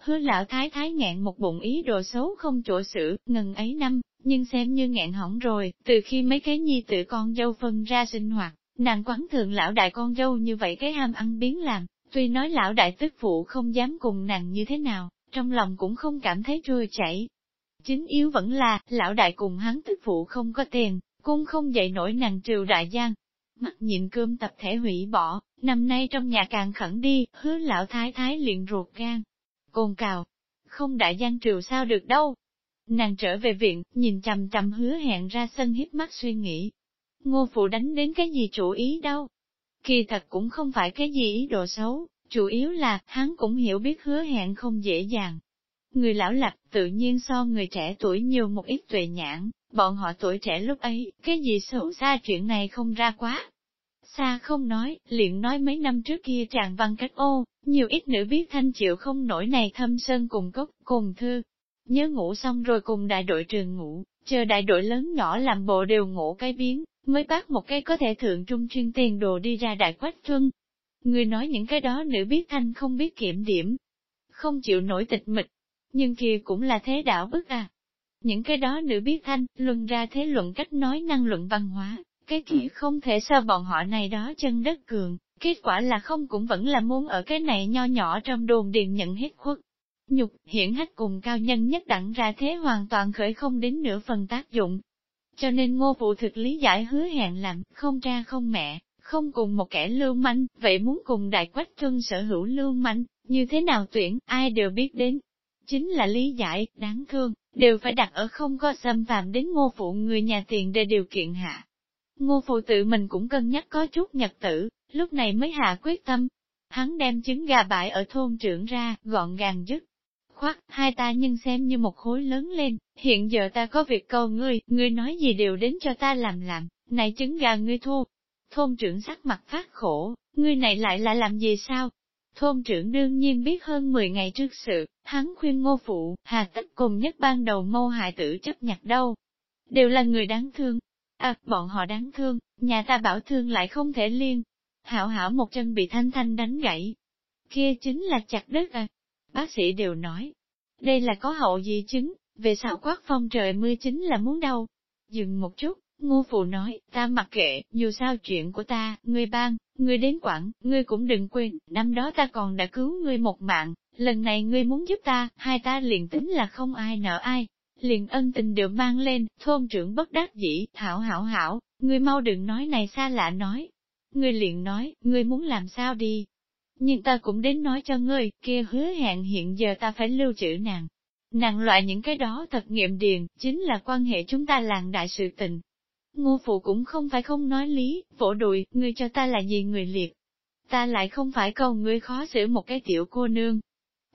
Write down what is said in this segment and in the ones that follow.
hứa lão thái thái nghẹn một bụng ý đồ xấu không chỗ xử, ngần ấy năm, nhưng xem như nghẹn hỏng rồi, từ khi mấy cái nhi tử con dâu phân ra sinh hoạt, nàng quán thường lão đại con dâu như vậy cái ham ăn biến làm, tuy nói lão đại tức phụ không dám cùng nàng như thế nào, trong lòng cũng không cảm thấy trôi chảy. Chính yếu vẫn là, lão đại cùng hắn tức phụ không có tiền, cũng không dậy nổi nàng triều đại giang. Mặt nhịn cơm tập thể hủy bỏ, năm nay trong nhà càng khẩn đi, hứa lão thái thái liền ruột gan. Cồn cào, không đại giang triều sao được đâu. Nàng trở về viện, nhìn chầm chầm hứa hẹn ra sân hiếp mắt suy nghĩ. Ngô phụ đánh đến cái gì chủ ý đâu. Kỳ thật cũng không phải cái gì ý đồ xấu, chủ yếu là, hắn cũng hiểu biết hứa hẹn không dễ dàng. Người lão lạc tự nhiên so người trẻ tuổi nhiều một ít tuệ nhãn, bọn họ tuổi trẻ lúc ấy, cái gì xấu xa chuyện này không ra quá. Xa không nói, liền nói mấy năm trước kia tràn văn cách ô, nhiều ít nữ biết thanh chịu không nổi này thâm sơn cùng cốc, cùng thư. Nhớ ngủ xong rồi cùng đại đội trường ngủ, chờ đại đội lớn nhỏ làm bộ đều ngủ cái biến, mới bắt một cái có thể thượng trung chuyên tiền đồ đi ra đại quách truân. Người nói những cái đó nữ biết thanh không biết kiểm điểm, không chịu nổi tịch mịch, nhưng kia cũng là thế đạo bức à. Những cái đó nữ biết thanh, luận ra thế luận cách nói năng luận văn hóa, cái kia không thể so bọn họ này đó chân đất cường, kết quả là không cũng vẫn là muốn ở cái này nho nhỏ trong đồn điện nhận hết khuất. Nhục, hiển hách cùng cao nhân nhất đẳng ra thế hoàn toàn khởi không đến nửa phần tác dụng. Cho nên ngô phụ thực lý giải hứa hẹn làm, không cha không mẹ, không cùng một kẻ lưu manh, vậy muốn cùng đại quách trân sở hữu lưu manh, như thế nào tuyển, ai đều biết đến. Chính là lý giải, đáng thương, đều phải đặt ở không có xâm phạm đến ngô phụ người nhà tiền để điều kiện hạ. Ngô phụ tự mình cũng cân nhắc có chút nhật tử, lúc này mới hạ quyết tâm. Hắn đem trứng gà bại ở thôn trưởng ra, gọn gàng dứt. Khoát, hai ta nhưng xem như một khối lớn lên, hiện giờ ta có việc cầu ngươi, ngươi nói gì đều đến cho ta làm làm, này trứng gà ngươi thu. Thôn trưởng sắc mặt phát khổ, ngươi này lại là làm gì sao? Thôn trưởng đương nhiên biết hơn 10 ngày trước sự, hắn khuyên ngô phụ, hà tất cùng nhất ban đầu mâu hại tử chấp nhặt đâu. Đều là người đáng thương. À, bọn họ đáng thương, nhà ta bảo thương lại không thể liên. Hảo hảo một chân bị thanh thanh đánh gãy. Kia chính là chặt đất à. Bác sĩ đều nói, đây là có hậu di chứng, về sau quát phong trời mưa chính là muốn đau. Dừng một chút, ngô phụ nói, ta mặc kệ, dù sao chuyện của ta, ngươi ban, ngươi đến quản, ngươi cũng đừng quên, năm đó ta còn đã cứu ngươi một mạng, lần này ngươi muốn giúp ta, hai ta liền tính là không ai nợ ai, liền ân tình đều mang lên, thôn trưởng bất đắc dĩ, hảo hảo hảo, ngươi mau đừng nói này xa lạ nói. Ngươi liền nói, ngươi muốn làm sao đi. Nhưng ta cũng đến nói cho ngươi, kia hứa hẹn hiện giờ ta phải lưu trữ nàng. Nàng loại những cái đó thật nghiệm điền, chính là quan hệ chúng ta làng đại sự tình. Ngô phụ cũng không phải không nói lý, vỗ đùi, ngươi cho ta là gì người liệt. Ta lại không phải cầu ngươi khó xử một cái tiểu cô nương,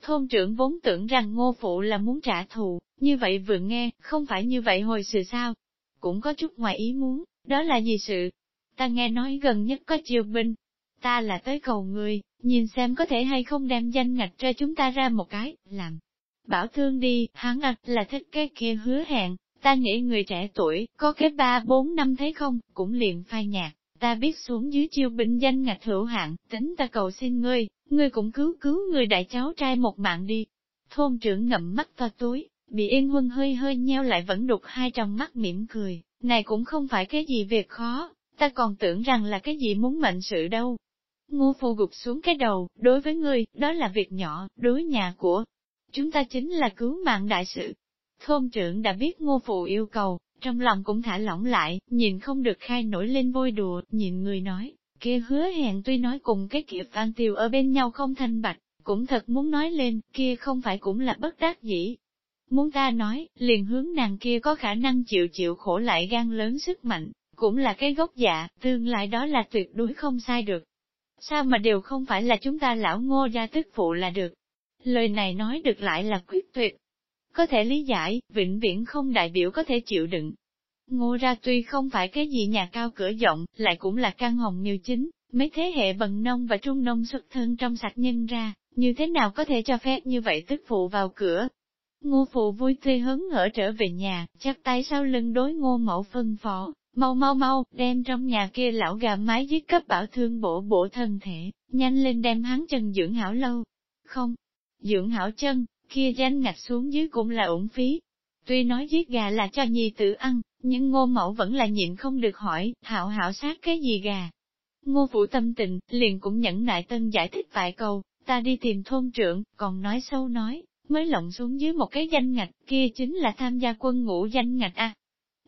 Thôn trưởng vốn tưởng rằng ngô phụ là muốn trả thù, như vậy vừa nghe, không phải như vậy hồi sự sao. Cũng có chút ngoài ý muốn, đó là gì sự? Ta nghe nói gần nhất có triều binh. Ta là tới cầu người, nhìn xem có thể hay không đem danh ngạch cho chúng ta ra một cái, làm. Bảo thương đi, hắn ạc là thích cái kia hứa hẹn, ta nghĩ người trẻ tuổi, có cái ba bốn năm thấy không, cũng liền phai nhạt. Ta biết xuống dưới chiêu binh danh ngạch hữu hạn, tính ta cầu xin ngươi, ngươi cũng cứu cứu người đại cháu trai một mạng đi. Thôn trưởng ngậm mắt to túi, bị yên huân hơi hơi nheo lại vẫn đục hai trong mắt mỉm cười, này cũng không phải cái gì việc khó, ta còn tưởng rằng là cái gì muốn mệnh sự đâu. Ngô phu gục xuống cái đầu, đối với ngươi, đó là việc nhỏ, đối nhà của chúng ta chính là cứu mạng đại sự. Thôn trưởng đã biết ngô phụ yêu cầu, trong lòng cũng thả lỏng lại, nhìn không được khai nổi lên vui đùa, nhìn người nói, kia hứa hẹn tuy nói cùng cái kia Phan Tiều ở bên nhau không thanh bạch, cũng thật muốn nói lên, kia không phải cũng là bất đắc dĩ. Muốn ta nói, liền hướng nàng kia có khả năng chịu chịu khổ lại gan lớn sức mạnh, cũng là cái gốc dạ, tương lai đó là tuyệt đối không sai được. Sao mà đều không phải là chúng ta lão ngô gia tức phụ là được. Lời này nói được lại là quyết tuyệt. Có thể lý giải, vĩnh viễn không đại biểu có thể chịu đựng, Ngô ra tuy không phải cái gì nhà cao cửa rộng, lại cũng là căn hồng nhiều chính, mấy thế hệ bần nông và trung nông xuất thân trong sạch nhân ra, như thế nào có thể cho phép như vậy tức phụ vào cửa. Ngô phụ vui tươi hứng hở trở về nhà, chắp tay sau lưng đối ngô mẫu phân phó, mau mau mau, đem trong nhà kia lão gà mái giết cấp bảo thương bổ bổ thân thể, nhanh lên đem hắn chân dưỡng hảo lâu. Không, dưỡng hảo chân, kia danh ngạch xuống dưới cũng là ổn phí. Tuy nói giết gà là cho nhi tử ăn, nhưng ngô mẫu vẫn là nhịn không được hỏi, hạo hảo sát cái gì gà. Ngô phụ tâm tình, liền cũng nhẫn nại tân giải thích vài câu, ta đi tìm thôn trưởng, còn nói sâu nói, mới lộng xuống dưới một cái danh ngạch, kia chính là tham gia quân ngũ danh ngạch a.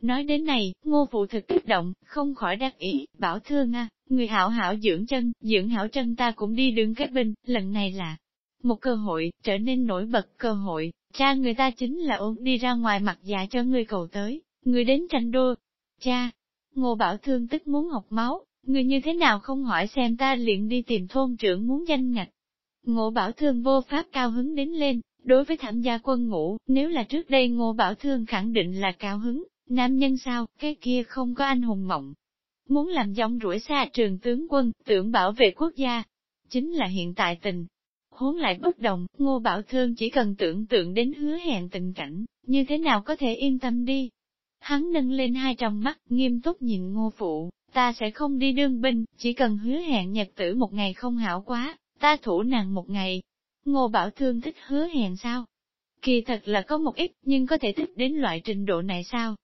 Nói đến này, ngô phụ thực kích động, không khỏi đắc ý, bảo thương a, người hảo hảo dưỡng chân, dưỡng hảo chân ta cũng đi đứng cái binh, lần này là một cơ hội, trở nên nổi bật cơ hội, cha người ta chính là ôm đi ra ngoài mặt dạ cho người cầu tới, người đến tranh đua. Cha, ngô bảo thương tức muốn học máu, người như thế nào không hỏi xem ta liền đi tìm thôn trưởng muốn danh ngạch. Ngô bảo thương vô pháp cao hứng đến lên, đối với tham gia quân ngũ, nếu là trước đây ngô bảo thương khẳng định là cao hứng, nam nhân sao, cái kia không có anh hùng mộng. Muốn làm giống rủi xa trường tướng quân, tưởng bảo vệ quốc gia, chính là hiện tại tình. Hốn lại bất đồng, ngô bảo thương chỉ cần tưởng tượng đến hứa hẹn tình cảnh, như thế nào có thể yên tâm đi. Hắn nâng lên hai tròng mắt, nghiêm túc nhìn ngô phụ, ta sẽ không đi đương binh, chỉ cần hứa hẹn nhật tử một ngày không hảo quá, ta thủ nàng một ngày. Ngô Bảo Thương thích hứa hẹn sao? Kỳ thật là có một ít, nhưng có thể thích đến loại trình độ này sao?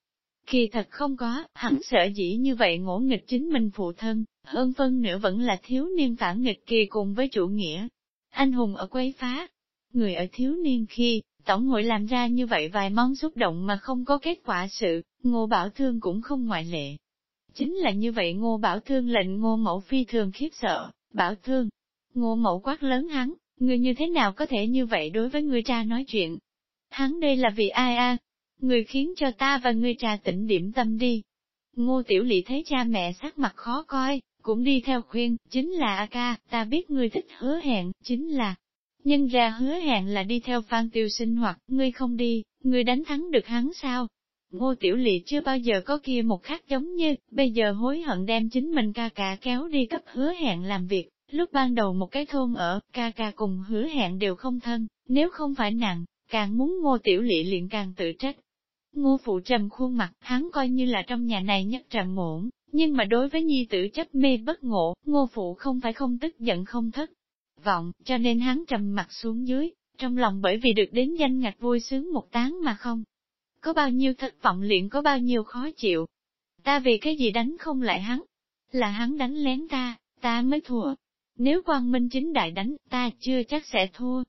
Kỳ thật không có, hắn sợ dĩ như vậy ngỗ nghịch chính mình phụ thân, hơn phân nữa vẫn là thiếu niên phản nghịch kỳ cùng với chủ nghĩa. Anh hùng ở quấy phá, người ở thiếu niên khi, tổng hội làm ra như vậy vài món xúc động mà không có kết quả sự, ngô bảo thương cũng không ngoại lệ. Chính là như vậy ngô bảo thương lệnh ngô mẫu phi thường khiếp sợ, bảo thương. Ngô mẫu quát lớn hắn, người như thế nào có thể như vậy đối với người cha nói chuyện. Hắn đây là vì ai a? Người khiến cho ta và người cha tỉnh điểm tâm đi. Ngô tiểu lị thấy cha mẹ sắc mặt khó coi, cũng đi theo khuyên, chính là A ca, ta biết ngươi thích hứa hẹn, chính là, nhân ra hứa hẹn là đi theo phan tiêu sinh hoạt, ngươi không đi, ngươi đánh thắng được hắn sao? Ngô Tiểu Lị chưa bao giờ có kia một khắc giống như, bây giờ hối hận đem chính mình ca ca kéo đi cấp hứa hẹn làm việc, lúc ban đầu một cái thôn ở, ca ca cùng hứa hẹn đều không thân, nếu không phải nặng, càng muốn Ngô Tiểu Lị liền càng tự trách. Ngô Phụ trầm khuôn mặt, hắn coi như là trong nhà này nhất trầm muộn, nhưng mà đối với nhi tử chấp mê bất ngộ, Ngô Phụ không phải không tức giận không thất vọng, cho nên hắn trầm mặt xuống dưới, trong lòng bởi vì được đến danh ngạch vui sướng một tán mà không có bao nhiêu thất vọng liền có bao nhiêu khó chịu. Ta vì cái gì đánh không lại hắn? Là hắn đánh lén ta, ta mới thua. Nếu quang minh chính đại đánh, ta chưa chắc sẽ thua.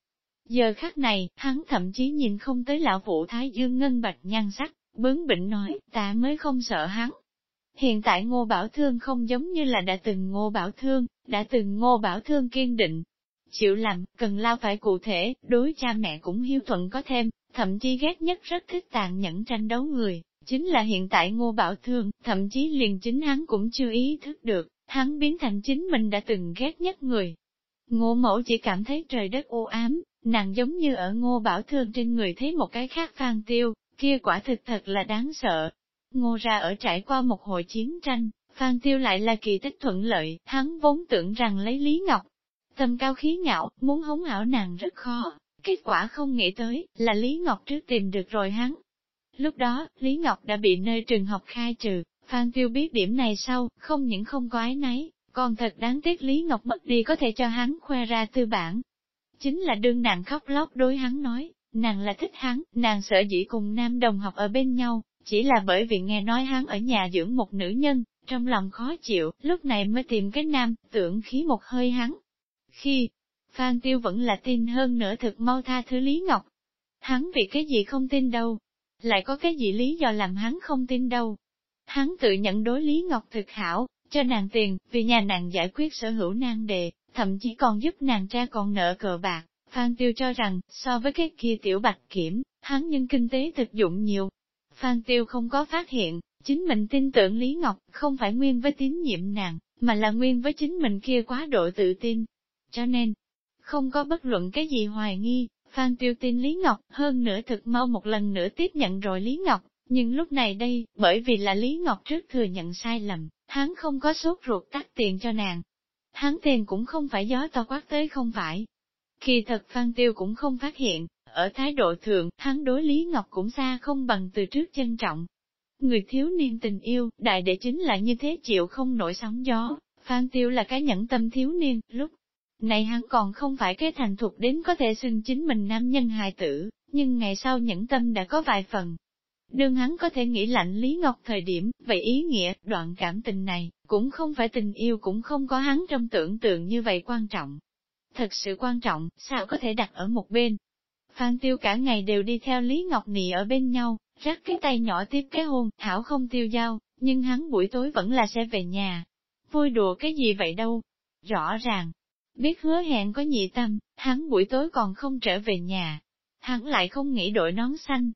Giờ khắc này, hắn thậm chí nhìn không tới lão phụ thái dương ngân bạch nhan sắc, bướng bỉnh nói, ta mới không sợ hắn. Hiện tại ngô bảo thương không giống như là đã từng ngô bảo thương, đã từng ngô bảo thương kiên định. Chịu làm, cần lao phải cụ thể, đối cha mẹ cũng hiếu thuận có thêm, thậm chí ghét nhất rất thích tàn nhẫn tranh đấu người, chính là hiện tại ngô bảo thương, thậm chí liền chính hắn cũng chưa ý thức được, hắn biến thành chính mình đã từng ghét nhất người. Ngô mẫu chỉ cảm thấy trời đất u ám, nàng giống như ở ngô bảo thương trên người thấy một cái khác phan tiêu, kia quả thực thật là đáng sợ. Ngô ra ở trải qua một hồi chiến tranh, phan tiêu lại là kỳ tích thuận lợi, hắn vốn tưởng rằng lấy Lý Ngọc. Tâm cao khí ngạo, muốn hống hảo nàng rất khó, Kết quả không nghĩ tới, là Lý Ngọc trước tìm được rồi hắn. Lúc đó, Lý Ngọc đã bị nơi trường học khai trừ, Phan Tiêu biết điểm này sau, không những không có ái náy, còn thật đáng tiếc Lý Ngọc mất đi có thể cho hắn khoe ra tư bản. Chính là đương nàng khóc lóc đối hắn nói, nàng là thích hắn, nàng sợ dĩ cùng nam đồng học ở bên nhau, chỉ là bởi vì nghe nói hắn ở nhà dưỡng một nữ nhân, trong lòng khó chịu, lúc này mới tìm cái nam, tưởng khí một hơi hắn. Khi, Phan Tiêu vẫn là tin hơn nữa thực mau tha thứ Lý Ngọc. Hắn vì cái gì không tin đâu? Lại có cái gì lý do làm hắn không tin đâu? Hắn tự nhận đối Lý Ngọc thực hảo, cho nàng tiền, vì nhà nàng giải quyết sở hữu nan đề, thậm chí còn giúp nàng tra còn nợ cờ bạc. Phan Tiêu cho rằng, so với cái kia tiểu bạch kiểm, hắn nhân kinh tế thực dụng nhiều. Phan Tiêu không có phát hiện, chính mình tin tưởng Lý Ngọc, không phải nguyên với tín nhiệm nàng, mà là nguyên với chính mình kia quá độ tự tin. Cho nên, không có bất luận cái gì hoài nghi, Phan Tiêu tin Lý Ngọc, hơn nữa thực mau một lần nữa tiếp nhận rồi Lý Ngọc, nhưng lúc này đây, bởi vì là Lý Ngọc trước thừa nhận sai lầm, hắn không có sốt ruột tắt tiền cho nàng. Hắn tiền cũng không phải gió to quát tới không phải. kỳ thật Phan Tiêu cũng không phát hiện, ở thái độ thường, hắn đối Lý Ngọc cũng xa không bằng từ trước trân trọng. Người thiếu niên tình yêu, đại đệ chính là như thế chịu không nổi sóng gió, Phan Tiêu là cái nhẫn tâm thiếu niên, lúc này hắn còn không phải cái thành thục đến có thể xưng chính mình nam nhân hài tử, nhưng ngày sau nhẫn tâm đã có vài phần. Đương hắn có thể nghĩ lạnh Lý Ngọc thời điểm, vậy ý nghĩa, đoạn cảm tình này, cũng không phải tình yêu cũng không có hắn trong tưởng tượng như vậy quan trọng. Thật sự quan trọng, sao có thể đặt ở một bên. Phan Tiêu cả ngày đều đi theo Lý Ngọc Nị ở bên nhau, rắc cái tay nhỏ tiếp cái hôn, hảo không tiêu giao, nhưng hắn buổi tối vẫn là sẽ về nhà. Vui đùa cái gì vậy đâu? Rõ ràng, biết hứa hẹn có nhị tâm, hắn buổi tối còn không trở về nhà. Hắn lại không nghĩ đội nón xanh.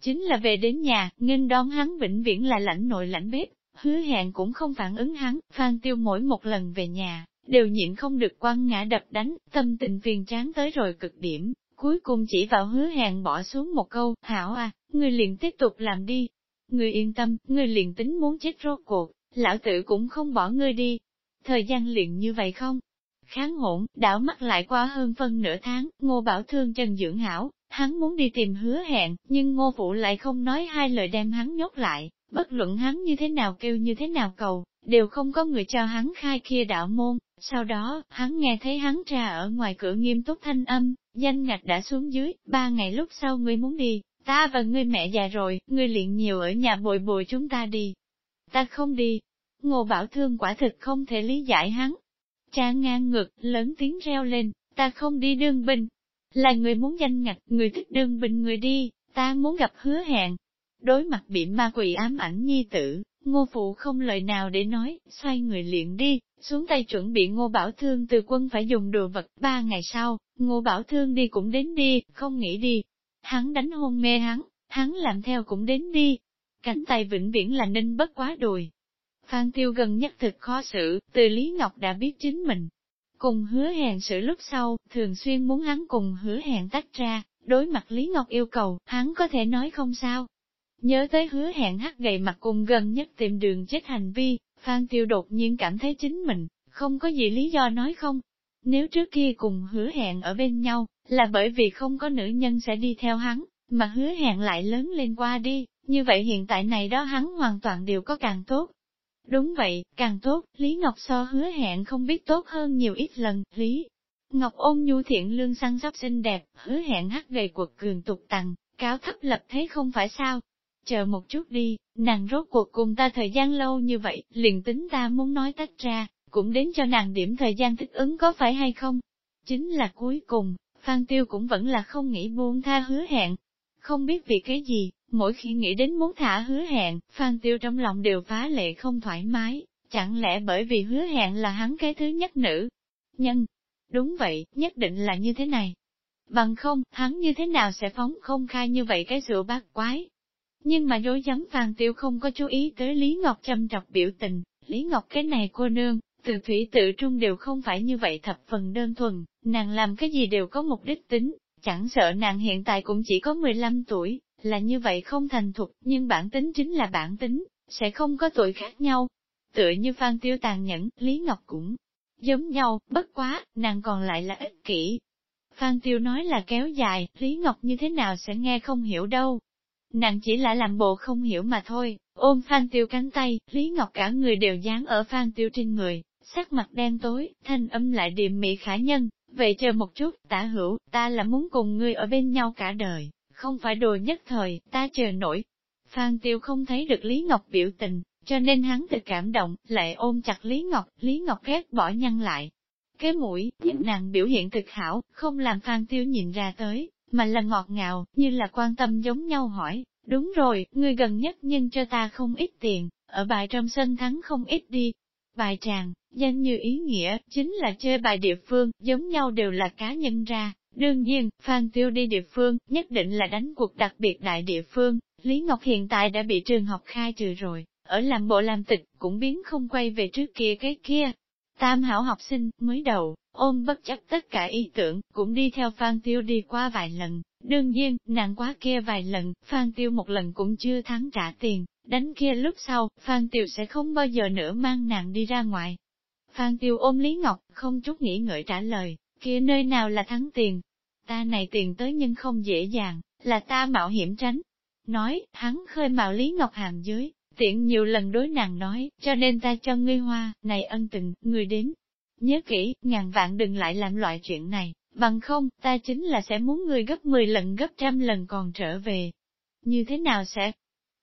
Chính là về đến nhà, nghênh đón hắn vĩnh viễn là lãnh nội lãnh bếp, hứa hẹn cũng không phản ứng hắn, Phan Tiêu mỗi một lần về nhà, đều nhịn không được quăng ngã đập đánh, tâm tình phiền chán tới rồi cực điểm, cuối cùng chỉ vào hứa hẹn bỏ xuống một câu, hảo à, người liền tiếp tục làm đi. Người yên tâm, người liền tính muốn chết rốt cuộc, lão tử cũng không bỏ ngươi đi. Thời gian liền như vậy không? Kháng hỗn, đảo mắt lại qua hơn phân nửa tháng, ngô bảo thương Trần Dưỡng Hảo, hắn muốn đi tìm hứa hẹn, nhưng ngô phụ lại không nói hai lời đem hắn nhốt lại, bất luận hắn như thế nào kêu như thế nào cầu, đều không có người cho hắn khai kia đạo môn. Sau đó, hắn nghe thấy hắn ra ở ngoài cửa nghiêm túc thanh âm, danh ngạch đã xuống dưới, ba ngày lúc sau ngươi muốn đi, ta và ngươi mẹ già rồi, ngươi luyện nhiều ở nhà bồi bồi chúng ta đi. Ta không đi. Ngô Bảo Thương quả thực không thể lý giải hắn. Cha ngang ngực, lớn tiếng reo lên, ta không đi đương binh. Là người muốn danh ngạch, người thích đương binh người đi, ta muốn gặp hứa hẹn. Đối mặt bị ma quỷ ám ảnh nhi tử, ngô phụ không lời nào để nói, xoay người luyện đi, xuống tay chuẩn bị ngô bảo thương từ quân phải dùng đồ vật. Ba ngày sau, ngô bảo thương đi cũng đến đi, không nghĩ đi. Hắn đánh hôn mê hắn, hắn làm theo cũng đến đi. Cánh tay vĩnh viễn là ninh bất quá đùi. Phan tiêu gần nhất thực khó xử, từ Lý Ngọc đã biết chính mình. Cùng hứa hẹn sự lúc sau, thường xuyên muốn hắn cùng hứa hẹn tách ra, đối mặt Lý Ngọc yêu cầu, hắn có thể nói không sao. Nhớ tới hứa hẹn hắt gầy mặt cùng gần nhất tìm đường chết hành vi, Phan Tiêu đột nhiên cảm thấy chính mình, không có gì lý do nói không. Nếu trước kia cùng hứa hẹn ở bên nhau, là bởi vì không có nữ nhân sẽ đi theo hắn, mà hứa hẹn lại lớn lên qua đi, như vậy hiện tại này đó hắn hoàn toàn đều có càng tốt. Đúng vậy, càng tốt, Lý Ngọc so hứa hẹn không biết tốt hơn nhiều ít lần, Lý. Ngọc ôn nhu thiện lương săn sóc xinh đẹp, hứa hẹn hắc gầy quật cường tục tằng, cáo thấp lập thế không phải sao, chờ một chút đi, nàng rốt cuộc cùng ta thời gian lâu như vậy, liền tính ta muốn nói tách ra, cũng đến cho nàng điểm thời gian thích ứng có phải hay không? Chính là cuối cùng, Phan Tiêu cũng vẫn là không nghĩ buông tha hứa hẹn. Không biết vì cái gì, mỗi khi nghĩ đến muốn thả hứa hẹn, Phan Tiêu trong lòng đều phá lệ không thoải mái, chẳng lẽ bởi vì hứa hẹn là hắn cái thứ nhất nữ? Nhân, đúng vậy, nhất định là như thế này. Bằng không, hắn như thế nào sẽ phóng không khai như vậy cái rượu bát quái? Nhưng mà dối dám Phan Tiêu không có chú ý tới Lý Ngọc châm trọc biểu tình, Lý Ngọc cái này cô nương, từ thủy tự trung đều không phải như vậy thập phần đơn thuần, nàng làm cái gì đều có mục đích tính, chẳng sợ nàng hiện tại cũng chỉ có 15 tuổi, là như vậy không thành thục, nhưng bản tính chính là bản tính, sẽ không có tuổi khác nhau. Tựa như Phan Tiêu tàn nhẫn, Lý Ngọc cũng giống nhau, bất quá, nàng còn lại là ích kỷ. Phan Tiêu nói là kéo dài, Lý Ngọc như thế nào sẽ nghe không hiểu đâu, nàng chỉ là làm bộ không hiểu mà thôi, ôm Phan Tiêu cánh tay, Lý Ngọc cả người đều dán ở Phan Tiêu trên người, sắc mặt đen tối, thanh âm lại điềm mỹ khả nhân, vậy chờ một chút, tả hữu, ta là muốn cùng ngươi ở bên nhau cả đời, không phải đồ nhất thời, ta chờ nổi. Phan Tiêu không thấy được Lý Ngọc biểu tình, cho nên hắn tự cảm động, lại ôm chặt Lý Ngọc, Lý Ngọc ghét bỏ nhăn lại. Cái mũi, những nàng biểu hiện thực hảo, không làm Phan Tiêu nhìn ra tới, mà là ngọt ngào, như là quan tâm giống nhau hỏi, đúng rồi, người gần nhất nhưng cho ta không ít tiền, ở bài trong sân thắng không ít đi. Bài tràng, danh như ý nghĩa, chính là chơi bài địa phương, giống nhau đều là cá nhân ra. Đương nhiên, Phan Tiêu đi địa phương, nhất định là đánh cuộc đặc biệt đại địa phương. Lý Ngọc hiện tại đã bị trường học khai trừ rồi, ở làm bộ làm tịch, cũng biến không quay về trước kia cái kia. Tam hảo học sinh, mới đầu, ôm bất chấp tất cả ý tưởng, cũng đi theo Phan Tiêu đi qua vài lần. Đương nhiên, nàng quá kia vài lần, Phan Tiêu một lần cũng chưa thắng trả tiền, đánh kia lúc sau, Phan Tiêu sẽ không bao giờ nữa mang nàng đi ra ngoài. Phan Tiêu ôm Lý Ngọc, không chút nghĩ ngợi trả lời, kia nơi nào là thắng tiền. Ta này tiền tới nhưng không dễ dàng, là ta mạo hiểm tránh. Nói, hắn khơi mạo Lý Ngọc hàng dưới, tiện nhiều lần đối nàng nói, cho nên ta cho ngươi hoa, này ân tình, người đến, Nhớ kỹ, ngàn vạn đừng lại làm loại chuyện này, bằng không, ta chính là sẽ muốn ngươi gấp 10 lần gấp trăm lần còn trở về. Như thế nào sẽ?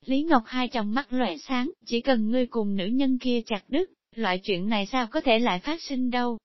Lý Ngọc hai trong mắt lóe sáng, chỉ cần ngươi cùng nữ nhân kia chặt đứt, loại chuyện này sao có thể lại phát sinh đâu.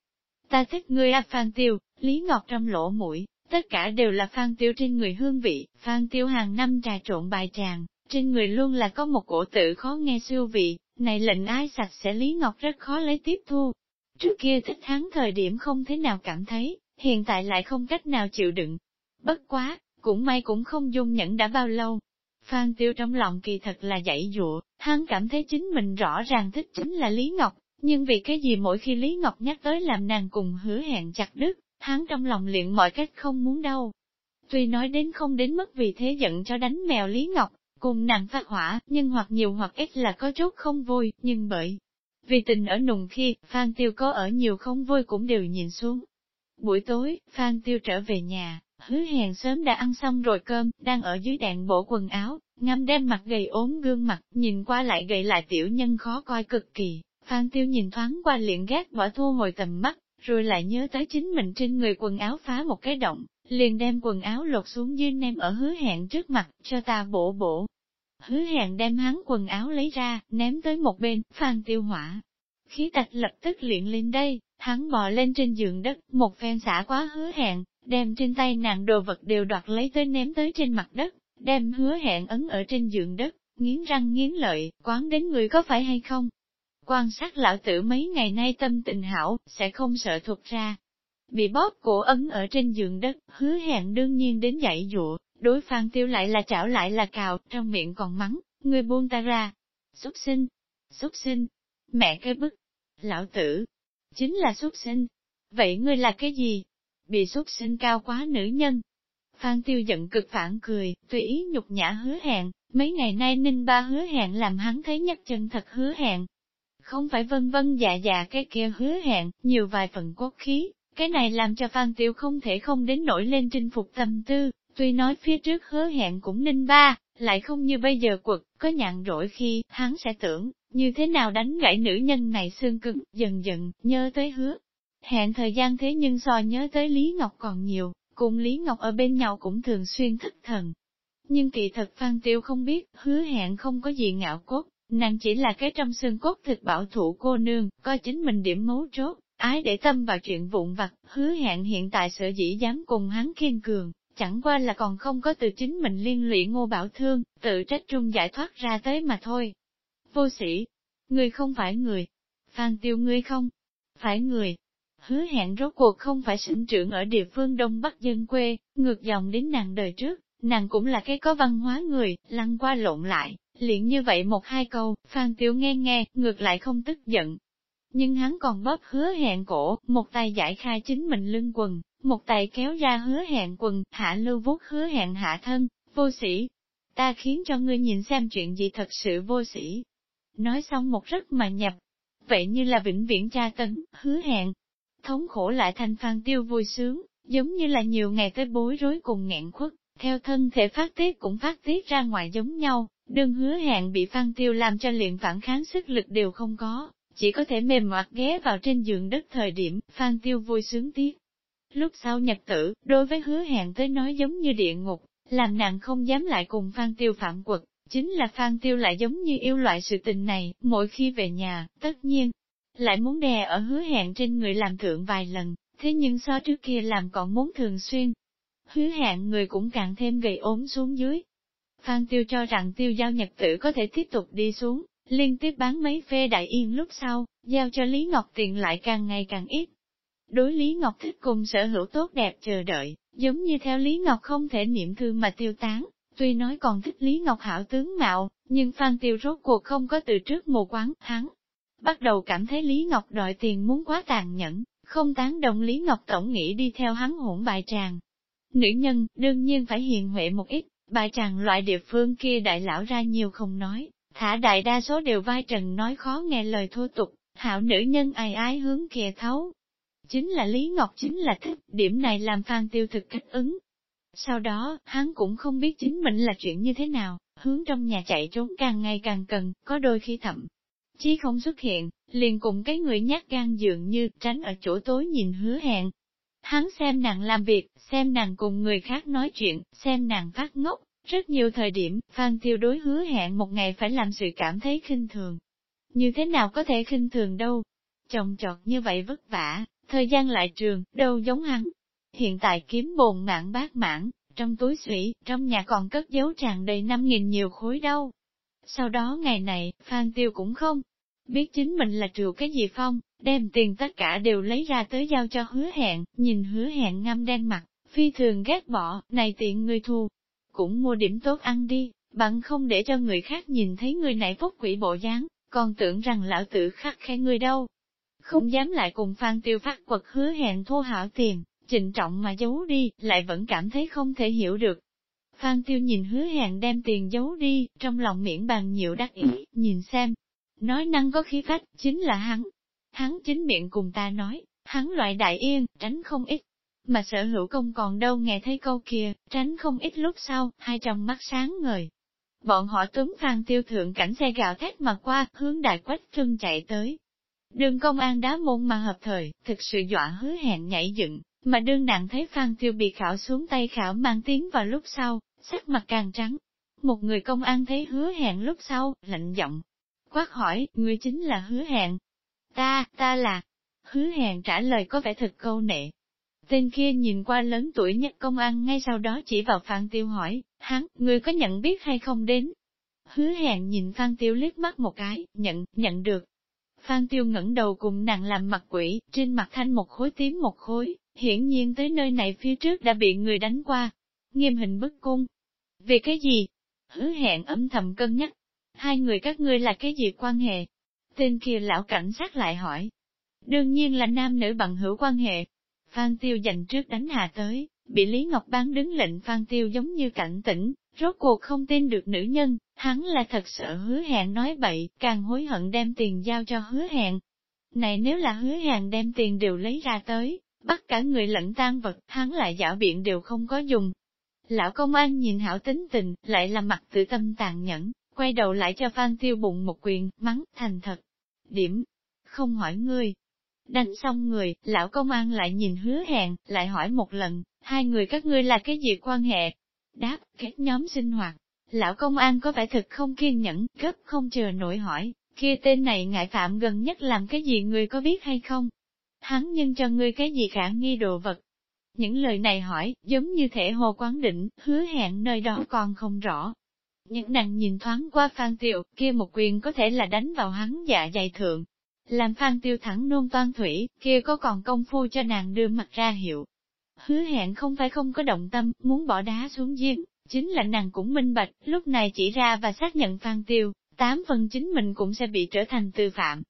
Ta thích ngươi à Phan Tiêu, Lý Ngọc trong lỗ mũi, tất cả đều là Phan Tiêu trên người hương vị, Phan Tiêu hàng năm trà trộn bài tràng, trên người luôn là có một cổ tự khó nghe siêu vị, này lệnh ái sạch sẽ Lý Ngọc rất khó lấy tiếp thu. Trước kia thích hắn thời điểm không thế nào cảm thấy, hiện tại lại không cách nào chịu đựng. Bất quá, cũng may cũng không dung nhẫn đã bao lâu. Phan Tiêu trong lòng kỳ thật là dãy dụa, hắn cảm thấy chính mình rõ ràng thích chính là Lý Ngọc, nhưng vì cái gì mỗi khi Lý Ngọc nhắc tới làm nàng cùng hứa hẹn chặt đứt, hắn trong lòng luyện mọi cách không muốn đâu. Tuy nói đến không đến mức vì thế giận cho đánh mèo Lý Ngọc, cùng nàng phát hỏa, nhưng hoặc nhiều hoặc ít là có chút không vui, nhưng bởi vì tình ở nùng khi, Phan Tiêu có ở nhiều không vui cũng đều nhìn xuống. Buổi tối, Phan Tiêu trở về nhà, hứa hẹn sớm đã ăn xong rồi cơm, đang ở dưới đạn bộ quần áo, ngâm đem mặt gầy ốm gương mặt, nhìn qua lại gầy lại tiểu nhân khó coi cực kỳ. Phan Tiêu nhìn thoáng qua liền gác bỏ thu hồi tầm mắt, rồi lại nhớ tới chính mình trên người quần áo phá một cái động, liền đem quần áo lột xuống dưới ném ở hứa hẹn trước mặt, cho ta bổ bổ. Hứa hẹn đem hắn quần áo lấy ra, ném tới một bên, phan tiêu hỏa. Khí tạch lập tức luyện lên đây, hắn bò lên trên giường đất, một phen xả quá hứa hẹn, đem trên tay nàng đồ vật đều đoạt lấy tới ném tới trên mặt đất, đem hứa hẹn ấn ở trên giường đất, nghiến răng nghiến lợi, quán đến người có phải hay không? Quan sát lão tử mấy ngày nay tâm tình hảo, sẽ không sợ thuộc ra, Bị bóp cổ ấn ở trên giường đất, hứa hẹn đương nhiên đến dậy dụ, đối phan tiêu lại là chảo lại là cào, trong miệng còn mắng, người buông ta ra. xuất sinh, xuất sinh, mẹ cái bức, lão tử, chính là xuất sinh. Vậy ngươi là cái gì? Bị xuất sinh cao quá nữ nhân. Phan tiêu giận cực phản cười, tùy ý nhục nhã hứa hẹn, mấy ngày nay ninh ba hứa hẹn làm hắn thấy nhất chân thật hứa hẹn. Không phải vân vân dạ dạ cái kia hứa hẹn, nhiều vài phần cốt khí, cái này làm cho Phan Tiêu không thể không đến nổi lên chinh phục tâm tư, tuy nói phía trước hứa hẹn cũng ninh ba, lại không như bây giờ quật, có nhạn rỗi khi, hắn sẽ tưởng, như thế nào đánh gãy nữ nhân này xương cứng, dần dần, nhớ tới hứa. Hẹn thời gian thế nhưng so nhớ tới Lý Ngọc còn nhiều, cùng Lý Ngọc ở bên nhau cũng thường xuyên thất thần. Nhưng kỳ thật Phan Tiêu không biết, hứa hẹn không có gì ngạo cốt, nàng chỉ là cái trong xương cốt thịt bảo thủ cô nương, coi chính mình điểm mấu chốt, Ái để tâm vào chuyện vụn vặt, hứa hẹn hiện tại sở dĩ dám cùng hắn kiên cường, chẳng qua là còn không có từ chính mình liên lụy ngô bảo thương, tự trách trung giải thoát ra tới mà thôi. Vô sĩ, người không phải người. Phan tiêu ngươi không, phải người. Hứa hẹn rốt cuộc không phải sinh trưởng ở địa phương Đông Bắc dân quê, ngược dòng đến nàng đời trước, nàng cũng là cái có văn hóa người, lăn qua lộn lại, liền như vậy một hai câu, Phan Tiêu nghe nghe, ngược lại không tức giận, nhưng hắn còn bóp hứa hẹn cổ, một tay giải khai chính mình lưng quần, một tay kéo ra hứa hẹn quần, hạ lưu vuốt hứa hẹn hạ thân, vô sĩ. Ta khiến cho ngươi nhìn xem chuyện gì thật sự vô sĩ. Nói xong một rất mà nhập, vậy như là vĩnh viễn tra tấn, hứa hẹn. Thống khổ lại thành phan tiêu vui sướng, giống như là nhiều ngày tới bối rối cùng nghẹn khuất, theo thân thể phát tiết cũng phát tiết ra ngoài giống nhau, đương hứa hẹn bị phan tiêu làm cho liền phản kháng sức lực đều không có, chỉ có thể mềm mặt ghé vào trên giường đất thời điểm, Phan Tiêu vui sướng tiếc. Lúc sau nhật tử, đối với hứa hẹn tới nói giống như địa ngục, làm nàng không dám lại cùng Phan Tiêu phạm quật, chính là Phan Tiêu lại giống như yêu loại sự tình này, mỗi khi về nhà, tất nhiên, lại muốn đè ở hứa hẹn trên người làm thượng vài lần, thế nhưng so trước kia làm còn muốn thường xuyên. Hứa hẹn người cũng càng thêm gầy ốm xuống dưới. Phan Tiêu cho rằng tiêu giao nhật tử có thể tiếp tục đi xuống, liên tiếp bán mấy phê đại yên lúc sau, giao cho Lý Ngọc tiền lại càng ngày càng ít. Đối Lý Ngọc thích cùng sở hữu tốt đẹp chờ đợi, giống như theo Lý Ngọc không thể niệm thương mà tiêu tán, tuy nói còn thích Lý Ngọc hảo tướng mạo, nhưng Phan Tiêu rốt cuộc không có từ trước mù quán, hắn. Bắt đầu cảm thấy Lý Ngọc đòi tiền muốn quá tàn nhẫn, không tán đồng Lý Ngọc tổng nghĩ đi theo hắn hỗn bài tràng. Nữ nhân, đương nhiên phải hiền huệ một ít, bài tràng loại địa phương kia đại lão ra nhiều không nói, Thả đại đa số đều vai trần nói khó nghe lời thô tục, hảo nữ nhân ai ái hướng kìa thấu. Chính là Lý Ngọc chính là thích, điểm này làm Phan Tiêu thực thích ứng. Sau đó, hắn cũng không biết chính mình là chuyện như thế nào, hướng trong nhà chạy trốn càng ngày càng cần, có đôi khi thậm chí không xuất hiện, liền cùng cái người nhát gan dường như tránh ở chỗ tối nhìn hứa hẹn. Hắn xem nàng làm việc, xem nàng cùng người khác nói chuyện, xem nàng phát ngốc, rất nhiều thời điểm, Phan Tiêu đối hứa hẹn một ngày phải làm sự cảm thấy khinh thường. Như thế nào có thể khinh thường đâu? Chồng chọt như vậy vất vả, thời gian lại trường, đâu giống hắn. Hiện tại kiếm bồn mạng bát mãn, trong túi sủy, trong nhà còn cất dấu tràn đầy năm nghìn nhiều khối đâu. Sau đó ngày này, Phan Tiêu cũng không biết chính mình là triệu cái gì phong, đem tiền tất cả đều lấy ra tới giao cho hứa hẹn, nhìn hứa hẹn ngâm đen mặt, phi thường ghét bỏ, này tiện người thu, cũng mua điểm tốt ăn đi, bạn không để cho người khác nhìn thấy người này phúc quỷ bộ dáng, còn tưởng rằng lão tử khắc khe người đâu. Không dám lại cùng Phan Tiêu phát quật hứa hẹn thu hảo tiền, trịnh trọng mà giấu đi, lại vẫn cảm thấy không thể hiểu được. Phan Tiêu nhìn hứa hẹn đem tiền giấu đi, trong lòng miễn bàn nhiều đắc ý, nhìn xem. Nói năng có khí phách, chính là hắn. Hắn chính miệng cùng ta nói, hắn loại đại yên, tránh không ít. Mà sở hữu công còn đâu nghe thấy câu kia, tránh không ít lúc sau, hai trong mắt sáng ngời. Bọn họ túm Phan Tiêu thượng cảnh xe gạo thét mà qua, hướng đại quách trưng chạy tới. Đường công an đá môn mà hợp thời, thực sự dọa hứa hẹn nhảy dựng, mà đương nặng thấy Phan Tiêu bị khảo xuống tay khảo mang tiếng vào lúc sau, sắc mặt càng trắng. Một người công an thấy hứa hẹn lúc sau, lạnh giọng, quát hỏi, người chính là hứa hẹn. Ta, ta là. Hứa hẹn trả lời có vẻ thật câu nệ. Tên kia nhìn qua lớn tuổi nhất công an ngay sau đó chỉ vào Phan Tiêu hỏi, hắn, người có nhận biết hay không đến? Hứa hẹn nhìn Phan Tiêu liếc mắt một cái, nhận, nhận được. Phan Tiêu ngẩng đầu cùng nàng làm mặt quỷ, trên mặt thanh một khối tím một khối, hiển nhiên tới nơi này phía trước đã bị người đánh qua. Nghiêm hình bức cung. Vì cái gì? Hứa hẹn âm thầm cân nhắc. Hai người các ngươi là cái gì quan hệ? Tên kia lão cảnh sát lại hỏi. Đương nhiên là nam nữ bằng hữu quan hệ. Phan Tiêu dành trước đánh hạ tới, bị Lý Ngọc Bán đứng lệnh Phan Tiêu giống như cảnh tỉnh, rốt cuộc không tin được nữ nhân, hắn là thật sợ hứa hẹn nói bậy, càng hối hận đem tiền giao cho hứa hẹn. Này nếu là hứa hẹn đem tiền đều lấy ra tới, bắt cả người lẫn tan vật, hắn lại giả biện đều không có dùng. Lão công an nhìn hảo tính tình, lại là mặt tự tâm tàn nhẫn, quay đầu lại cho Phan Tiêu bụng một quyền, mắng, thành thật. Điểm, không hỏi ngươi. Đánh xong người, lão công an lại nhìn hứa hẹn, lại hỏi một lần, hai người các ngươi là cái gì quan hệ? Đáp, kết nhóm sinh hoạt. Lão công an có vẻ thực không kiên nhẫn, gấp không chờ nổi hỏi, kia tên này ngại phạm gần nhất làm cái gì người có biết hay không? hắn nhân cho ngươi cái gì khả nghi đồ vật. Những lời này hỏi, giống như thể hồ quán định, hứa hẹn nơi đó còn không rõ. Những nàng nhìn thoáng qua Phan Tiệu, kia một quyền có thể là đánh vào hắn dạ dày thượng. Làm Phan Tiêu thẳng nôn toan thủy, kia có còn công phu cho nàng đưa mặt ra hiệu. Hứa hẹn không phải không có động tâm, muốn bỏ đá xuống giếng, chính là nàng cũng minh bạch, lúc này chỉ ra và xác nhận Phan Tiêu, tám phần chính mình cũng sẽ bị trở thành tư phạm,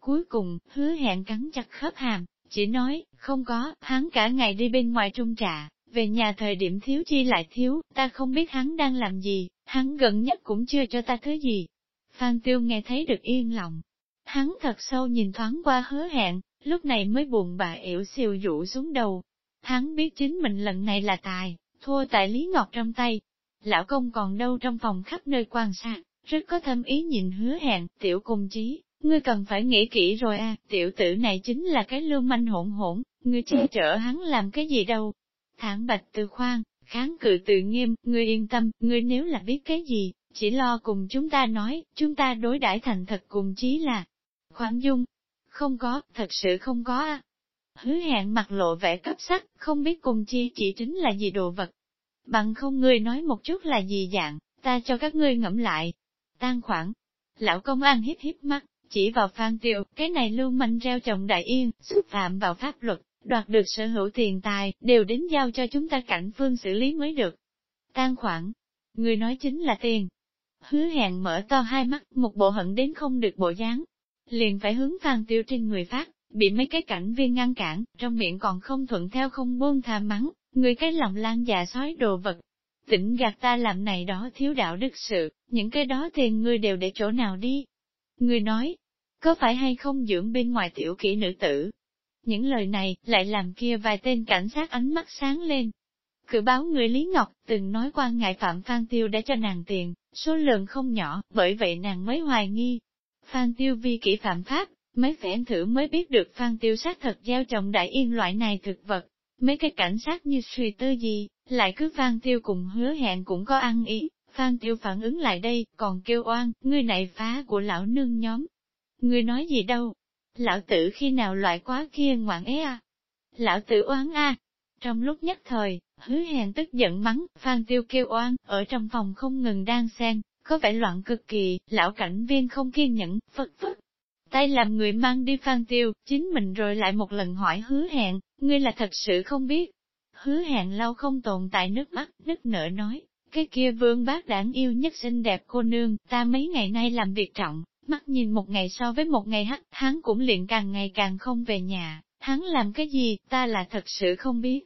Cuối cùng, hứa hẹn cắn chặt khớp hàm, chỉ nói, không có, hắn cả ngày đi bên ngoài trung trà, về nhà thời điểm thiếu chi lại thiếu, ta không biết hắn đang làm gì, hắn gần nhất cũng chưa cho ta thứ gì. Phan Tiêu nghe thấy được yên lòng. Hắn thật sâu nhìn thoáng qua hứa hẹn, lúc này mới buồn bà ỉu siêu rũ xuống đầu. Hắn biết chính mình lần này là tài, thua tại Lý Ngọc trong tay. Lão công còn đâu trong phòng khắp nơi quan sát, rất có thâm ý nhìn hứa hẹn, tiểu cùng chí, Ngươi cần phải nghĩ kỹ rồi à, tiểu tử này chính là cái lưu manh hỗn hỗn, ngươi che chở hắn làm cái gì đâu. Thản bạch từ khoan, kháng cự tự nghiêm, ngươi yên tâm, ngươi nếu là biết cái gì, chỉ lo cùng chúng ta nói, chúng ta đối đãi thành thật cùng chí là khoan dung. Không có, thật sự không có à. Hứa hẹn mặt lộ vẻ cấp sắc, không biết cùng chi chỉ chính là gì đồ vật. Bằng không ngươi nói một chút là gì dạng, ta cho các ngươi ngẫm lại. Tan khoảng. Lão công an hiếp hiếp mắt, chỉ vào Phan tiệu, cái này lưu manh reo chồng đại yên, xúc phạm vào pháp luật, đoạt được sở hữu tiền tài, đều đến giao cho chúng ta cảnh phương xử lý mới được. Tan khoản, người nói chính là tiền. Hứa hẹn mở to hai mắt, một bộ hận đến không được bộ dáng. Liền phải hướng Phan Tiêu trên người phát, bị mấy cái cảnh viên ngăn cản, trong miệng còn không thuận theo không buông tha mắng, người cái lòng lan già sói đồ vật. Tỉnh gạt ta làm này đó thiếu đạo đức sự, những cái đó tiền ngươi đều để chỗ nào đi, Người nói, có phải hay không dưỡng bên ngoài tiểu kỹ nữ tử? Những lời này lại làm kia vài tên cảnh sát ánh mắt sáng lên. Cử báo người Lý Ngọc từng nói qua ngại Phạm Phan Tiêu đã cho nàng tiền, số lượng không nhỏ, bởi vậy nàng mới hoài nghi. Phan Tiêu vi kỹ phạm pháp, mấy phẻn thử mới biết được Phan Tiêu sát thật gieo trồng đại yên loại này thực vật. Mấy cái cảnh sát như suy tư gì, lại cứ Phan Tiêu cùng hứa hẹn cũng có ăn ý, Phan Tiêu phản ứng lại đây, còn kêu oan, ngươi này phá của lão nương nhóm. Ngươi nói gì đâu? Lão tử khi nào loại quá kia ngoạn é à? Lão tử oán a Trong lúc nhất thời, hứa hẹn tức giận mắng, Phan Tiêu kêu oan, ở trong phòng không ngừng đang xen, có vẻ loạn cực kỳ, lão cảnh viên không kiên nhẫn, phất phất. Tay làm người mang đi Phan Tiêu, chính mình rồi lại một lần hỏi hứa hẹn, ngươi là thật sự không biết. Hứa hẹn lâu không tồn tại nước mắt, nức nở nói, cái kia vương bác đảng yêu nhất xinh đẹp cô nương, ta mấy ngày nay làm việc trọng, mắt nhìn một ngày so với một ngày hắt, hắn cũng liền càng ngày càng không về nhà, hắn làm cái gì, ta là thật sự không biết.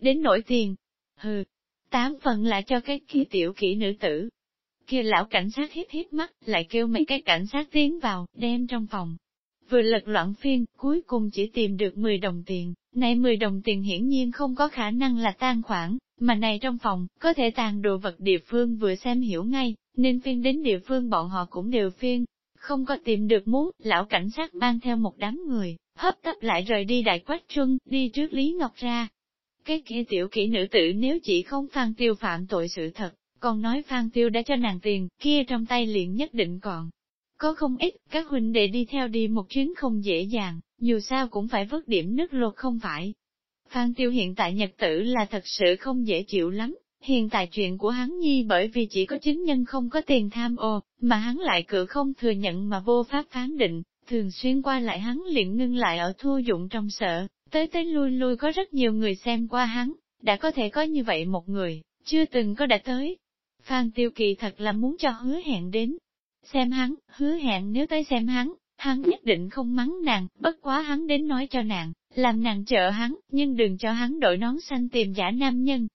Đến nổi tiền, hừ, tám phần là cho cái kia tiểu kỹ nữ tử. Kia lão cảnh sát hiếp hiếp mắt, lại kêu mấy cái cảnh sát tiến vào, đem trong phòng. Vừa lật loạn phiên, cuối cùng chỉ tìm được 10 đồng tiền, này 10 đồng tiền hiển nhiên không có khả năng là tan khoản, mà này trong phòng, có thể tàn đồ vật địa phương vừa xem hiểu ngay, nên phiên đến địa phương bọn họ cũng đều phiên. Không có tìm được muốn, lão cảnh sát mang theo một đám người, hấp tấp lại rời đi đại quách trưng, đi trước Lý Ngọc ra. Cái kia tiểu kỹ nữ tử nếu chỉ không Phan Tiêu phạm tội sự thật, còn nói Phan Tiêu đã cho nàng tiền, kia trong tay liền nhất định còn. Có không ít, các huynh đệ đi theo đi một chuyến không dễ dàng, dù sao cũng phải vớt điểm nước lột không phải. Phan Tiêu hiện tại nhật tử là thật sự không dễ chịu lắm, hiện tại chuyện của hắn nhi bởi vì chỉ có chính nhân không có tiền tham ô, mà hắn lại cự không thừa nhận mà vô pháp phán định, thường xuyên qua lại hắn liền ngưng lại ở thua dụng trong sợ, tới tới lui lui có rất nhiều người xem qua hắn, đã có thể có như vậy một người, chưa từng có đã tới. Phan Tiêu Kỳ thật là muốn cho hứa hẹn đến, xem hắn, hứa hẹn nếu tới xem hắn, hắn nhất định không mắng nàng, bất quá hắn đến nói cho nàng, làm nàng trợ hắn, nhưng đừng cho hắn đội nón xanh tìm giả nam nhân.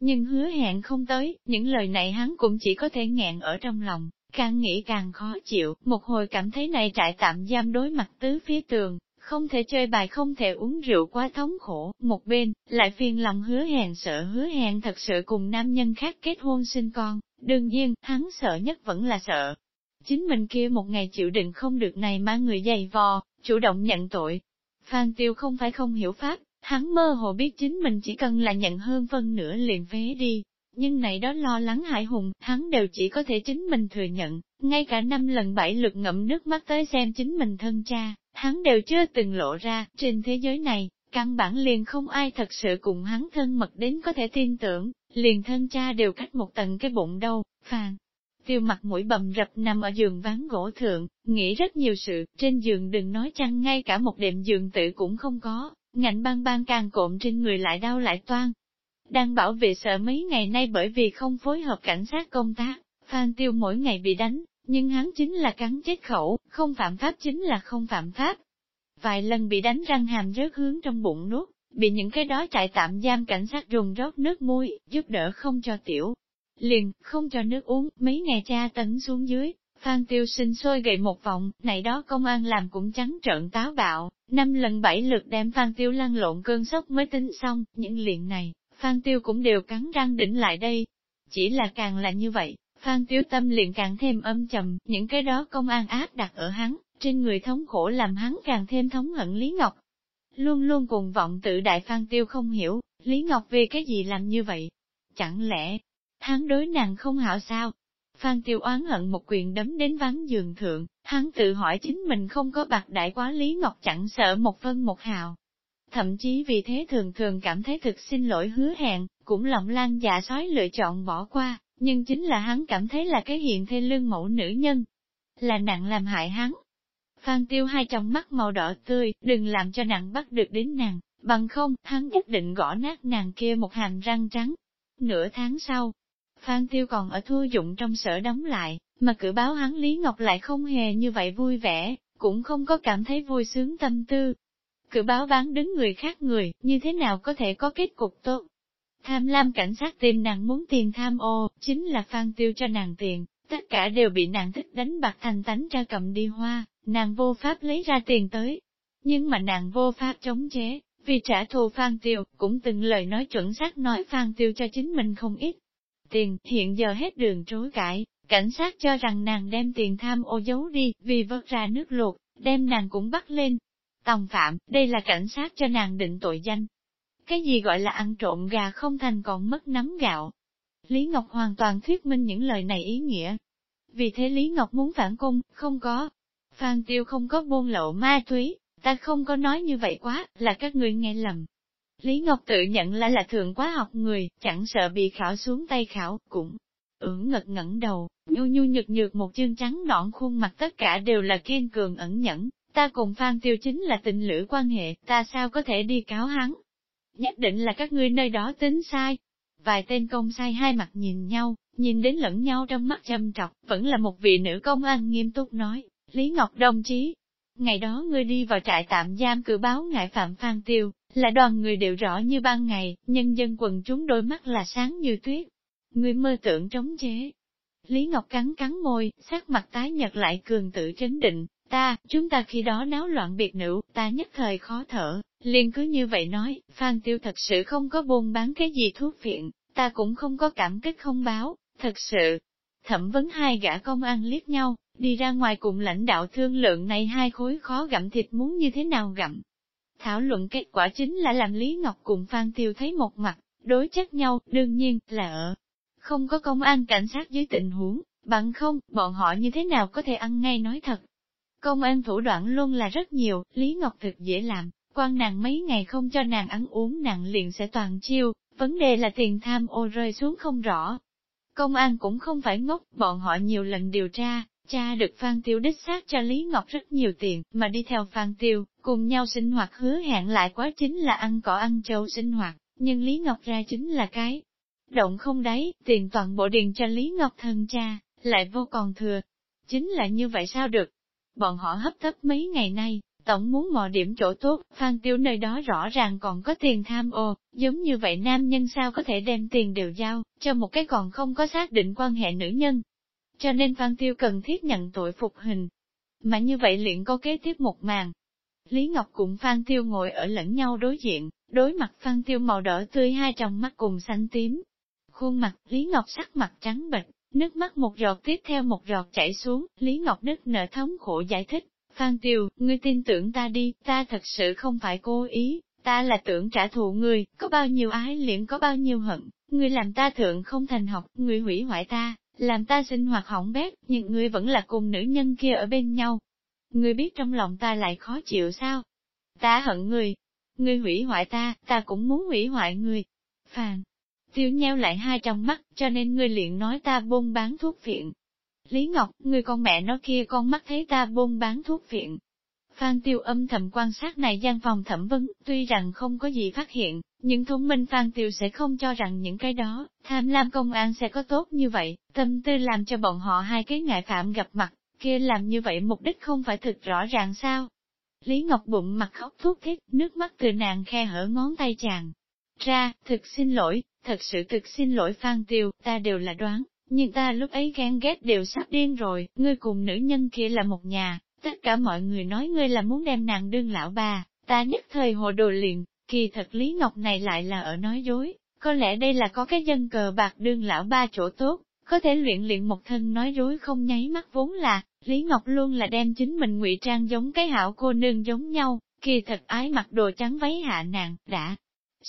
Nhưng hứa hẹn không tới, những lời này hắn cũng chỉ có thể nghẹn ở trong lòng, càng nghĩ càng khó chịu, một hồi cảm thấy này trại tạm giam đối mặt tứ phía tường, không thể chơi bài không thể uống rượu quá thống khổ, một bên, lại phiền lòng hứa hẹn sợ hứa hẹn thật sự cùng nam nhân khác kết hôn sinh con, đương nhiên, hắn sợ nhất vẫn là sợ. Chính mình kia một ngày chịu đựng không được này mà người dày vò, chủ động nhận tội, Phan Tiêu không phải không hiểu pháp, hắn mơ hồ biết chính mình chỉ cần là nhận hơn phân nửa liền phế đi. Nhưng này đó lo lắng hại hùng, hắn đều chỉ có thể chính mình thừa nhận, ngay cả năm lần bảy lượt ngậm nước mắt tới xem chính mình thân cha, hắn đều chưa từng lộ ra, trên thế giới này, căn bản liền không ai thật sự cùng hắn thân mật đến có thể tin tưởng, liền thân cha đều cách một tầng cái bụng đâu, Phan tiêu mặt mũi bầm rập nằm ở giường ván gỗ thượng, nghĩ rất nhiều sự, trên giường đừng nói chăng ngay cả một đệm giường tự cũng không có, ngạnh bang bang càng cộm trên người lại đau lại toan. Đang bảo vệ sợ mấy ngày nay bởi vì không phối hợp cảnh sát công tác, Phan Tiêu mỗi ngày bị đánh, nhưng hắn chính là cắn chết khẩu, không phạm pháp chính là không phạm pháp. Vài lần bị đánh răng hàm rớt hướng trong bụng nuốt, bị những cái đó trại tạm giam cảnh sát rùng rót nước muối, giúp đỡ không cho tiểu liền, không cho nước uống, mấy ngày cha tấn xuống dưới, Phan Tiêu sinh sôi gậy một vòng, này đó công an làm cũng trắng trợn táo bạo, năm lần bảy lượt đem Phan Tiêu lăn lộn cơn sốc mới tính xong, những liền này, Phan Tiêu cũng đều cắn răng đỉnh lại đây. Chỉ là càng là như vậy, Phan Tiêu tâm liền càng thêm âm trầm, những cái đó công an áp đặt ở hắn, trên người thống khổ làm hắn càng thêm thống hận Lý Ngọc. Luôn luôn cùng vọng tự đại Phan Tiêu không hiểu, Lý Ngọc vì cái gì làm như vậy? Chẳng lẽ, hắn đối nàng không hảo sao? Phan Tiêu oán hận một quyền đấm đến ván giường thượng, hắn tự hỏi chính mình không có bạc đại quá Lý Ngọc chẳng sợ một phân một hào. Thậm chí vì thế thường thường cảm thấy thực xin lỗi hứa hẹn, cũng lòng lan dạ sói lựa chọn bỏ qua, nhưng chính là hắn cảm thấy là cái hiện thê lương mẫu nữ nhân. Là nặng làm hại hắn. Phan Tiêu hai trong mắt màu đỏ tươi, đừng làm cho nặng bắt được đến nàng, bằng không, hắn nhất định gõ nát nàng kia một hàm răng trắng. Nửa tháng sau, Phan Tiêu còn ở thua dụng trong sở đóng lại, mà cử báo hắn Lý Ngọc lại không hề như vậy vui vẻ, cũng không có cảm thấy vui sướng tâm tư. Cử báo bán đứng người khác người, như thế nào có thể có kết cục tốt? Tham lam cảnh sát tìm nàng muốn tiền tham ô, chính là Phan Tiêu cho nàng tiền, tất cả đều bị nàng thích đánh bạc thành tánh ra cầm đi hoa, nàng vô pháp lấy ra tiền tới. Nhưng mà nàng vô pháp chống chế, vì trả thù Phan Tiêu, cũng từng lời nói chuẩn xác nói Phan Tiêu cho chính mình không ít, tiền, hiện giờ hết đường trối cãi, cảnh sát cho rằng nàng đem tiền tham ô giấu đi, vì vớt ra nước luộc, đem nàng cũng bắt lên. Tòng phạm, đây là cảnh sát cho nàng định tội danh. Cái gì gọi là ăn trộm gà không thành còn mất nắm gạo. Lý Ngọc hoàn toàn thuyết minh những lời này ý nghĩa. Vì thế Lý Ngọc muốn phản cung, không có. Phan Tiêu không có buôn lậu ma túy, ta không có nói như vậy quá, là các người nghe lầm. Lý Ngọc tự nhận là là thượng quá học người, chẳng sợ bị khảo xuống tay khảo, cũng ưỡng ngật ngẩng đầu, nhu nhu nhược nhược một chương trắng nõn khuôn mặt tất cả đều là kiên cường ẩn nhẫn, ta cùng Phan Tiêu chính là tình lữ quan hệ, ta sao có thể đi cáo hắn. Nhất định là các ngươi nơi đó tính sai. Vài tên công sai hai mặt nhìn nhau, nhìn đến lẫn nhau trong mắt châm trọc, vẫn là một vị nữ công an nghiêm túc nói, Lý Ngọc đồng chí. Ngày đó ngươi đi vào trại tạm giam cử báo ngại phạm Phan Tiêu, là đoàn người đều rõ như ban ngày, nhân dân quần chúng đôi mắt là sáng như tuyết. Ngươi mơ tưởng trống chế. Lý Ngọc cắn cắn môi, sắc mặt tái nhật lại cường tự chấn định, ta, chúng ta khi đó náo loạn biệt nữ, ta nhất thời khó thở, liền cứ như vậy nói, Phan Tiêu thật sự không có buôn bán cái gì thuốc phiện, ta cũng không có cảm kích không báo, thật sự. Thẩm vấn hai gã công an liếc nhau, đi ra ngoài cùng lãnh đạo thương lượng này hai khối khó gặm thịt muốn như thế nào gặm, Thảo luận kết quả chính là làm Lý Ngọc cùng Phan Tiêu thấy một mặt, đối chất nhau, đương nhiên, là ở. Không có công an cảnh sát dưới tình huống, bằng không, bọn họ như thế nào có thể ăn ngay nói thật. Công an thủ đoạn luôn là rất nhiều, Lý Ngọc thực dễ làm, quan nàng mấy ngày không cho nàng ăn uống nàng liền sẽ toàn chiêu, vấn đề là tiền tham ô rơi xuống không rõ. Công an cũng không phải ngốc, bọn họ nhiều lần điều tra, Cha được Phan Tiêu đích xác cho Lý Ngọc rất nhiều tiền, mà đi theo Phan Tiêu, cùng nhau sinh hoạt hứa hẹn lại quá chính là ăn cỏ ăn châu sinh hoạt, nhưng Lý Ngọc ra chính là cái. Động không đấy, tiền toàn bộ điền cho Lý Ngọc thân cha, lại vô còn thừa. Chính là như vậy sao được? Bọn họ hấp tấp mấy ngày nay, tổng muốn mò điểm chỗ tốt, Phan Tiêu nơi đó rõ ràng còn có tiền tham ô, giống như vậy nam nhân sao có thể đem tiền đều giao, cho một cái còn không có xác định quan hệ nữ nhân, cho nên Phan Tiêu cần thiết nhận tội phục hình. Mà như vậy liền có kế tiếp một màn. Lý Ngọc cùng Phan Tiêu ngồi ở lẫn nhau đối diện, đối mặt Phan Tiêu màu đỏ tươi hai trong mắt cùng xanh tím. Khuôn mặt, Lý Ngọc sắc mặt trắng bệch, nước mắt một giọt tiếp theo một giọt chảy xuống, Lý Ngọc Đức nở thống khổ giải thích. Phan Tiêu, ngươi tin tưởng ta đi, ta thật sự không phải cố ý, ta là tưởng trả thù ngươi, có bao nhiêu ái liễn có bao nhiêu hận, ngươi làm ta thượng không thành học, ngươi hủy hoại ta, làm ta sinh hoạt hỏng bét, nhưng ngươi vẫn là cùng nữ nhân kia ở bên nhau. Ngươi biết trong lòng ta lại khó chịu sao? Ta hận ngươi. Ngươi hủy hoại ta, ta cũng muốn hủy hoại ngươi. Phàn. Tiêu nheo lại hai trong mắt, cho nên ngươi liền nói ta buôn bán thuốc viện. Lý Ngọc, ngươi con mẹ nó kia con mắt thấy ta buôn bán thuốc viện, Phan Tiêu âm thầm quan sát này gian phòng thẩm vấn, tuy rằng không có gì phát hiện, nhưng thông minh Phan Tiêu sẽ không cho rằng những cái đó, tham lam công an sẽ có tốt như vậy, tâm tư làm cho bọn họ hai cái ngại phạm gặp mặt, kia làm như vậy mục đích không phải thực rõ ràng sao. Lý Ngọc bụng mặt khóc thuốc thiết, nước mắt từ nàng khe hở ngón tay chàng. Ra, thực xin lỗi, thật sự thực xin lỗi Phan Tiêu, ta đều là đoán, nhưng ta lúc ấy ghen ghét đều sắp điên rồi, ngươi cùng nữ nhân kia là một nhà, Tất cả mọi người nói ngươi là muốn đem nàng đương lão bà, ta nhất thời hồ đồ liền, kỳ thật Lý Ngọc này lại là ở nói dối, có lẽ đây là có cái dân cờ bạc đương lão ba chỗ tốt, có thể luyện luyện một thân nói dối không nháy mắt vốn là, Lý Ngọc luôn là đem chính mình ngụy trang giống cái hảo cô nương giống nhau, kỳ thật ái mặc đồ trắng váy hạ nàng, đã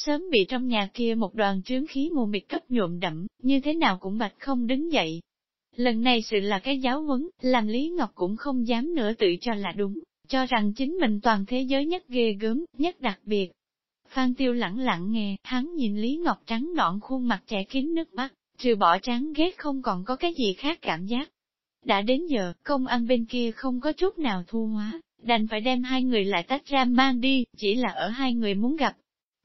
sớm bị trong nhà kia một đoàn trướng khí mù mịt cấp nhuộm đậm, như thế nào cũng bạch không đứng dậy, Lần này sự là cái giáo huấn, làm Lý Ngọc cũng không dám nữa tự cho là đúng, cho rằng chính mình toàn thế giới nhất ghê gớm, nhất đặc biệt. Phan Tiêu lặng lặng nghe, hắn nhìn Lý Ngọc trắng nõn khuôn mặt trẻ kín nước mắt, trừ bỏ trắng ghét không còn có cái gì khác cảm giác. Đã đến giờ, công ăn bên kia không có chút nào thu hóa, đành phải đem hai người lại tách ra mang đi, chỉ là ở hai người muốn gặp.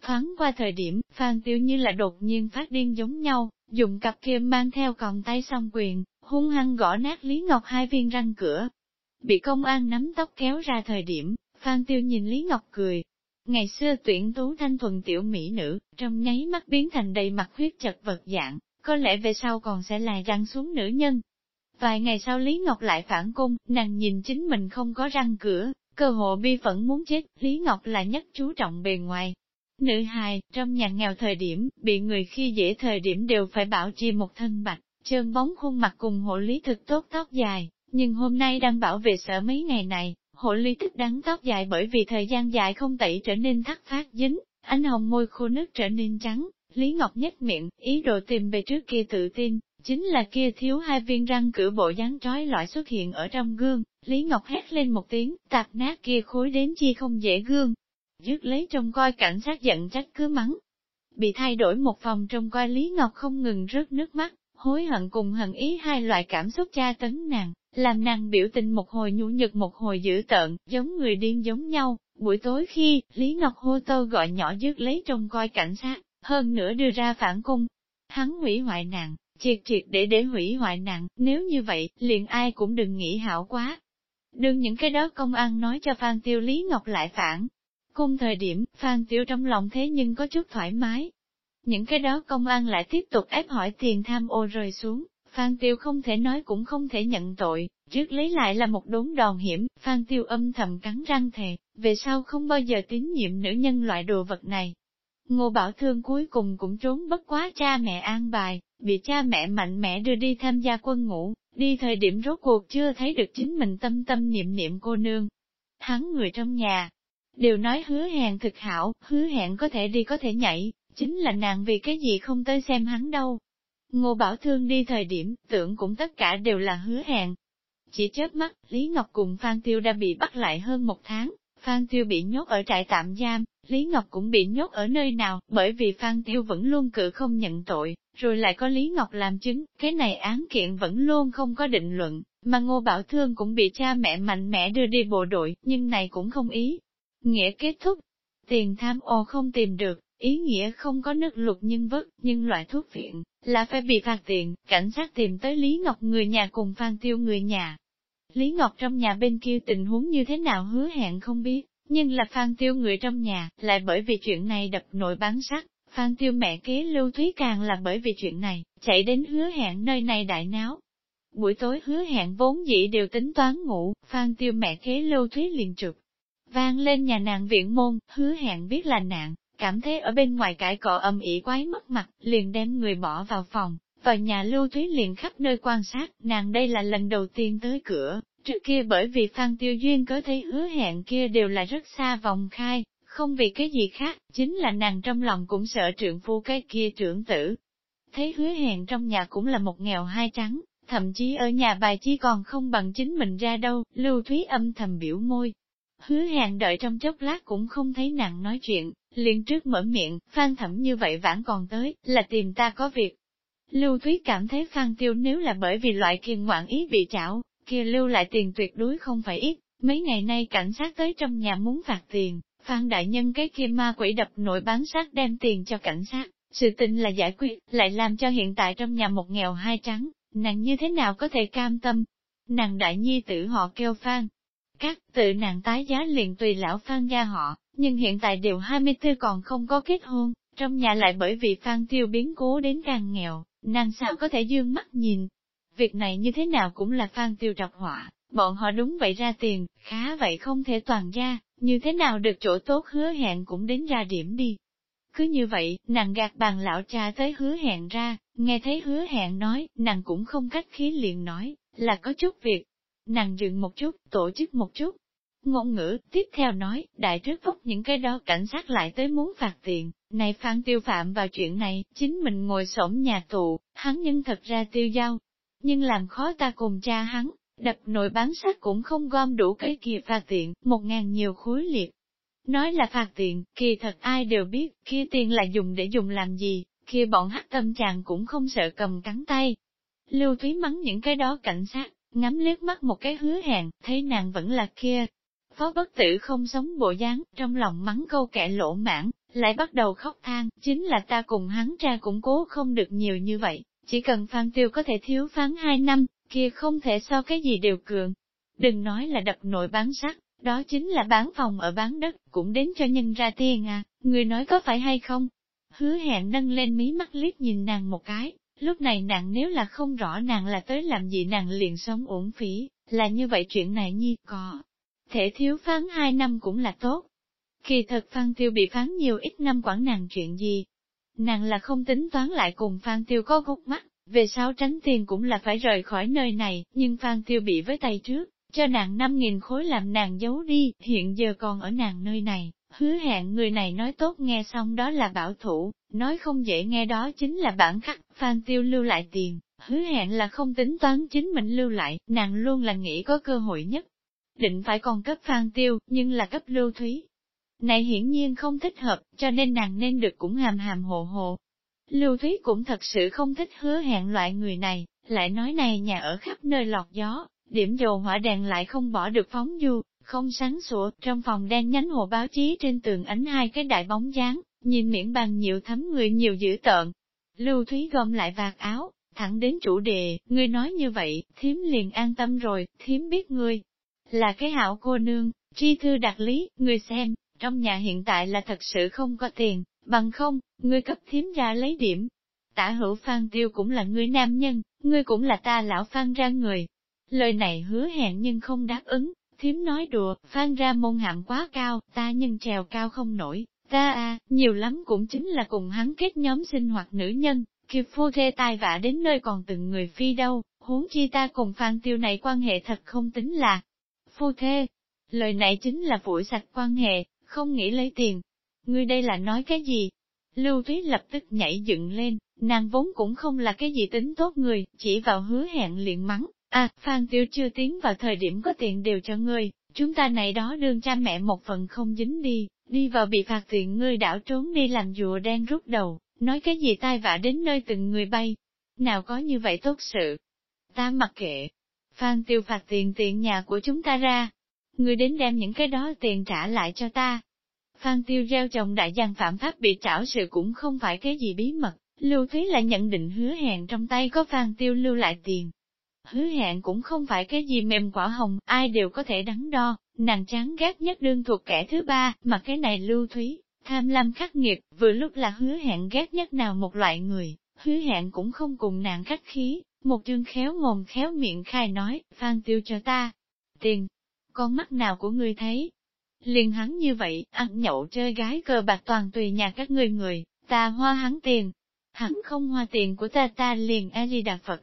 Thoáng qua thời điểm, Phan Tiêu như là đột nhiên phát điên giống nhau, dùng cặp kia mang theo còng tay song quyền, hung hăng gõ nát Lý Ngọc hai viên răng cửa. Bị công an nắm tóc kéo ra thời điểm, Phan Tiêu nhìn Lý Ngọc cười. Ngày xưa tuyển tú thanh thuần tiểu mỹ nữ, trong nháy mắt biến thành đầy mặt huyết chật vật dạng, có lẽ về sau còn sẽ lại răng xuống nữ nhân. Vài ngày sau Lý Ngọc lại phản cung, nàng nhìn chính mình không có răng cửa, cơ hộ bi phẫn muốn chết, Lý Ngọc là nhất chú trọng bề ngoài. Nữ hài, trong nhà nghèo thời điểm, bị người khi dễ thời điểm đều phải bảo trì một thân bạch, trơn bóng khuôn mặt cùng hộ lý thực tốt tóc dài, nhưng hôm nay đang bảo vệ sở mấy ngày này, hộ lý thức đắng tóc dài bởi vì thời gian dài không tẩy trở nên thắt phát dính, ánh hồng môi khô nước trở nên trắng, Lý Ngọc nhếch miệng, ý đồ tìm về trước kia tự tin, chính là kia thiếu hai viên răng cửa bộ dáng trói loại xuất hiện ở trong gương, Lý Ngọc hét lên một tiếng, tạp nát kia khối đến chi không dễ gương. Dứt lấy trong coi cảnh sát giận trách cứ mắng. Bị thay đổi một phòng trong coi Lý Ngọc không ngừng rớt nước mắt, hối hận cùng hận ý hai loại cảm xúc tra tấn nàng, làm nàng biểu tình một hồi nhu nhược một hồi dữ tợn, giống người điên giống nhau. Buổi tối khi, Lý Ngọc hô tơ gọi nhỏ dứt lấy trong coi cảnh sát, hơn nữa đưa ra phản cung. Hắn hủy hoại nàng, triệt triệt để để hủy hoại nàng, nếu như vậy, liền ai cũng đừng nghĩ hảo quá. Đừng những cái đó công an nói cho Phan Tiêu Lý Ngọc lại phản. Cung thời điểm, Phan Tiêu trong lòng thế nhưng có chút thoải mái. Những cái đó công an lại tiếp tục ép hỏi tiền tham ô rơi xuống, Phan Tiêu không thể nói cũng không thể nhận tội, trước lấy lại là một đốn đòn hiểm, Phan Tiêu âm thầm cắn răng thề, về sau không bao giờ tín nhiệm nữ nhân loại đồ vật này. Ngô Bảo Thương cuối cùng cũng trốn bất quá cha mẹ an bài, bị cha mẹ mạnh mẽ đưa đi tham gia quân ngũ, đi thời điểm rốt cuộc chưa thấy được chính mình tâm tâm niệm niệm cô nương. Hắn người trong nhà, đều nói hứa hẹn thực hảo, hứa hẹn có thể đi có thể nhảy, chính là nàng vì cái gì không tới xem hắn đâu. Ngô Bảo Thương đi thời điểm, tưởng cũng tất cả đều là hứa hẹn. Chỉ chớp mắt, Lý Ngọc cùng Phan Tiêu đã bị bắt lại hơn một tháng, Phan Tiêu bị nhốt ở trại tạm giam, Lý Ngọc cũng bị nhốt ở nơi nào, bởi vì Phan Tiêu vẫn luôn cự không nhận tội, rồi lại có Lý Ngọc làm chứng, cái này án kiện vẫn luôn không có định luận, mà Ngô Bảo Thương cũng bị cha mẹ mạnh mẽ đưa đi bộ đội, nhưng này cũng không ý. Nghĩa kết thúc, tiền tham ô không tìm được, ý nghĩa không có nước lục nhân vất, nhưng loại thuốc viện, là phải bị phạt tiền, cảnh sát tìm tới Lý Ngọc người nhà cùng Phan Tiêu người nhà. Lý Ngọc trong nhà bên kia tình huống như thế nào hứa hẹn không biết, nhưng là Phan Tiêu người trong nhà, lại bởi vì chuyện này đập nội bán sắt, Phan Tiêu mẹ kế Lưu Thúy càng là bởi vì chuyện này, chạy đến hứa hẹn nơi này đại náo. Buổi tối hứa hẹn vốn dĩ đều tính toán ngủ, Phan Tiêu mẹ kế Lưu Thúy liền trực. Vang lên nhà nàng viện môn, hứa hẹn biết là nạn, cảm thấy ở bên ngoài cãi cọ âm ỉ quái mất mặt, liền đem người bỏ vào phòng, vào nhà Lưu Thúy liền khắp nơi quan sát, nàng đây là lần đầu tiên tới cửa, Trước kia bởi vì Phan Tiêu Duyên có thấy hứa hẹn kia đều là rất xa vòng khai, không vì cái gì khác, chính là nàng trong lòng cũng sợ trượng phu cái kia trưởng tử. Thấy hứa hẹn trong nhà cũng là một nghèo hai trắng, thậm chí ở nhà bài chi còn không bằng chính mình ra đâu, lưu thúy âm thầm biểu môi. Hứa hẹn đợi trong chốc lát cũng không thấy nàng nói chuyện, liền trước mở miệng, phan thẩm như vậy vãn còn tới, là tìm ta có việc. Lưu Thúy cảm thấy Phan Tiêu nếu là bởi vì loại kiên ngoạn ý bị chảo kia lưu lại tiền tuyệt đối không phải ít, mấy ngày nay cảnh sát tới trong nhà muốn phạt tiền, Phan Đại Nhân cái kia ma quỷ đập nội bán sát đem tiền cho cảnh sát, sự tình là giải quyết, lại làm cho hiện tại trong nhà một nghèo hai trắng, nàng như thế nào có thể cam tâm. Nàng đại nhi tử họ kêu Phan. Các tự nàng tái giá liền tùy lão Phan gia họ, nhưng hiện tại đều 24 còn không có kết hôn, trong nhà lại bởi vì Phan tiêu biến cố đến càng nghèo, nàng sao có thể dương mắt nhìn, Việc này như thế nào cũng là Phan Tiêu trọc họa, bọn họ đúng vậy ra tiền, khá vậy không thể toàn ra, như thế nào được chỗ tốt hứa hẹn cũng đến ra điểm đi. Cứ như vậy, nàng gạt bàn lão cha tới hứa hẹn ra, nghe thấy hứa hẹn nói, nàng cũng không cách khí liền nói, là có chút việc. Nàng dừng một chút, tổ chức một chút. Ngôn ngữ, tiếp theo nói, đại trước phúc những cái đó cảnh sát lại tới muốn phạt tiền, này phan tiêu phạm vào chuyện này, chính mình ngồi sổm nhà tù, hắn nhân thật ra tiêu giao, nhưng làm khó ta cùng cha hắn, đập nội bán sách cũng không gom đủ cái kia phạt tiền một ngàn nhiều khối liệt. Nói là phạt tiền, kỳ thật ai đều biết, kia tiền là dùng để dùng làm gì, kia bọn hắc tâm chàng cũng không sợ cầm cắn tay. Lưu Thúy mắng những cái đó cảnh sát, ngắm liếc mắt một cái hứa hẹn, thấy nàng vẫn là kia. Phó bất tử không sống bộ dáng, trong lòng mắng câu kẻ lỗ mãn, lại bắt đầu khóc than, chính là ta cùng hắn ra cũng cố không được nhiều như vậy, chỉ cần Phan Tiêu có thể thiếu phán hai năm, kia không thể so cái gì đều cường. Đừng nói là đập nội bán sắt, đó chính là bán phòng ở bán đất, cũng đến cho nhân ra tiền à, người nói có phải hay không? Hứa hẹn nâng lên mí mắt liếc nhìn nàng một cái, lúc này nàng nếu là không rõ nàng là tới làm gì nàng liền sống uổng phí, là như vậy chuyện này nhi có. Thể thiếu phán hai năm cũng là tốt. Kỳ thật Phan Tiêu bị phán nhiều ít năm quản nàng chuyện gì. Nàng là không tính toán lại cùng Phan Tiêu có gốc mắt, về sau tránh tiền cũng là phải rời khỏi nơi này, nhưng Phan Tiêu bị với tay trước, cho nàng 5.000 khối làm nàng giấu đi, hiện giờ còn ở nàng nơi này, hứa hẹn người này nói tốt nghe xong đó là bảo thủ, nói không dễ nghe đó chính là bản khắc, Phan Tiêu lưu lại tiền, hứa hẹn là không tính toán chính mình lưu lại, nàng luôn là nghĩ có cơ hội nhất. Định phải còn cấp Phan Tiêu, nhưng là cấp lưu thúy. Này hiển nhiên không thích hợp, cho nên nàng nên được cũng hàm hàm hồ hồ. Lưu Thúy cũng thật sự không thích hứa hẹn loại người này, lại nói này nhà ở khắp nơi lọt gió, điểm dầu hỏa đèn lại không bỏ được phóng du, không sáng sủa, trong phòng đen nhánh hồ báo chí trên tường ánh hai cái đại bóng dáng, nhìn miệng bàn nhiều thấm người nhiều dữ tợn. Lưu Thúy gom lại vạt áo, thẳng đến chủ đề, ngươi nói như vậy, thiếm liền an tâm rồi, thiếm biết ngươi. Là cái hảo cô nương, tri thư đặc lý, ngươi xem, trong nhà hiện tại là thật sự không có tiền, bằng không, ngươi cấp thiếm ra lấy điểm. Tả hữu Phan Tiêu cũng là ngươi nam nhân, ngươi cũng là ta lão Phan ra người. Lời này hứa hẹn nhưng không đáp ứng, thiếm nói đùa, Phan ra môn hạm quá cao, ta nhưng trèo cao không nổi, ta à, nhiều lắm cũng chính là cùng hắn kết nhóm sinh hoạt nữ nhân, kịp phu thê tai vạ đến nơi còn từng người phi đâu, huống chi ta cùng Phan Tiêu này quan hệ thật không tính là phu thê. Lời này chính là phủi sạch quan hệ, không nghĩ lấy tiền. Ngươi đây là nói cái gì? Lưu Thúy lập tức nhảy dựng lên, nàng vốn cũng không là cái gì tính tốt người, chỉ vào hứa hẹn liền mắng. À, Phan Tiêu chưa tiến vào thời điểm có tiền đều cho ngươi, chúng ta này đó đương cha mẹ một phần không dính đi, đi vào bị phạt tiền ngươi đảo trốn đi làm dùa đen rút đầu, nói cái gì tai vạ đến nơi từng người bay. Nào có như vậy tốt sự? Ta mặc kệ. Phan Tiêu phạt tiền tiền nhà của chúng ta ra. Ngươi đến đem những cái đó tiền trả lại cho ta. Phan Tiêu gieo chồng đại giang phạm pháp bị trảo sự cũng không phải cái gì bí mật, Lưu Thúy lại nhận định hứa hẹn trong tay có Phan Tiêu lưu lại tiền. Hứa hẹn cũng không phải cái gì mềm quả hồng, ai đều có thể đắn đo, nàng chán ghét nhất đương thuộc kẻ thứ ba, mà cái này Lưu Thúy, tham lam khắc nghiệt, vừa lúc là hứa hẹn ghét nhất nào một loại người, hứa hẹn cũng không cùng nàng khách khí, một chương khéo mồm khéo miệng khai nói, Phan Tiêu cho ta, tiền, con mắt nào của ngươi thấy, Liền hắn như vậy, ăn nhậu chơi gái cờ bạc toàn tùy nhà các ngươi người, ta hoa hắn tiền. Hắn không hoa tiền của ta ta liền a di đà Phật.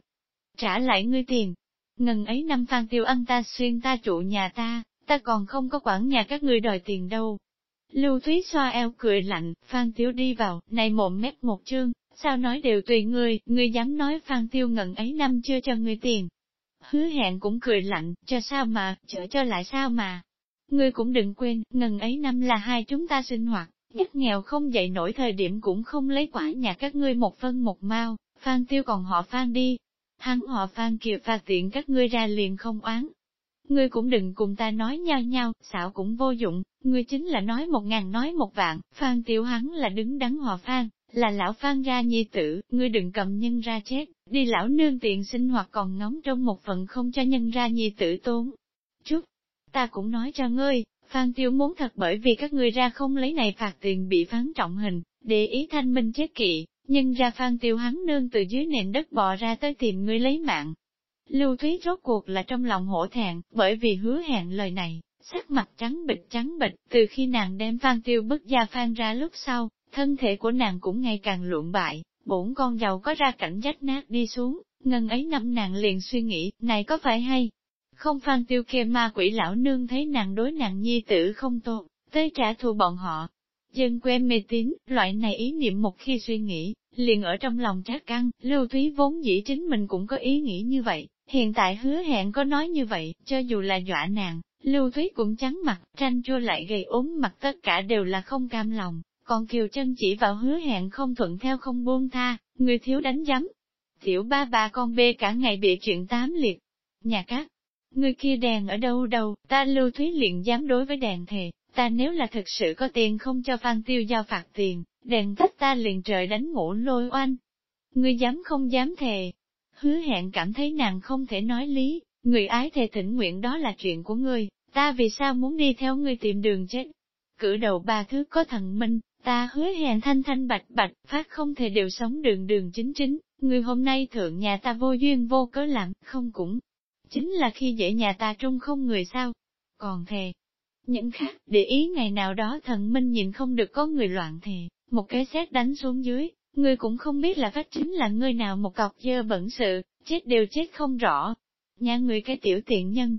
Trả lại ngươi tiền. Ngần ấy năm phan tiêu ăn ta xuyên ta trụ nhà ta, ta còn không có quản nhà các ngươi đòi tiền đâu. Lưu Thúy xoa eo cười lạnh, Phan Tiêu đi vào, này mồm mép một chương, sao nói đều tùy ngươi, ngươi dám nói Phan Tiêu ngần ấy năm chưa cho ngươi tiền. Hứa hẹn cũng cười lạnh, cho sao mà, chở cho lại sao mà. Ngươi cũng đừng quên, ngần ấy năm là hai chúng ta sinh hoạt, nhất nghèo không dậy nổi thời điểm cũng không lấy quả nhà các ngươi một phân một mao, Phan Tiêu còn họ Phan đi. Hắn họ Phan kia phạt tiện các ngươi ra liền không oán. Ngươi cũng đừng cùng ta nói nhau nhau, xảo cũng vô dụng, ngươi chính là nói một ngàn nói một vạn, Phan tiểu hắn là đứng đắn họ Phan, là lão Phan ra nhi tử, ngươi đừng cầm nhân ra chết, đi lão nương tiện sinh hoạt còn ngóng trong một phần không cho nhân ra nhi tử tốn. Chút, Ta cũng nói cho ngươi, Phan Tiêu muốn thật bởi vì các ngươi ra không lấy này phạt tiền bị phán trọng hình, để ý thanh minh chết kỵ, nhưng ra Phan Tiêu hắn nương từ dưới nền đất bò ra tới tìm ngươi lấy mạng. Lưu Thúy rốt cuộc là trong lòng hổ thẹn, bởi vì hứa hẹn lời này, sắc mặt trắng bịch trắng bịch, từ khi nàng đem Phan Tiêu bức gia Phan ra lúc sau, thân thể của nàng cũng ngày càng luộn bại, bổn con giàu có ra cảnh rách nát đi xuống, ngần ấy năm nàng liền suy nghĩ, này có phải hay, không phan tiêu kia ma quỷ lão nương thấy nàng đối nàng nhi tử không tốt, tới trả thù bọn họ. Dân quê mê tín, loại này ý niệm một khi suy nghĩ, liền ở trong lòng trác căng, lưu thúy vốn dĩ chính mình cũng có ý nghĩ như vậy, hiện tại hứa hẹn có nói như vậy, cho dù là dọa nàng, lưu thúy cũng trắng mặt, tranh chua lại gầy ốm mặt tất cả đều là không cam lòng, còn kiều chân chỉ vào hứa hẹn không thuận theo không buông tha, người thiếu đánh giấm. Tiểu ba ba con bê cả ngày bị chuyện tám liệt. Nhà cát, Người kia đèn ở đâu đâu, ta lưu thúy liền dám đối với đèn thề, ta nếu là thực sự có tiền không cho Phan Tiêu giao phạt tiền, đèn tách ta liền trời đánh ngủ lôi oanh. Ngươi dám không dám thề. Hứa hẹn cảm thấy nàng không thể nói lý, người ái thề thỉnh nguyện đó là chuyện của ngươi, ta vì sao muốn đi theo ngươi tìm đường chết. Cử đầu ba thứ có thần minh, ta hứa hẹn thanh thanh bạch bạch, phát không thể đều sống đường đường chính chính, người hôm nay thượng nhà ta vô duyên vô cớ lặng, không cũng chính là khi dễ nhà ta trung không người sao. Còn thề, Những khác, để ý ngày nào đó thần minh nhìn không được có người loạn thề, một cái xét đánh xuống dưới, ngươi cũng không biết là phát chính là ngươi nào một cọc dơ bẩn sự, chết đều chết không rõ. Nhà người cái tiểu tiện nhân.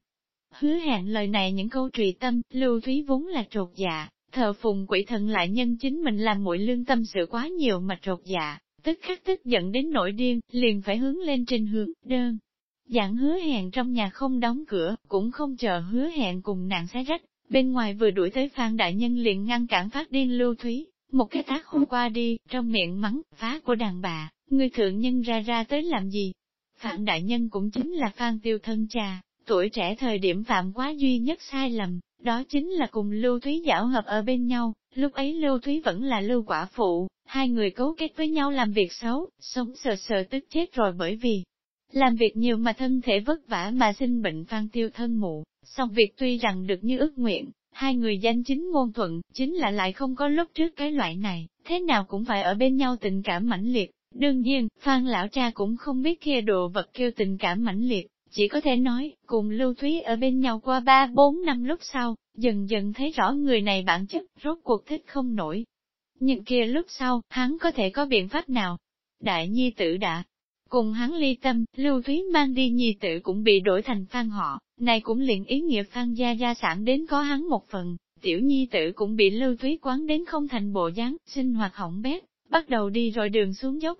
Hứa hẹn lời này những câu trùy tâm, lưu thúy vốn là trột dạ, thờ phùng quỷ thần lại nhân chính mình làm muội lương tâm sự quá nhiều mà trột dạ, tức khắc tức giận đến nỗi điên, liền phải hướng lên trên hướng, đơn. Dạng hứa hẹn trong nhà không đóng cửa, cũng không chờ hứa hẹn cùng nạn xé rách, bên ngoài vừa đuổi tới Phan Đại Nhân liền ngăn cản phát điên lưu thúy, một cái tác hôm qua đi, trong miệng mắng, phá của đàn bà, người thượng nhân ra ra tới làm gì? Phạm Đại Nhân cũng chính là Phan Tiêu thân cha, tuổi trẻ thời điểm phạm quá duy nhất sai lầm, đó chính là cùng Lưu Thúy giảo hợp ở bên nhau, lúc ấy Lưu Thúy vẫn là Lưu quả phụ, hai người cấu kết với nhau làm việc xấu, sống sờ sờ tức chết rồi bởi vì làm việc nhiều mà thân thể vất vả mà sinh bệnh Phan Tiêu thân mụ, song việc tuy rằng được như ước nguyện, hai người danh chính ngôn thuận, chính là lại không có lúc trước cái loại này, thế nào cũng phải ở bên nhau tình cảm mãnh liệt. Đương nhiên, Phan lão cha cũng không biết kia đồ vật kêu tình cảm mãnh liệt, chỉ có thể nói, cùng Lưu Thúy ở bên nhau qua ba bốn năm lúc sau, dần dần thấy rõ người này bản chất, rốt cuộc thích không nổi. Nhưng kia lúc sau, hắn có thể có biện pháp nào? Đại nhi tử đã cùng hắn ly tâm, Lưu Thúy mang đi nhi tử cũng bị đổi thành phan họ, này cũng liền ý nghĩa phan gia gia sản đến có hắn một phần, tiểu nhi tử cũng bị Lưu Thúy quán đến không thành bộ dáng, sinh hoạt hỏng bét, bắt đầu đi rồi đường xuống dốc.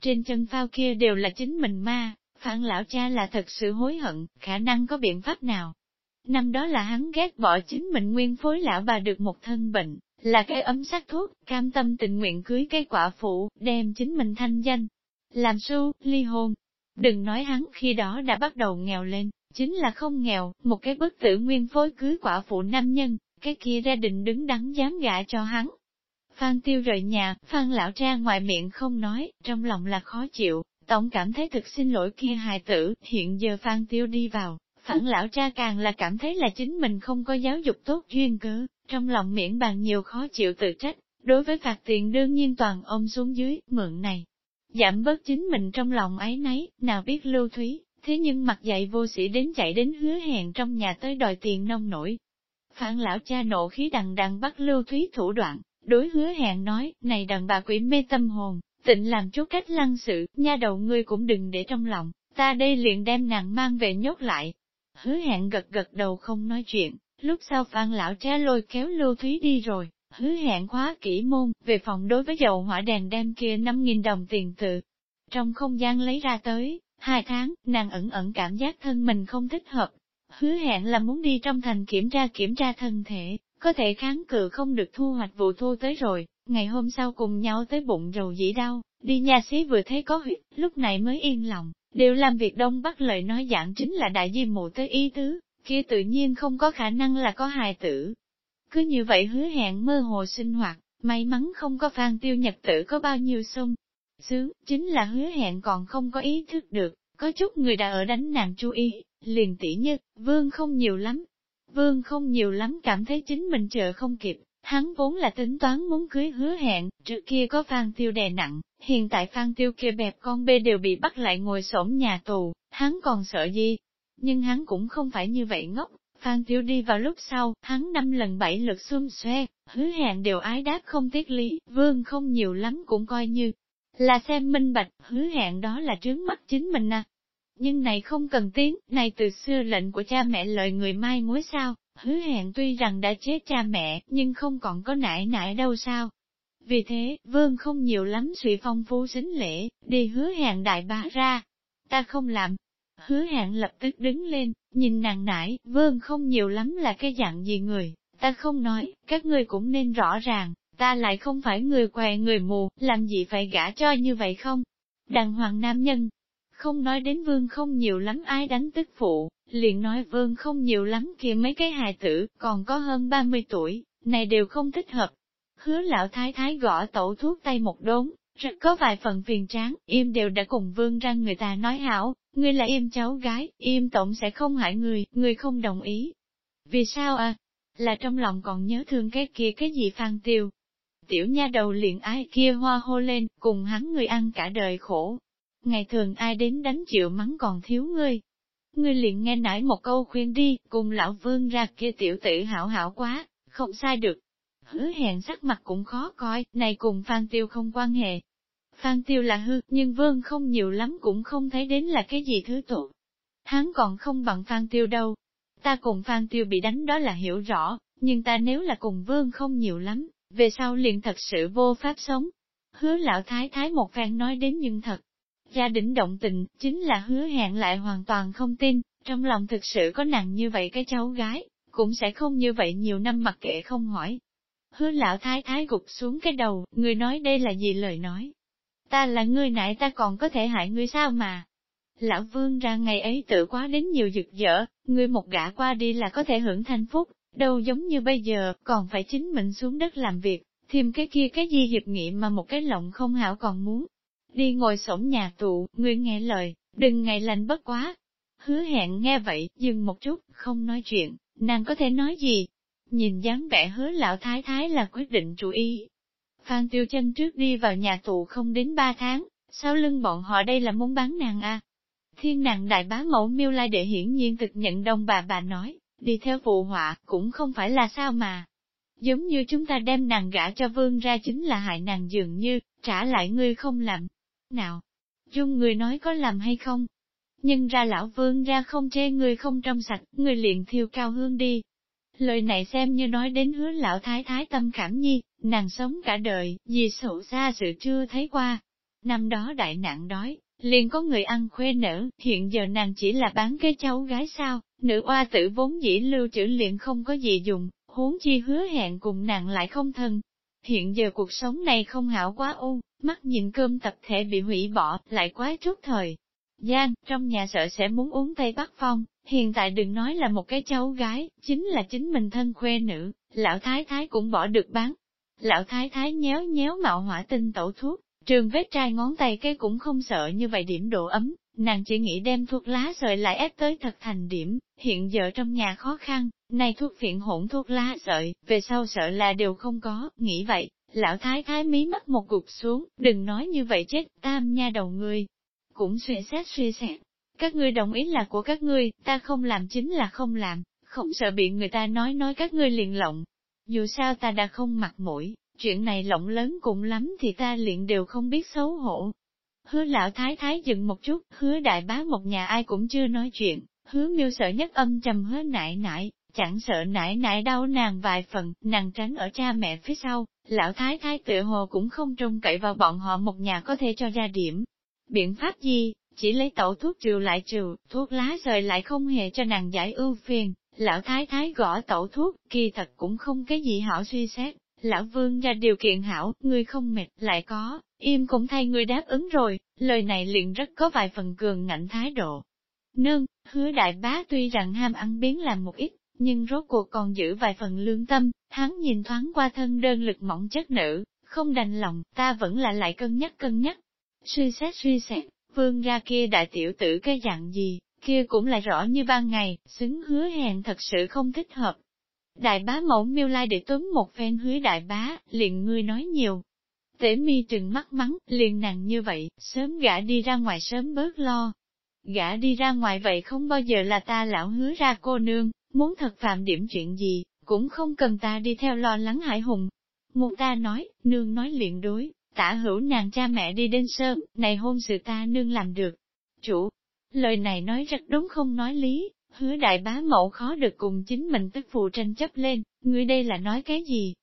Trên chân phao kia đều là chính mình ma, phản lão cha là thật sự hối hận, khả năng có biện pháp nào. Năm đó là hắn ghét bỏ chính mình nguyên phối lão bà được một thân bệnh, là cái ấm sắc thuốc, cam tâm tình nguyện cưới cái quả phụ, đem chính mình thanh danh. Làm su, ly hôn. Đừng nói hắn khi đó đã bắt đầu nghèo lên, chính là không nghèo, một cái bức tử nguyên phối cưới quả phụ nam nhân, cái kia ra đình đứng đắn dám gả cho hắn. Phan tiêu rời nhà, Phan lão ra ngoài miệng không nói, trong lòng là khó chịu, Tổng cảm thấy thực xin lỗi kia hài tử, hiện giờ Phan Tiêu đi vào, phản lão cha càng là cảm thấy là chính mình không có giáo dục tốt duyên cớ, trong lòng miễn bàn nhiều khó chịu tự trách, đối với phạt tiền đương nhiên toàn ôm xuống dưới, mượn này. Giảm bớt chính mình trong lòng ấy nấy, nào biết lưu thúy, thế nhưng mặt dạy vô sĩ đến chạy đến hứa hẹn trong nhà tới đòi tiền nông nổi. Phản lão cha nộ khí đằng đằng bắt lưu thúy thủ đoạn, đối hứa hẹn nói, này đàn bà quỷ mê tâm hồn, Tịnh làm chút cách lăng sự, nha đầu ngươi cũng đừng để trong lòng, ta đây liền đem nàng mang về nhốt lại. Hứa hẹn gật gật đầu không nói chuyện, lúc sau phan lão cha lôi kéo lưu thúy đi rồi, hứa hẹn khóa kỹ môn, về phòng đối với dầu hỏa đèn đem kia 5.000 đồng tiền tự. Trong không gian lấy ra tới, hai tháng, nàng ẩn ẩn cảm giác thân mình không thích hợp. Hứa hẹn là muốn đi trong thành kiểm tra kiểm tra thân thể, có thể kháng cự không được thu hoạch vụ thu tới rồi, Ngày hôm sau cùng nhau tới bụng rầu dĩ đau, đi nhà xí vừa thấy có huyết, lúc này mới yên lòng, đều làm việc đông bắc lời nói giảng chính là đại di mụ tới ý tứ, kia tự nhiên không có khả năng là có hài tử. Cứ như vậy hứa hẹn mơ hồ sinh hoạt, may mắn không có phan tiêu nhật tử có bao nhiêu sung xứ, chính là hứa hẹn còn không có ý thức được, có chút người đã ở đánh nàng chú ý, liền tỉ như vương không nhiều lắm. Vương không nhiều lắm cảm thấy chính mình chờ không kịp, Hắn vốn là tính toán muốn cưới hứa hẹn, trước kia có Phan Tiêu đè nặng, hiện tại Phan Tiêu kia bẹp con bê đều bị bắt lại ngồi xổm nhà tù, hắn còn sợ gì? Nhưng hắn cũng không phải như vậy ngốc, Phan Tiêu đi vào lúc sau, hắn năm lần bảy lượt xung xoe, hứa hẹn đều ái đáp không tiếc lý, vương không nhiều lắm cũng coi như là xem minh bạch, hứa hẹn đó là trướng mắt chính mình à. Nhưng này không cần tiếng, này từ xưa lệnh của cha mẹ lời người mai mối sao, Hứa hẹn tuy rằng đã chết cha mẹ, nhưng không còn có nải nải đâu sao. Vì thế, vương không nhiều lắm suy phong phú xính lễ, đi hứa hẹn đại bá ra. Ta không làm. Hứa hẹn lập tức đứng lên, nhìn nàng nải, vương không nhiều lắm là cái dạng gì người, ta không nói, các ngươi cũng nên rõ ràng, ta lại không phải người què người mù, làm gì phải gả cho như vậy không? Đàng hoàng nam nhân, không nói đến vương không nhiều lắm ai đánh tức phụ, liền nói vương không nhiều lắm kia mấy cái hài tử, còn có hơn 30 tuổi, này đều không thích hợp. Hứa lão thái thái gõ tẩu thuốc tay một đốn, rất có vài phần phiền tráng, im đều đã cùng vương ra người ta nói hảo, ngươi là im cháu gái, im tổng sẽ không hại người, người không đồng ý. Vì sao à? Là trong lòng còn nhớ thương cái kia cái gì phan tiêu. Tiểu nha đầu liền ai kia hoa hô lên, cùng hắn người ăn cả đời khổ. Ngày thường ai đến đánh chịu mắng còn thiếu ngươi, ngươi liền nghe nãy một câu khuyên đi, cùng lão vương ra kia tiểu tử hảo hảo quá, không sai được. Hứa hẹn sắc mặt cũng khó coi, này cùng Phan Tiêu không quan hệ. Phan Tiêu là hư, nhưng vương không nhiều lắm cũng không thấy đến là cái gì thứ tội. Hắn còn không bằng Phan Tiêu đâu. Ta cùng Phan Tiêu bị đánh đó là hiểu rõ, nhưng ta nếu là cùng vương không nhiều lắm, về sau liền thật sự vô pháp sống. Hứa lão thái thái một phen nói đến nhưng thật, gia đình động tình, chính là hứa hẹn lại hoàn toàn không tin, trong lòng thực sự có nàng như vậy cái cháu gái, cũng sẽ không như vậy nhiều năm mặc kệ không hỏi. Hứa lão thái thái gục xuống cái đầu, người nói đây là gì lời nói. Ta là người nãy ta còn có thể hại ngươi sao mà. Lão vương ra ngày ấy tự quá đến nhiều dực dở, ngươi một gã qua đi là có thể hưởng thanh phúc, đâu giống như bây giờ, còn phải chính mình xuống đất làm việc, thêm cái kia cái gì hiệp nghị mà một cái lộng không hảo còn muốn. Đi ngồi sổng nhà tụ, ngươi nghe lời, đừng ngày lành bất quá. Hứa hẹn nghe vậy, dừng một chút, không nói chuyện, nàng có thể nói gì? Nhìn dáng vẻ hứa lão thái thái là quyết định chủ ý. Phan Tiêu chân trước đi vào nhà tù không đến ba tháng, sau lưng bọn họ đây là muốn bán nàng a. À? Thiên nàng đại bá mẫu miêu lai đệ hiển nhiên thực nhận đông bà bà nói, đi theo phụ họa, cũng không phải là sao mà. Giống như chúng ta đem nàng gả cho vương ra chính là hại nàng dường như, trả lại ngươi không làm. Nào, chung người nói có làm hay không? Nhưng ra lão vương ra không chê người không trong sạch, người liền thiêu cao hương đi. Lời này xem như nói đến hứa lão thái thái tâm khảm nhi, nàng sống cả đời, vì xấu xa sự chưa thấy qua. Năm đó đại nạn đói, liền có người ăn khuê nở, hiện giờ nàng chỉ là bán cái cháu gái sao, nữ oa tử vốn dĩ lưu trữ liền không có gì dùng, huống chi hứa hẹn cùng nàng lại không thân. Hiện giờ cuộc sống này không hảo quá u, mắt nhìn cơm tập thể bị hủy bỏ, lại quá trước thời. Giang, trong nhà sợ sẽ muốn uống Tây Bắc Phong, hiện tại đừng nói là một cái cháu gái, chính là chính mình thân khuê nữ, lão thái thái cũng bỏ được bán. Lão thái thái nhéo nhéo mạo hỏa tinh tẩu thuốc, trường vết trai ngón tay cái cũng không sợ như vậy điểm độ ấm, nàng chỉ nghĩ đem thuốc lá sợi lại ép tới thật thành điểm, hiện giờ trong nhà khó khăn, nay thuốc phiện hỗn thuốc lá sợi, về sau sợ là đều không có, nghĩ vậy, lão thái thái mí mắt một gục xuống, đừng nói như vậy chết, tam nha đầu ngươi. Cũng suy xét suy xét, các ngươi đồng ý là của các ngươi, ta không làm chính là không làm, không sợ bị người ta nói nói các ngươi liền lộng. Dù sao ta đã không mặt mũi, chuyện này lộng lớn cũng lắm thì ta liền đều không biết xấu hổ, Hứa lão thái thái dừng một chút, hứa đại bá một nhà ai cũng chưa nói chuyện, hứa miêu sợ nhất âm trầm hứa nại nại, chẳng sợ nại nại đau nàng vài phần, nàng tránh ở cha mẹ phía sau, lão thái thái tựa hồ cũng không trông cậy vào bọn họ một nhà có thể cho ra điểm. Biện pháp gì, chỉ lấy tẩu thuốc trừ lại trừ, thuốc lá rời lại không hề cho nàng giải ưu phiền, lão thái thái gõ tẩu thuốc, kỳ thật cũng không cái gì hảo suy xét, lão vương ra điều kiện hảo, người không mệt, lại có, im cũng thay người đáp ứng rồi, lời này liền rất có vài phần cường ngạnh thái độ. Nương, hứa đại bá tuy rằng ham ăn biến làm một ít, nhưng rốt cuộc còn giữ vài phần lương tâm, hắn nhìn thoáng qua thân đơn lực mỏng chất nữ, không đành lòng, ta vẫn là lại cân nhắc cân nhắc. Suy xét suy xét, vương ra kia đại tiểu tử cái dạng gì, kia cũng là rõ như ban ngày, xứng hứa hẹn thật sự không thích hợp. Đại bá mẫu miêu lai để tuấn một phen hứa đại bá, liền ngươi nói nhiều, Tể mi trừng mắt mắng, liền nàng như vậy, sớm gã đi ra ngoài sớm bớt lo. Gã đi ra ngoài vậy không bao giờ là ta lão hứa ra cô nương, muốn thật phạm điểm chuyện gì, cũng không cần ta đi theo lo lắng hải hùng. Một ta nói, nương nói liền đối, tả hữu nàng cha mẹ đi đến sớm, này hôn sự ta nương làm được. Chủ, lời này nói rất đúng không nói lý, hứa đại bá mẫu khó được cùng chính mình tức phụ tranh chấp lên, ngươi đây là nói cái gì,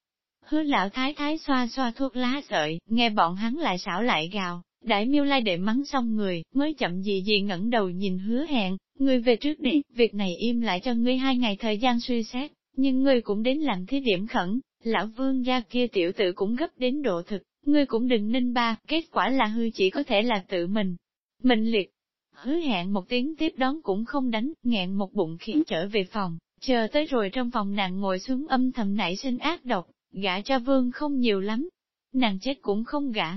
Hứa lão thái thái xoa xoa thuốc lá sợi, nghe bọn hắn lại xảo lại gào, đại miêu lai đệ mắng xong người, mới chậm gì gì ngẩng đầu nhìn hứa hẹn, ngươi về trước đi, việc này im lại cho ngươi hai ngày thời gian suy xét, nhưng ngươi cũng đến làm thí điểm khẩn, lão vương gia kia tiểu tử cũng gấp đến độ thực, ngươi cũng đừng ninh ba, kết quả là hư chỉ có thể là tự mình. Mình liệt, hứa hẹn một tiếng tiếp đón cũng không đánh, nghẹn một bụng khiến trở về phòng, chờ tới rồi trong phòng nàng ngồi xuống âm thầm nảy sinh ác độc, gã cho vương không nhiều lắm, nàng chết cũng không gã.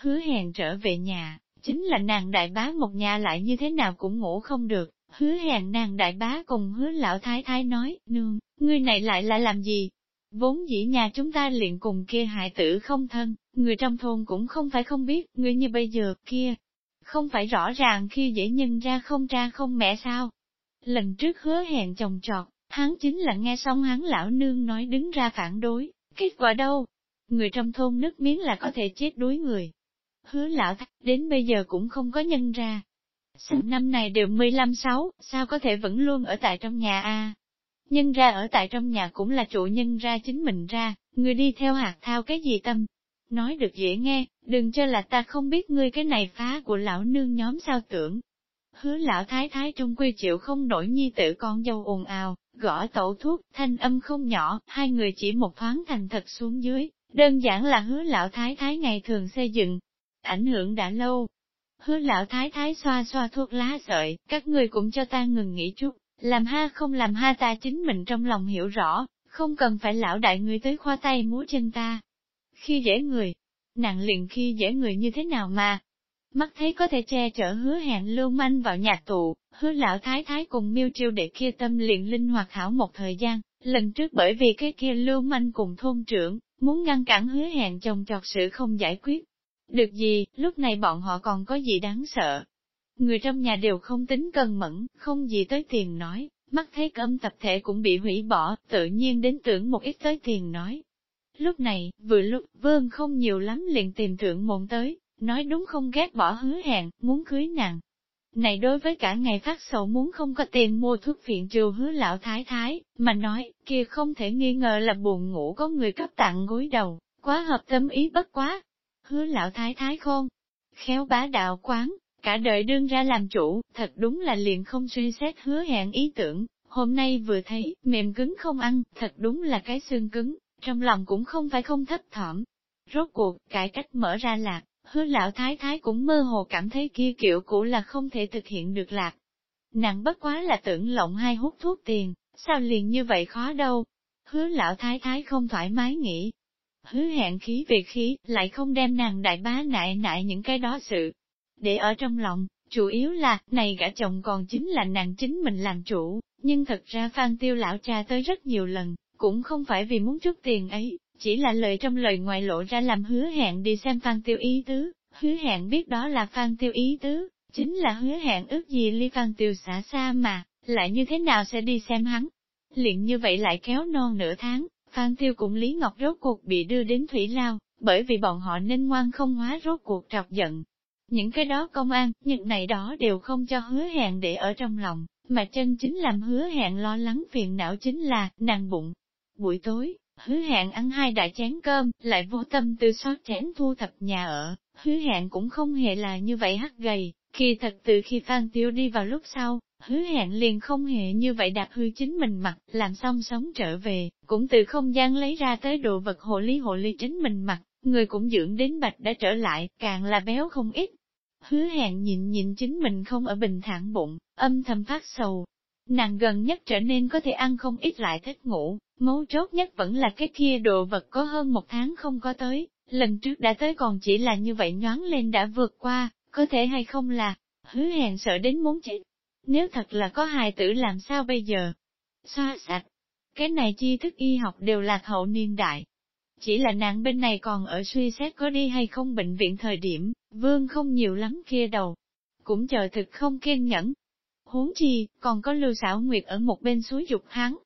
Hứa hẹn trở về nhà, chính là nàng đại bá một nhà lại như thế nào cũng ngủ không được, hứa hẹn nàng đại bá cùng hứa lão thái thái nói, nương, ngươi này lại là làm gì? Vốn dĩ nhà chúng ta liền cùng kia hại tử không thân, người trong thôn cũng không phải không biết, người như bây giờ kia. Không phải rõ ràng khi dễ nhân ra không ra không mẹ sao? Lần trước hứa hẹn chồng trọt, hắn chính là nghe xong hắn lão nương nói đứng ra phản đối, kết quả đâu? Người trong thôn nước miếng là có thể chết đuối người. Hứa lão thắc đến bây giờ cũng không có nhân ra. Sinh năm này đều 15 sáu, sao có thể vẫn luôn ở tại trong nhà a? Nhân ra ở tại trong nhà cũng là chủ nhân ra chính mình ra, người đi theo hạt thao cái gì tâm. Nói được dễ nghe, đừng cho là ta không biết ngươi cái này phá của lão nương nhóm sao tưởng, Hứa lão thái thái trong quy chịu không nổi nhi tử con dâu ồn ào, gõ tẩu thuốc, thanh âm không nhỏ, hai người chỉ một thoáng thành thật xuống dưới, đơn giản là hứa lão thái thái ngày thường xây dựng, ảnh hưởng đã lâu. Hứa lão thái thái xoa xoa thuốc lá sợi, các người cũng cho ta ngừng nghỉ chút, làm ha không làm ha ta chính mình trong lòng hiểu rõ, không cần phải lão đại người tới khoa tay múa chân ta. Khi dễ người, nặng liền khi dễ người như thế nào mà, mắt thấy có thể che chở hứa hẹn lưu manh vào nhà tù, hứa lão thái thái cùng miêu triêu để kia tâm liền linh hoạt hảo một thời gian, lần trước bởi vì cái kia lưu manh cùng thôn trưởng, muốn ngăn cản hứa hẹn chồng chọt sự không giải quyết. Được gì, lúc này bọn họ còn có gì đáng sợ. Người trong nhà đều không tính cân mẫn, không gì tới tiền nói, mắt thấy cơm tập thể cũng bị hủy bỏ, tự nhiên đến tưởng một ít tới tiền nói. Lúc này, vừa lúc, vương không nhiều lắm liền tìm thượng môn tới, nói đúng không ghét bỏ hứa hẹn, muốn cưới nàng. Này đối với cả ngày phát sầu muốn không có tiền mua thuốc phiện triều hứa lão thái thái, mà nói, kia không thể nghi ngờ là buồn ngủ có người cấp tặng gối đầu, quá hợp tâm ý bất quá. Hứa lão thái thái khôn, khéo bá đạo quán, cả đời đương ra làm chủ, thật đúng là liền không suy xét hứa hẹn ý tưởng, hôm nay vừa thấy, mềm cứng không ăn, thật đúng là cái xương cứng, trong lòng cũng không phải không thấp thỏm. Rốt cuộc, cải cách mở ra lạc, Hứa lão thái thái cũng mơ hồ cảm thấy kia kiểu cũ là không thể thực hiện được lạc. nặng bất quá là tưởng lộng hai hút thuốc tiền, sao liền như vậy khó đâu. Hứa lão thái thái không thoải mái nghĩ. Hứa hẹn khí về khí, lại không đem nàng đại bá nại nại những cái đó sự. Để ở trong lòng, chủ yếu là, này gã chồng còn chính là nàng chính mình làm chủ, nhưng thật ra Phan Tiêu lão cha tới rất nhiều lần, cũng không phải vì muốn chút tiền ấy, chỉ là lời trong lời ngoài lộ ra làm hứa hẹn đi xem Phan Tiêu ý tứ, hứa hẹn biết đó là Phan Tiêu ý tứ, chính là hứa hẹn ước gì ly Phan Tiêu xả xa mà, lại như thế nào sẽ đi xem hắn. Liền như vậy lại kéo non nửa tháng, Phan Tiêu cùng Lý Ngọc rốt cuộc bị đưa đến Thủy Lao, bởi vì bọn họ nên ngoan không hóa rốt cuộc trọc giận. Những cái đó công an, những này đó đều không cho hứa hẹn để ở trong lòng, mà chân chính làm hứa hẹn lo lắng phiền não chính là, nàng bụng. Buổi tối, Hứa hẹn ăn hai đại chén cơm, lại vô tâm tư xót chén thu thập nhà ở, hứa hẹn cũng không hề là như vậy hắt gầy, khi thật từ khi Phan Tiêu đi vào lúc sau, hứa hẹn liền không hề như vậy đạp hư chính mình mặt, làm xong sống trở về, cũng từ không gian lấy ra tới đồ vật hộ lý hộ lý chính mình mặt, người cũng dưỡng đến bạch đã trở lại, càng là béo không ít. Hứa hẹn nhìn nhìn chính mình không ở bình thản bụng, âm thầm phát sầu. Nàng gần nhất trở nên có thể ăn không ít lại thích ngủ, Mấu chốt nhất vẫn là cái kia đồ vật có hơn một tháng không có tới, lần trước đã tới còn chỉ là như vậy nhoáng lên đã vượt qua, có thể hay không là, hứa hẹn sợ đến muốn chết. Nếu thật là có hài tử làm sao bây giờ? Xoa sạch. Cái này chi thức y học đều là hậu niên đại. Chỉ là nàng bên này còn ở suy xét có đi hay không bệnh viện thời điểm, vương không nhiều lắm kia đầu. Cũng chờ thực không kiên nhẫn. Huống chi, còn có lưu xảo nguyệt ở một bên suối dục hắn,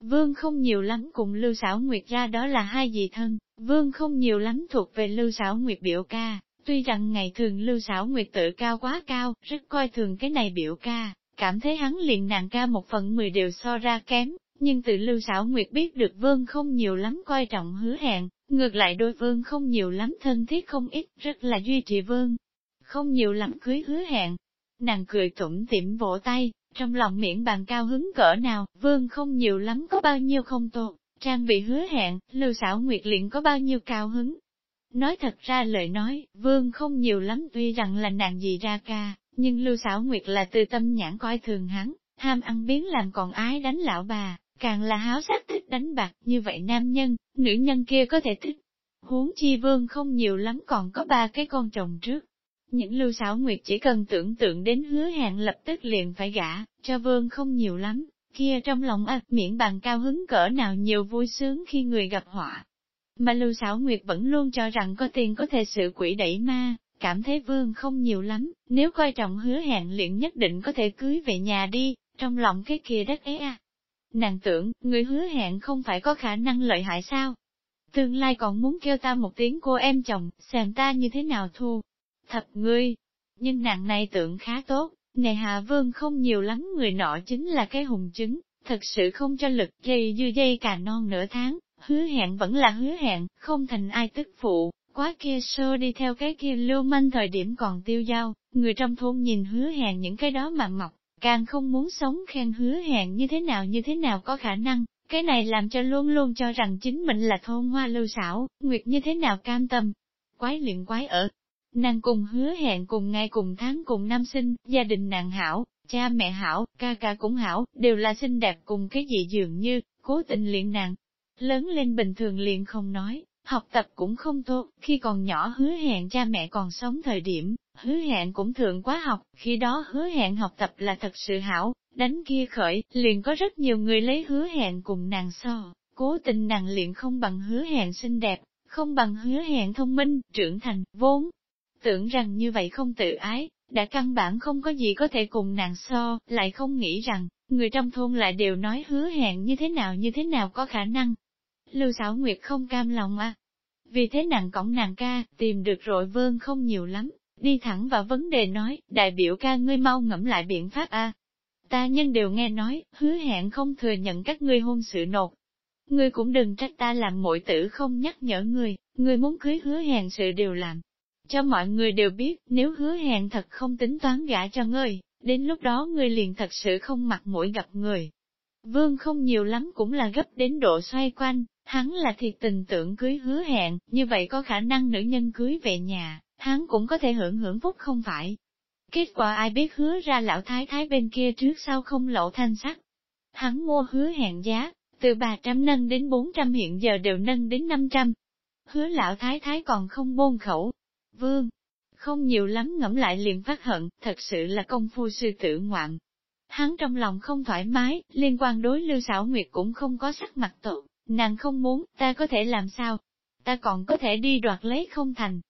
Vương không nhiều lắm cùng Lưu Sảo Nguyệt ra đó là hai dị thân, Vương không nhiều lắm thuộc về Lưu Sảo Nguyệt biểu ca, tuy rằng ngày thường Lưu Sảo Nguyệt tự cao quá cao, rất coi thường cái này biểu ca, cảm thấy hắn liền nàng ca một phần mười đều so ra kém, nhưng từ Lưu Sảo Nguyệt biết được Vương không nhiều lắm coi trọng hứa hẹn, ngược lại đôi Vương không nhiều lắm thân thiết không ít, rất là duy trì Vương. Không nhiều lắm cưới hứa hẹn, nàng cười tủm tỉm vỗ tay, trong lòng miệng bàn cao hứng cỡ nào, vương không nhiều lắm có bao nhiêu không tốt, trang bị hứa hẹn, lưu xảo nguyệt liền có bao nhiêu cao hứng. Nói thật ra lời nói, vương không nhiều lắm tuy rằng là nàng gì ra ca, nhưng lưu xảo nguyệt là từ tâm nhãn coi thường hắn, ham ăn biến làm còn ái đánh lão bà, càng là háo sắc thích đánh bạc, như vậy nam nhân, nữ nhân kia có thể thích. Huống chi vương không nhiều lắm còn có ba cái con chồng trước, những lưu xảo nguyệt chỉ cần tưởng tượng đến hứa hẹn lập tức liền phải gả, cho vương không nhiều lắm, kia trong lòng ạc miễn bàn cao hứng cỡ nào nhiều vui sướng khi người gặp họa. Mà lưu Sảo nguyệt vẫn luôn cho rằng có tiền có thể sự quỷ đẩy ma, cảm thấy vương không nhiều lắm, nếu coi trọng hứa hẹn liền nhất định có thể cưới về nhà đi, trong lòng cái kia đất ấy à. Nàng tưởng, người hứa hẹn không phải có khả năng lợi hại sao? Tương lai còn muốn kêu ta một tiếng cô em chồng, xem ta như thế nào thu. Thập ngươi, nhưng nàng này tưởng khá tốt, này Hạ Vương không nhiều lắm người nọ chính là cái hùng chứng, thật sự không cho lực dây dư dây cả non nửa tháng, hứa hẹn vẫn là hứa hẹn, không thành ai tức phụ, quá kia sơ đi theo cái kia lưu manh thời điểm còn tiêu dao, người trong thôn nhìn hứa hẹn những cái đó mà mọc, càng không muốn sống khen hứa hẹn như thế nào như thế nào có khả năng, cái này làm cho luôn luôn cho rằng chính mình là thôn hoa lưu xảo, nguyệt như thế nào cam tâm. Quái liền quái ở, nàng cùng hứa hẹn cùng ngày cùng tháng cùng năm sinh, gia đình nàng hảo, cha mẹ hảo, ca ca cũng hảo, đều là xinh đẹp cùng cái gì dường như, cố tình luyện nàng. Lớn lên bình thường liền không nói, học tập cũng không tốt, khi còn nhỏ hứa hẹn cha mẹ còn sống thời điểm, hứa hẹn cũng thường quá học, khi đó hứa hẹn học tập là thật sự hảo, đánh kia khởi, liền có rất nhiều người lấy hứa hẹn cùng nàng so, cố tình nàng liền không bằng hứa hẹn xinh đẹp, không bằng hứa hẹn thông minh, trưởng thành, vốn. Tưởng rằng như vậy không tự ái, đã căn bản không có gì có thể cùng nàng so, lại không nghĩ rằng, người trong thôn lại đều nói hứa hẹn như thế nào như thế nào có khả năng. Lưu xảo Nguyệt không cam lòng à. Vì thế nàng cổng nàng ca, tìm được rồi vương không nhiều lắm, đi thẳng vào vấn đề nói, đại biểu ca ngươi mau ngẫm lại biện pháp a. Ta nhân đều nghe nói, hứa hẹn không thừa nhận các ngươi hôn sự nột. Ngươi cũng đừng trách ta làm mọi tử không nhắc nhở ngươi, ngươi muốn cưới hứa hẹn sự đều làm. Cho mọi người đều biết, nếu hứa hẹn thật không tính toán gả cho ngươi, đến lúc đó ngươi liền thật sự không mặt mũi gặp người. Vương không nhiều lắm cũng là gấp đến độ xoay quanh, hắn là thiệt tình tưởng cưới hứa hẹn, như vậy có khả năng nữ nhân cưới về nhà, hắn cũng có thể hưởng hưởng phúc không phải. Kết quả ai biết hứa ra lão thái thái bên kia trước sau không lộ thanh sắc. Hắn mua hứa hẹn giá, từ 300 nâng đến 400 hiện giờ đều nâng đến 500. Hứa lão thái thái còn không bôn khẩu. Vương, không nhiều lắm ngẫm lại liền phát hận, thật sự là công phu sư tử ngoạn. Hắn trong lòng không thoải mái, liên quan đối Lưu Sảo Nguyệt cũng không có sắc mặt tốt, nàng không muốn, ta có thể làm sao? Ta còn có thể đi đoạt lấy không thành.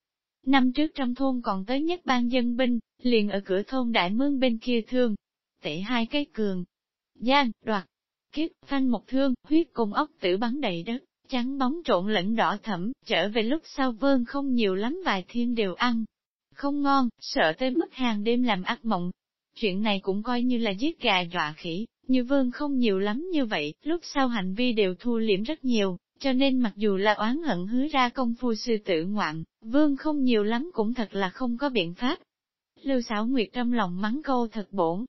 Năm trước trong thôn còn tới nhất ban dân binh, liền ở cửa thôn đại mương bên kia thương. Tệ hai cái cường. Giang, đoạt. Kiếp, phanh một thương, huyết cùng ốc tử bắn đầy đất, trắng bóng trộn lẫn đỏ thẫm, trở về lúc sau vơn không nhiều lắm vài thiên đều ăn. Không ngon, sợ tới mức hàng đêm làm ác mộng. Chuyện này cũng coi như là giết gà dọa khỉ, như vương không nhiều lắm như vậy, lúc sau hành vi đều thu liễm rất nhiều, cho nên mặc dù là oán hận hứa ra công phu sư tử ngoạn, vương không nhiều lắm cũng thật là không có biện pháp. Lưu xảo nguyệt trong lòng mắng câu thật bổn.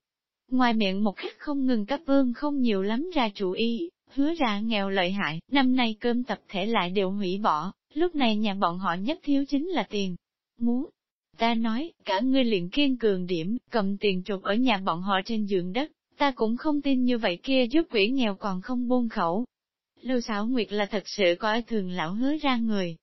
Ngoài miệng một khắc không ngừng cấp vương không nhiều lắm ra chủ y, hứa ra nghèo lợi hại, năm nay cơm tập thể lại đều hủy bỏ, lúc này nhà bọn họ nhất thiếu chính là tiền. Muốn, ta nói, cả ngươi liền kiên cường điểm, cầm tiền chụp ở nhà bọn họ trên giường đất, ta cũng không tin như vậy kia giúp quỷ nghèo còn không buông khẩu, Lưu xảo Nguyệt là thật sự coi thường lão hứa ra người.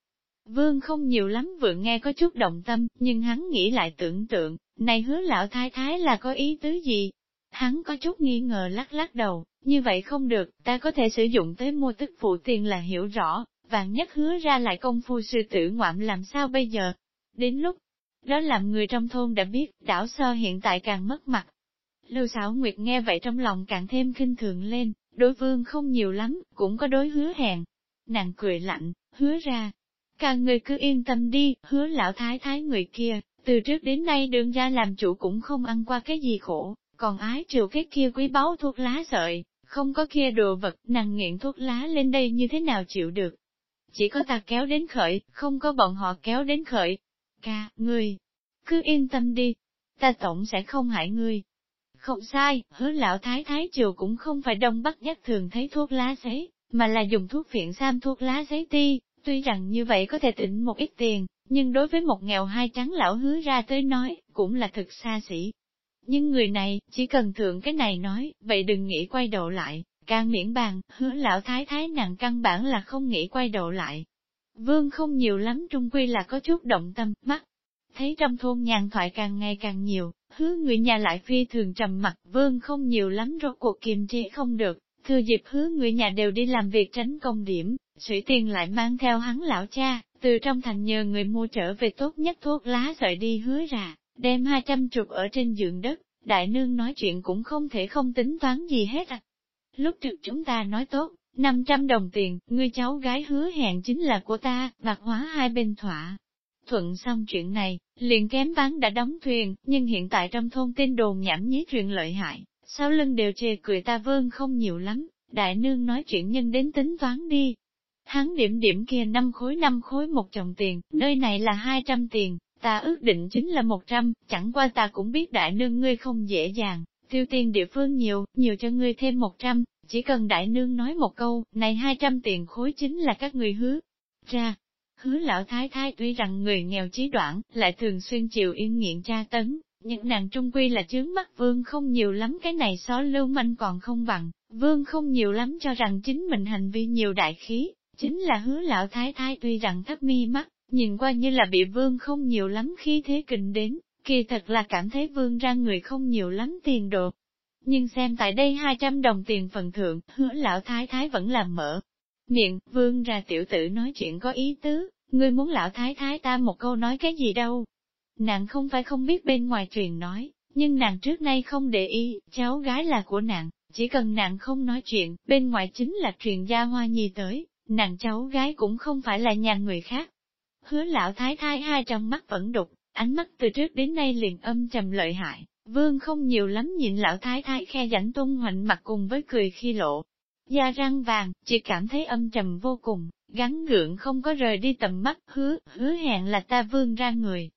Vương không nhiều lắm vừa nghe có chút động tâm, nhưng hắn nghĩ lại tưởng tượng, này hứa lão thái thái là có ý tứ gì? Hắn có chút nghi ngờ lắc lắc đầu, như vậy không được, ta có thể sử dụng tới mua tức phụ tiền là hiểu rõ, vàng nhất hứa ra lại công phu sư tử ngoạm làm sao bây giờ? Đến lúc đó làm người trong thôn đã biết, đảo sơ hiện tại càng mất mặt. Lưu xảo Nguyệt nghe vậy trong lòng càng thêm kinh thường lên, Đối vương không nhiều lắm, cũng có đối hứa hẹn. Nàng cười lạnh, hứa ra. Cả người cứ yên tâm đi, hứa lão thái thái người kia, từ trước đến nay đường gia làm chủ cũng không ăn qua cái gì khổ, còn ái triều cái kia quý báu thuốc lá sợi, không có kia đồ vật, nàng nghiện thuốc lá lên đây như thế nào chịu được. Chỉ có ta kéo đến khởi, không có bọn họ kéo đến khởi. Ca, ngươi, cứ yên tâm đi, ta tổng sẽ không hại ngươi, không sai, hứa lão thái thái triều cũng không phải đông bắc nhất thường thấy thuốc lá giấy, mà là dùng thuốc phiện sam thuốc lá giấy ti, tuy rằng như vậy có thể tỉnh một ít tiền, nhưng đối với một nghèo hai trắng lão hứa ra tới nói, cũng là thực xa xỉ. Nhưng người này, chỉ cần thượng cái này nói, vậy đừng nghĩ quay đầu lại, càng miễn bàn, hứa lão thái thái nặng căn bản là không nghĩ quay đầu lại. Vương không nhiều lắm trung quy là có chút động tâm, mắt. Thấy trong thôn nhàn thoại càng ngày càng nhiều, Hứa người nhà lại phi thường trầm mặt, vương không nhiều lắm rốt cuộc kiềm chế không được, thừa dịp hứa người nhà đều đi làm việc tránh công điểm, Sủy Tiền lại mang theo hắn lão cha, từ trong thành nhờ người mua trở về tốt nhất thuốc lá sợi đi hứa ra, đem 200 chục ở trên giường đất, đại nương nói chuyện cũng không thể không tính toán gì hết à. Lúc trước chúng ta nói tốt, 500 đồng tiền, ngươi cháu gái hứa hẹn chính là của ta, bạc hóa hai bên thỏa. Thuận xong chuyện này, liền kém bán đã đóng thuyền, nhưng hiện tại trong thôn tin đồn nhảm nhí chuyện lợi hại, sau lưng đều chê cười ta vương không nhiều lắm, đại nương nói chuyện nhân đến tính toán đi. Hắn điểm điểm kia năm khối năm khối một chồng tiền, nơi này là 200 tiền, ta ước định chính là 100, chẳng qua ta cũng biết đại nương ngươi không dễ dàng, tiêu tiền địa phương nhiều, nhiều cho ngươi thêm 100, chỉ cần đại nương nói một câu, này 200 tiền khối chính là các người hứa. Ra, hứa lão thái thái tuy rằng người nghèo trí đoạn, lại thường xuyên chịu yên nghiện tra tấn, nhưng nàng trung quy là chướng mắt vương không nhiều lắm cái này xó lưu manh còn không bằng, vương không nhiều lắm cho rằng chính mình hành vi nhiều đại khí, chính là hứa lão thái thái tuy rằng thấp mi mắt, nhìn qua như là bị vương không nhiều lắm khi thế kình đến, kỳ thật là cảm thấy vương ra người không nhiều lắm tiền đồ. Nhưng xem tại đây 200 đồng tiền phần thượng, hứa lão thái thái vẫn làm mở. Miệng, vương ra tiểu tử nói chuyện có ý tứ, ngươi muốn lão thái thái ta một câu nói cái gì đâu. Nàng không phải không biết bên ngoài truyền nói, nhưng nàng trước nay không để ý, cháu gái là của nàng, chỉ cần nàng không nói chuyện, bên ngoài chính là truyền gia hoa nhi tới, nàng cháu gái cũng không phải là nhà người khác. Hứa lão thái thái hai trong mắt vẫn đục, ánh mắt từ trước đến nay liền âm trầm lợi hại, vương không nhiều lắm nhìn lão thái thái khe rảnh tung hoành mặt cùng với cười khi lộ. Da răng vàng, chỉ cảm thấy âm trầm vô cùng, gắn gượng không có rời đi tầm mắt, hứa, hứa hẹn là ta vương ra người.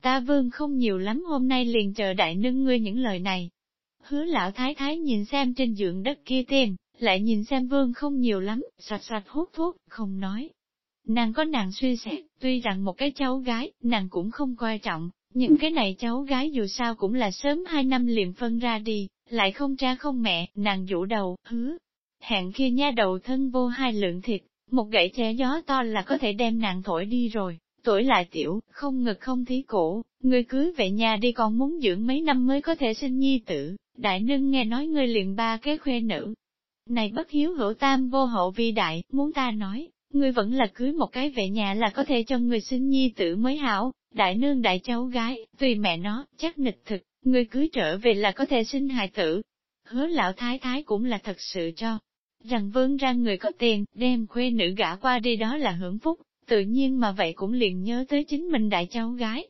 Ta vương không nhiều lắm hôm nay liền chờ đại nương ngươi những lời này. Hứa lão thái thái nhìn xem trên giường đất kia tiền, lại nhìn xem vương không nhiều lắm, soạt soạt hút thuốc, không nói. Nàng có nàng suy xét, tuy rằng một cái cháu gái, nàng cũng không coi trọng, những cái này cháu gái dù sao cũng là sớm hai năm liền phân ra đi, lại không cha không mẹ, nàng vũ đầu, hứa. Hẹn kia nha đầu thân vô hai lượng thịt, một gậy che gió to là có thể đem nàng thổi đi rồi, tuổi lại tiểu, không ngực không thí cổ, người cưới về nhà đi còn muốn dưỡng mấy năm mới có thể sinh nhi tử, đại nương nghe nói ngươi liền ba cái khuê nữ. Này bất hiếu hữu tam vô hậu vi đại, muốn ta nói, ngươi vẫn là cưới một cái về nhà là có thể cho người sinh nhi tử mới hảo, đại nương đại cháu gái, tùy mẹ nó, chắc nịch thực, ngươi cưới trở về là có thể sinh hài tử. Hứa lão thái thái cũng là thật sự cho, rằng vương ra người có tiền, đem khuê nữ gả qua đi đó là hưởng phúc, tự nhiên mà vậy cũng liền nhớ tới chính mình đại cháu gái.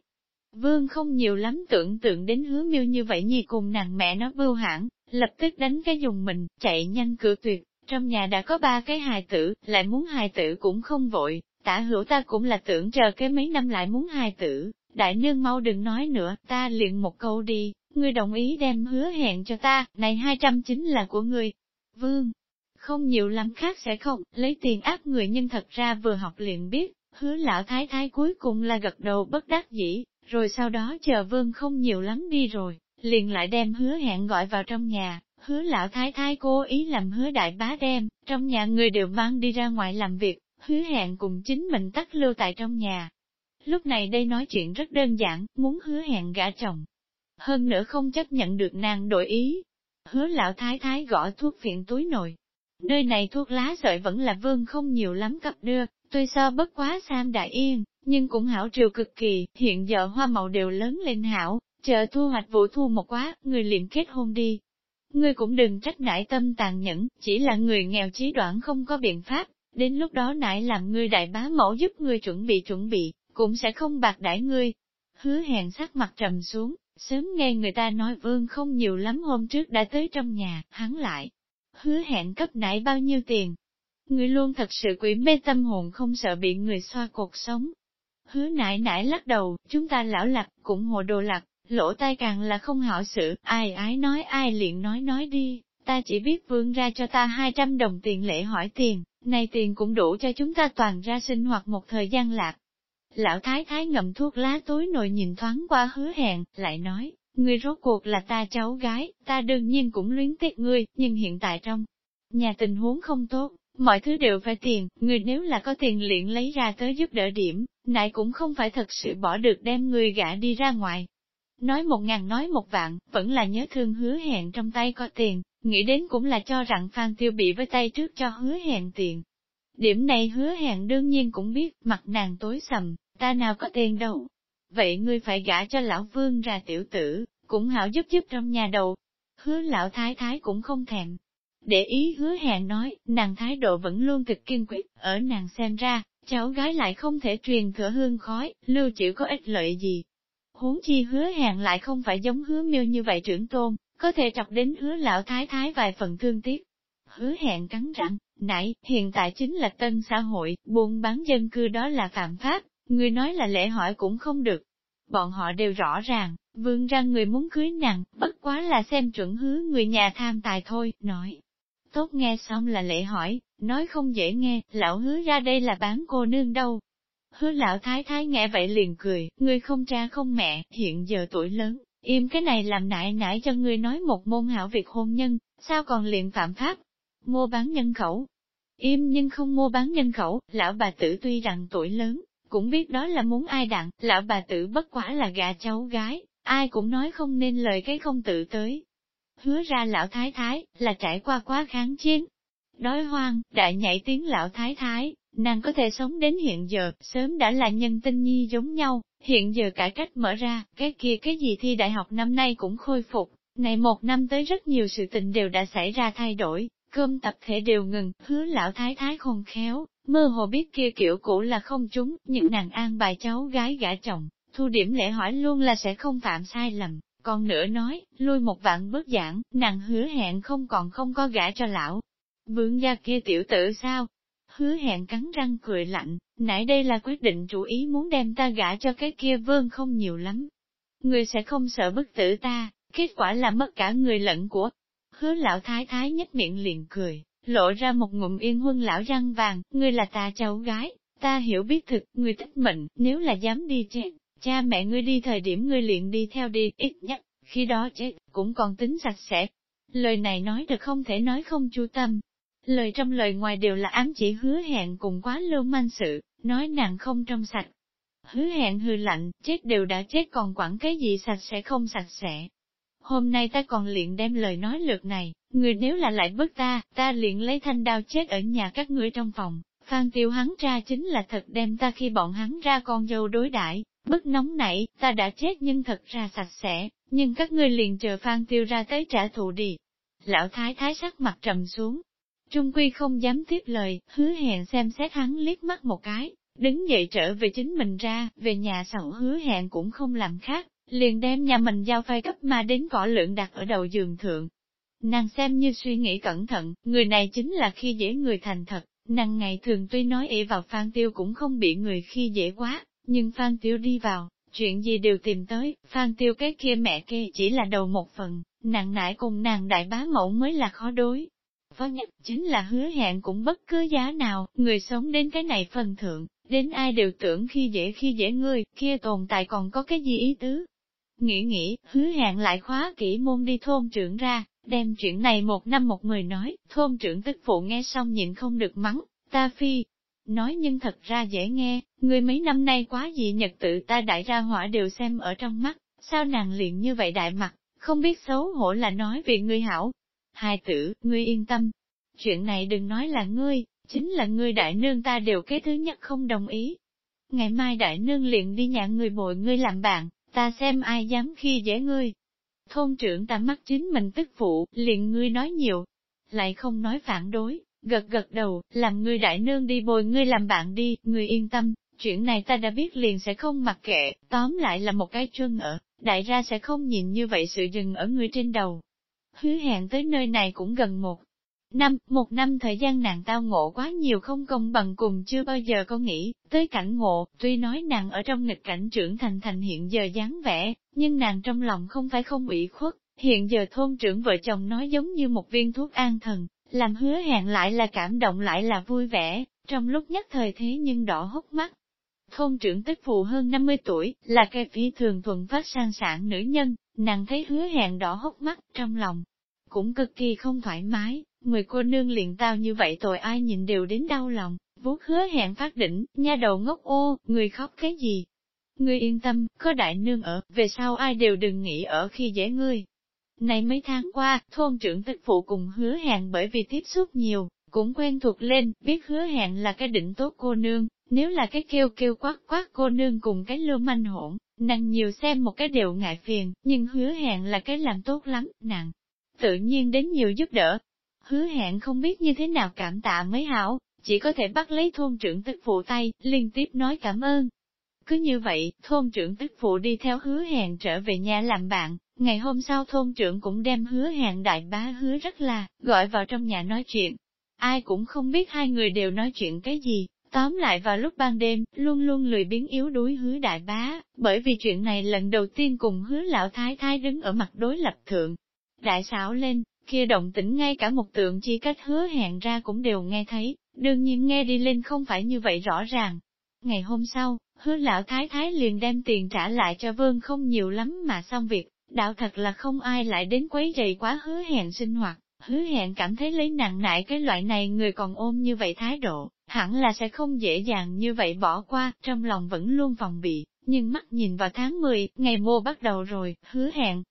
Vương không nhiều lắm tưởng tượng đến hứa miêu như vậy nhi cùng nàng mẹ nó vưu hãng, lập tức đánh cái dùng mình, chạy nhanh cửa tuyệt, trong nhà đã có ba cái hài tử, lại muốn hài tử cũng không vội, tả hữu ta cũng là tưởng chờ cái mấy năm lại muốn hài tử, đại nương mau đừng nói nữa, ta liền một câu đi, ngươi đồng ý đem hứa hẹn cho ta, này hai trăm chính là của ngươi. Vương, không nhiều lắm khác sẽ không, lấy tiền áp người nhưng thật ra vừa học liền biết, hứa lão thái thái cuối cùng là gật đầu bất đắc dĩ, rồi sau đó chờ vương không nhiều lắm đi rồi, liền lại đem hứa hẹn gọi vào trong nhà, hứa lão thái thái cố ý làm hứa đại bá đem, trong nhà người đều mang đi ra ngoài làm việc, hứa hẹn cùng chính mình tắt lưu tại trong nhà. Lúc này đây nói chuyện rất đơn giản, muốn hứa hẹn gả chồng. Hơn nữa không chấp nhận được nàng đổi ý. Hứa lão thái thái gõ thuốc phiện túi nồi, Nơi này thuốc lá sợi vẫn là vương không nhiều lắm cặp đưa, tuy so bất quá sam đại yên, nhưng cũng hảo triều cực kỳ, hiện giờ hoa màu đều lớn lên hảo, chờ thu hoạch vụ thu một quá, người liền kết hôn đi. Ngươi cũng đừng trách nải tâm tàn nhẫn, chỉ là người nghèo trí đoạn không có biện pháp, đến lúc đó nải làm ngươi đại bá mẫu giúp ngươi chuẩn bị chuẩn bị, cũng sẽ không bạc đãi ngươi. Hứa hẹn sắc mặt trầm xuống, sớm nghe người ta nói vương không nhiều lắm hôm trước đã tới trong nhà, hắn lại, hứa hẹn cấp nãy bao nhiêu tiền. Người luôn thật sự quỷ mê tâm hồn không sợ bị người xoa cuộc sống. Hứa nãy nãy lắc đầu, chúng ta lão lạc, cũng hồ đồ lạc, lỗ tai càng là không hảo sự, ai ái nói ai liền nói nói đi, ta chỉ biết vương ra cho ta 200 đồng tiền lễ hỏi tiền, này tiền cũng đủ cho chúng ta toàn ra sinh hoạt một thời gian lạc. Lão thái thái ngậm thuốc lá tối nồi nhìn thoáng qua hứa hẹn, lại nói, Ngươi rốt cuộc là ta cháu gái, ta đương nhiên cũng luyến tiếc ngươi, nhưng hiện tại trong nhà tình huống không tốt, mọi thứ đều phải tiền, ngươi nếu là có tiền liền lấy ra tới giúp đỡ điểm, nãy cũng không phải thật sự bỏ được đem ngươi gã đi ra ngoài. Nói một ngàn nói một vạn, vẫn là nhớ thương hứa hẹn trong tay có tiền, nghĩ đến cũng là cho rằng Phan Tiêu bị với tay trước cho hứa hẹn tiền. Điểm này hứa hẹn đương nhiên cũng biết, mặt nàng tối sầm, ta nào có tiền đâu, Vậy ngươi phải gả cho lão vương ra tiểu tử, cũng hảo giúp giúp trong nhà đầu. Hứa lão thái thái cũng không thèm. Để ý hứa hẹn nói, nàng thái độ vẫn luôn cực kiên quyết, ở nàng xem ra, cháu gái lại không thể truyền thừa hương khói, lưu chịu có ích lợi gì. Huống chi hứa hẹn lại không phải giống hứa miêu như vậy trưởng tôn, có thể chọc đến hứa lão thái thái vài phần thương tiếc. Hứa hẹn cắn răng, nãy, hiện tại chính là tân xã hội, buôn bán dân cư đó là phạm pháp, người nói là lễ hỏi cũng không được. Bọn họ đều rõ ràng, vương ra người muốn cưới nàng, bất quá là xem chuẩn hứa người nhà tham tài thôi, nói. Tốt nghe xong là lễ hỏi, nói không dễ nghe, lão hứa ra đây là bán cô nương đâu. Hứa lão thái thái nghe vậy liền cười, người không cha không mẹ, hiện giờ tuổi lớn, im cái này làm nại nại cho người nói một môn hảo việc hôn nhân, sao còn liền phạm pháp, mua bán nhân khẩu. Im nhưng không mua bán nhân khẩu, lão bà tử tuy rằng tuổi lớn, cũng biết đó là muốn ai đặng, lão bà tử bất quả là gà cháu gái, ai cũng nói không nên lời cái không tự tới. Hứa ra lão thái thái, là trải qua quá kháng chiến. Đói hoang, đại nhảy tiếng lão thái thái, nàng có thể sống đến hiện giờ, sớm đã là nhân tinh nhi giống nhau, hiện giờ cải cách mở ra, cái kia cái gì thi đại học năm nay cũng khôi phục, này một năm tới rất nhiều sự tình đều đã xảy ra thay đổi, cơm tập thể đều ngừng, hứa lão thái thái khôn khéo, mơ hồ biết kia kiểu cũ là không trúng, những nàng an bài cháu gái gả chồng, thu điểm lễ hỏi luôn là sẽ không phạm sai lầm. Còn nữa nói, lui một vạn bước giảng, nàng hứa hẹn không còn không có gả cho lão. Vương gia kia tiểu tử sao? Hứa hẹn cắn răng cười lạnh, nãy đây là quyết định chủ ý muốn đem ta gả cho cái kia vương không nhiều lắm. Người sẽ không sợ bức tử ta, kết quả là mất cả người lẫn của, Hứa lão thái thái nhếch miệng liền cười, lộ ra một ngụm yên huân lão răng vàng, ngươi là ta cháu gái, ta hiểu biết thực, ngươi thích mệnh, nếu là dám đi chết, cha mẹ ngươi đi thời điểm ngươi liền đi theo đi, ít nhất, khi đó chết, cũng còn tính sạch sẽ. Lời này nói được không thể nói không chu tâm. Lời trong lời ngoài đều là ám chỉ hứa hẹn cùng quá lưu manh sự, nói nàng không trong sạch. Hứa hẹn hư lạnh, chết đều đã chết còn quản cái gì sạch sẽ không sạch sẽ, Hôm nay ta còn liền đem lời nói lượt này, người nếu là lại bức ta, ta liền lấy thanh đao chết ở nhà các ngươi trong phòng. Phan tiêu hắn ra chính là thật đem ta khi bọn hắn ra con dâu đối đãi bức nóng nảy, ta đã chết nhưng thật ra sạch sẽ, nhưng các ngươi liền chờ Phan tiêu ra tới trả thù đi. Lão thái thái sắc mặt trầm xuống, Trung Quy không dám tiếp lời, hứa hẹn xem xét hắn liếc mắt một cái, đứng dậy trở về chính mình ra, về nhà sầu hứa hẹn cũng không làm khác, liền đem nhà mình giao phai cấp mà đến cỏ lượng đặt ở đầu giường thượng. Nàng xem như suy nghĩ cẩn thận, người này chính là khi dễ người thành thật, nàng ngày thường tuy nói ỷ vào Phan Tiêu cũng không bị người khi dễ quá, nhưng Phan Tiêu đi vào, chuyện gì đều tìm tới, Phan Tiêu cái kia mẹ kia chỉ là đầu một phần, nàng nại cùng nàng đại bá mẫu mới là khó đối. Vâng, chính là hứa hẹn cũng bất cứ giá nào, người sống đến cái này phần thượng, đến ai đều tưởng khi dễ khi dễ ngươi, kia tồn tại còn có cái gì ý tứ, Nghĩ nghĩ, hứa hẹn lại khóa kỹ môn đi thôn trưởng ra, đem chuyện này một năm một người nói, thôn trưởng tức phụ nghe xong nhịn không được mắng, ta phi. Nói nhưng thật ra dễ nghe, người mấy năm nay quá dị nhật tự ta đại ra hỏa đều xem ở trong mắt, sao nàng liền như vậy đại mặt, không biết xấu hổ là nói vì ngươi hảo. Hai tử, ngươi yên tâm, chuyện này đừng nói là ngươi, chính là ngươi đại nương ta đều cái thứ nhất không đồng ý. Ngày mai đại nương liền đi nhà người bội ngươi làm bạn, ta xem ai dám khi dễ ngươi. Thôn trưởng ta mắt chính mình tức phụ, liền ngươi nói nhiều, lại không nói phản đối, gật gật đầu, làm ngươi đại nương đi bồi ngươi làm bạn đi, ngươi yên tâm, chuyện này ta đã biết liền sẽ không mặc kệ, tóm lại là một cái trơn ở, đại ra sẽ không nhìn như vậy sự dừng ở ngươi trên đầu. Hứa hẹn tới nơi này cũng gần một năm, một năm thời gian nàng tao ngộ quá nhiều không công bằng cùng chưa bao giờ có nghĩ, tới cảnh ngộ, tuy nói nàng ở trong nghịch cảnh trưởng thành thành hiện giờ dáng vẻ, nhưng nàng trong lòng không phải không ủy khuất, hiện giờ thôn trưởng vợ chồng nói giống như một viên thuốc an thần, làm hứa hẹn lại là cảm động lại là vui vẻ, trong lúc nhất thời thế nhưng đỏ hốc mắt. Thôn trưởng tức phụ hơn 50 tuổi, là cây phi thường thuần phát sang sản nữ nhân, nàng thấy hứa hẹn đỏ hốc mắt, trong lòng, cũng cực kỳ không thoải mái, Người cô nương liền tao như vậy tội ai nhìn đều đến đau lòng, vuốt hứa hẹn phát đỉnh, nha đầu ngốc ô, người khóc cái gì? Ngươi yên tâm, có đại nương ở, về sau ai đều đừng nghĩ ở khi dễ ngươi. Này mấy tháng qua, thôn trưởng tích phụ cùng hứa hẹn bởi vì tiếp xúc nhiều, cũng quen thuộc lên, biết hứa hẹn là cái định tốt cô nương, Nếu là cái kêu kêu quát quát cô nương cùng cái lưu manh hỗn, nàng nhiều xem một cái đều ngại phiền, nhưng hứa hẹn là cái làm tốt lắm, nàng tự nhiên đến nhiều giúp đỡ. Hứa hẹn không biết như thế nào cảm tạ mới hảo, chỉ có thể bắt lấy thôn trưởng tức phụ tay, liên tiếp nói cảm ơn. Cứ như vậy, thôn trưởng tức phụ đi theo hứa hẹn trở về nhà làm bạn, ngày hôm sau thôn trưởng cũng đem hứa hẹn đại bá hứa rất là, gọi vào trong nhà nói chuyện. Ai cũng không biết hai người đều nói chuyện cái gì, tóm lại vào lúc ban đêm, luôn luôn lười biến yếu đuối hứa đại bá, bởi vì chuyện này lần đầu tiên cùng hứa lão thái thái đứng ở mặt đối lập thượng. Đại xảo lên, kia động tĩnh ngay cả một tượng chi cách hứa hẹn ra cũng đều nghe thấy, đương nhiên nghe đi lên không phải như vậy rõ ràng. Ngày hôm sau, hứa lão thái thái liền đem tiền trả lại cho vương không nhiều lắm mà xong việc, đạo thật là không ai lại đến quấy rầy quá hứa hẹn sinh hoạt, hứa hẹn cảm thấy lấy nặng nại cái loại này người còn ôm như vậy thái độ, hẳn là sẽ không dễ dàng như vậy bỏ qua, trong lòng vẫn luôn phòng bị, nhưng mắt nhìn vào tháng 10, ngày mùa bắt đầu rồi, hứa hẹn,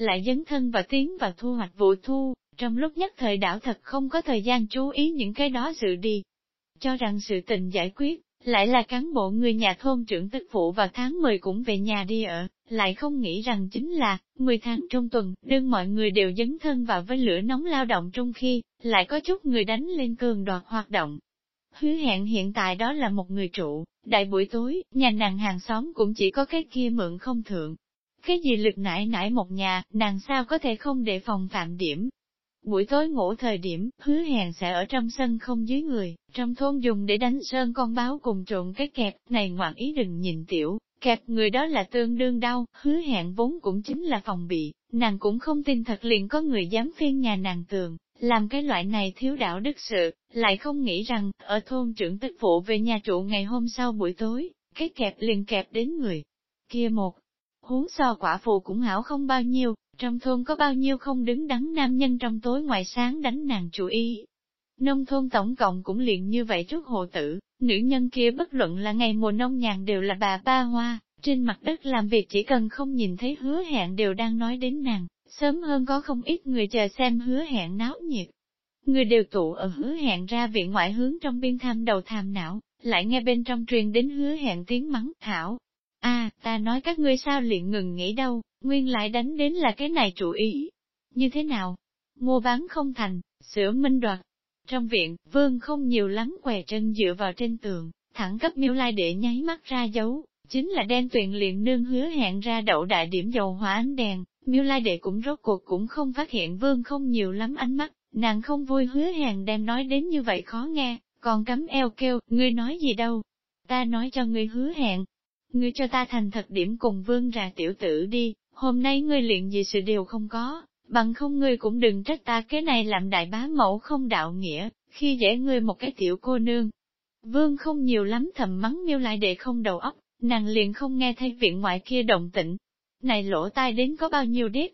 lại dấn thân và tiến vào thu hoạch vụ thu, trong lúc nhất thời đảo thật không có thời gian chú ý những cái đó sự đi. Cho rằng sự tình giải quyết, lại là cán bộ người nhà thôn trưởng tức phụ vào tháng 10 cũng về nhà đi ở, lại không nghĩ rằng chính là, 10 tháng trong tuần, đương mọi người đều dấn thân vào với lửa nóng lao động trong khi, lại có chút người đánh lên cường đoạt hoạt động. Hứa hẹn hiện tại đó là một người trụ, đại buổi tối, nhà nàng hàng xóm cũng chỉ có cái kia mượn không thượng. Cái gì lực nải nải một nhà, nàng sao có thể không để phòng phạm điểm, Buổi tối ngủ thời điểm, hứa hẹn sẽ ở trong sân không dưới người, trong thôn dùng để đánh sơn con báo cùng trộn cái kẹp, này ngoạn ý đừng nhìn tiểu, kẹp người đó là tương đương đau, hứa hẹn vốn cũng chính là phòng bị, nàng cũng không tin thật liền có người dám phiên nhà nàng tường, làm cái loại này thiếu đạo đức sự, lại không nghĩ rằng, ở thôn trưởng tức phụ về nhà trụ ngày hôm sau buổi tối, cái kẹp liền kẹp đến người. Kia một, huống so quả phụ cũng hảo không bao nhiêu, trong thôn có bao nhiêu không đứng đắn nam nhân trong tối ngoài sáng đánh nàng chủ ý. Nông thôn tổng cộng cũng liền như vậy chút hộ tử, nữ nhân kia bất luận là ngày mùa nông nhàn đều là bà ba hoa, trên mặt đất làm việc chỉ cần không nhìn thấy hứa hẹn đều đang nói đến nàng, sớm hơn có không ít người chờ xem hứa hẹn náo nhiệt. Người đều tụ ở hứa hẹn ra viện ngoại hướng trong biên tham đầu tham não, lại nghe bên trong truyền đến hứa hẹn tiếng mắng, thảo a ta nói các ngươi sao liền ngừng nghĩ đâu, nguyên lại đánh đến là cái này chủ ý. Như thế nào? Mua bán không thành, sửa minh đoạt. Trong viện, vương không nhiều lắm què chân dựa vào trên tường, thẳng cấp miêu lai để nháy mắt ra dấu, chính là đen tuyền liền nương hứa hẹn ra đậu đại điểm dầu hỏa ánh đèn, miêu lai đệ cũng rốt cuộc cũng không phát hiện vương không nhiều lắm ánh mắt, nàng không vui hứa hẹn đem nói đến như vậy khó nghe, còn cắm eo kêu, ngươi nói gì đâu, ta nói cho ngươi hứa hẹn, ngươi cho ta thành thật điểm cùng vương ra tiểu tử đi, hôm nay ngươi luyện gì sự đều không có, bằng không ngươi cũng đừng trách ta cái này làm đại bá mẫu không đạo nghĩa, khi dễ ngươi một cái tiểu cô nương. Vương không nhiều lắm thầm mắng miêu lại để không đầu óc, nàng liền không nghe thấy viện ngoại kia động tĩnh. Này lỗ tai đến có bao nhiêu điếc?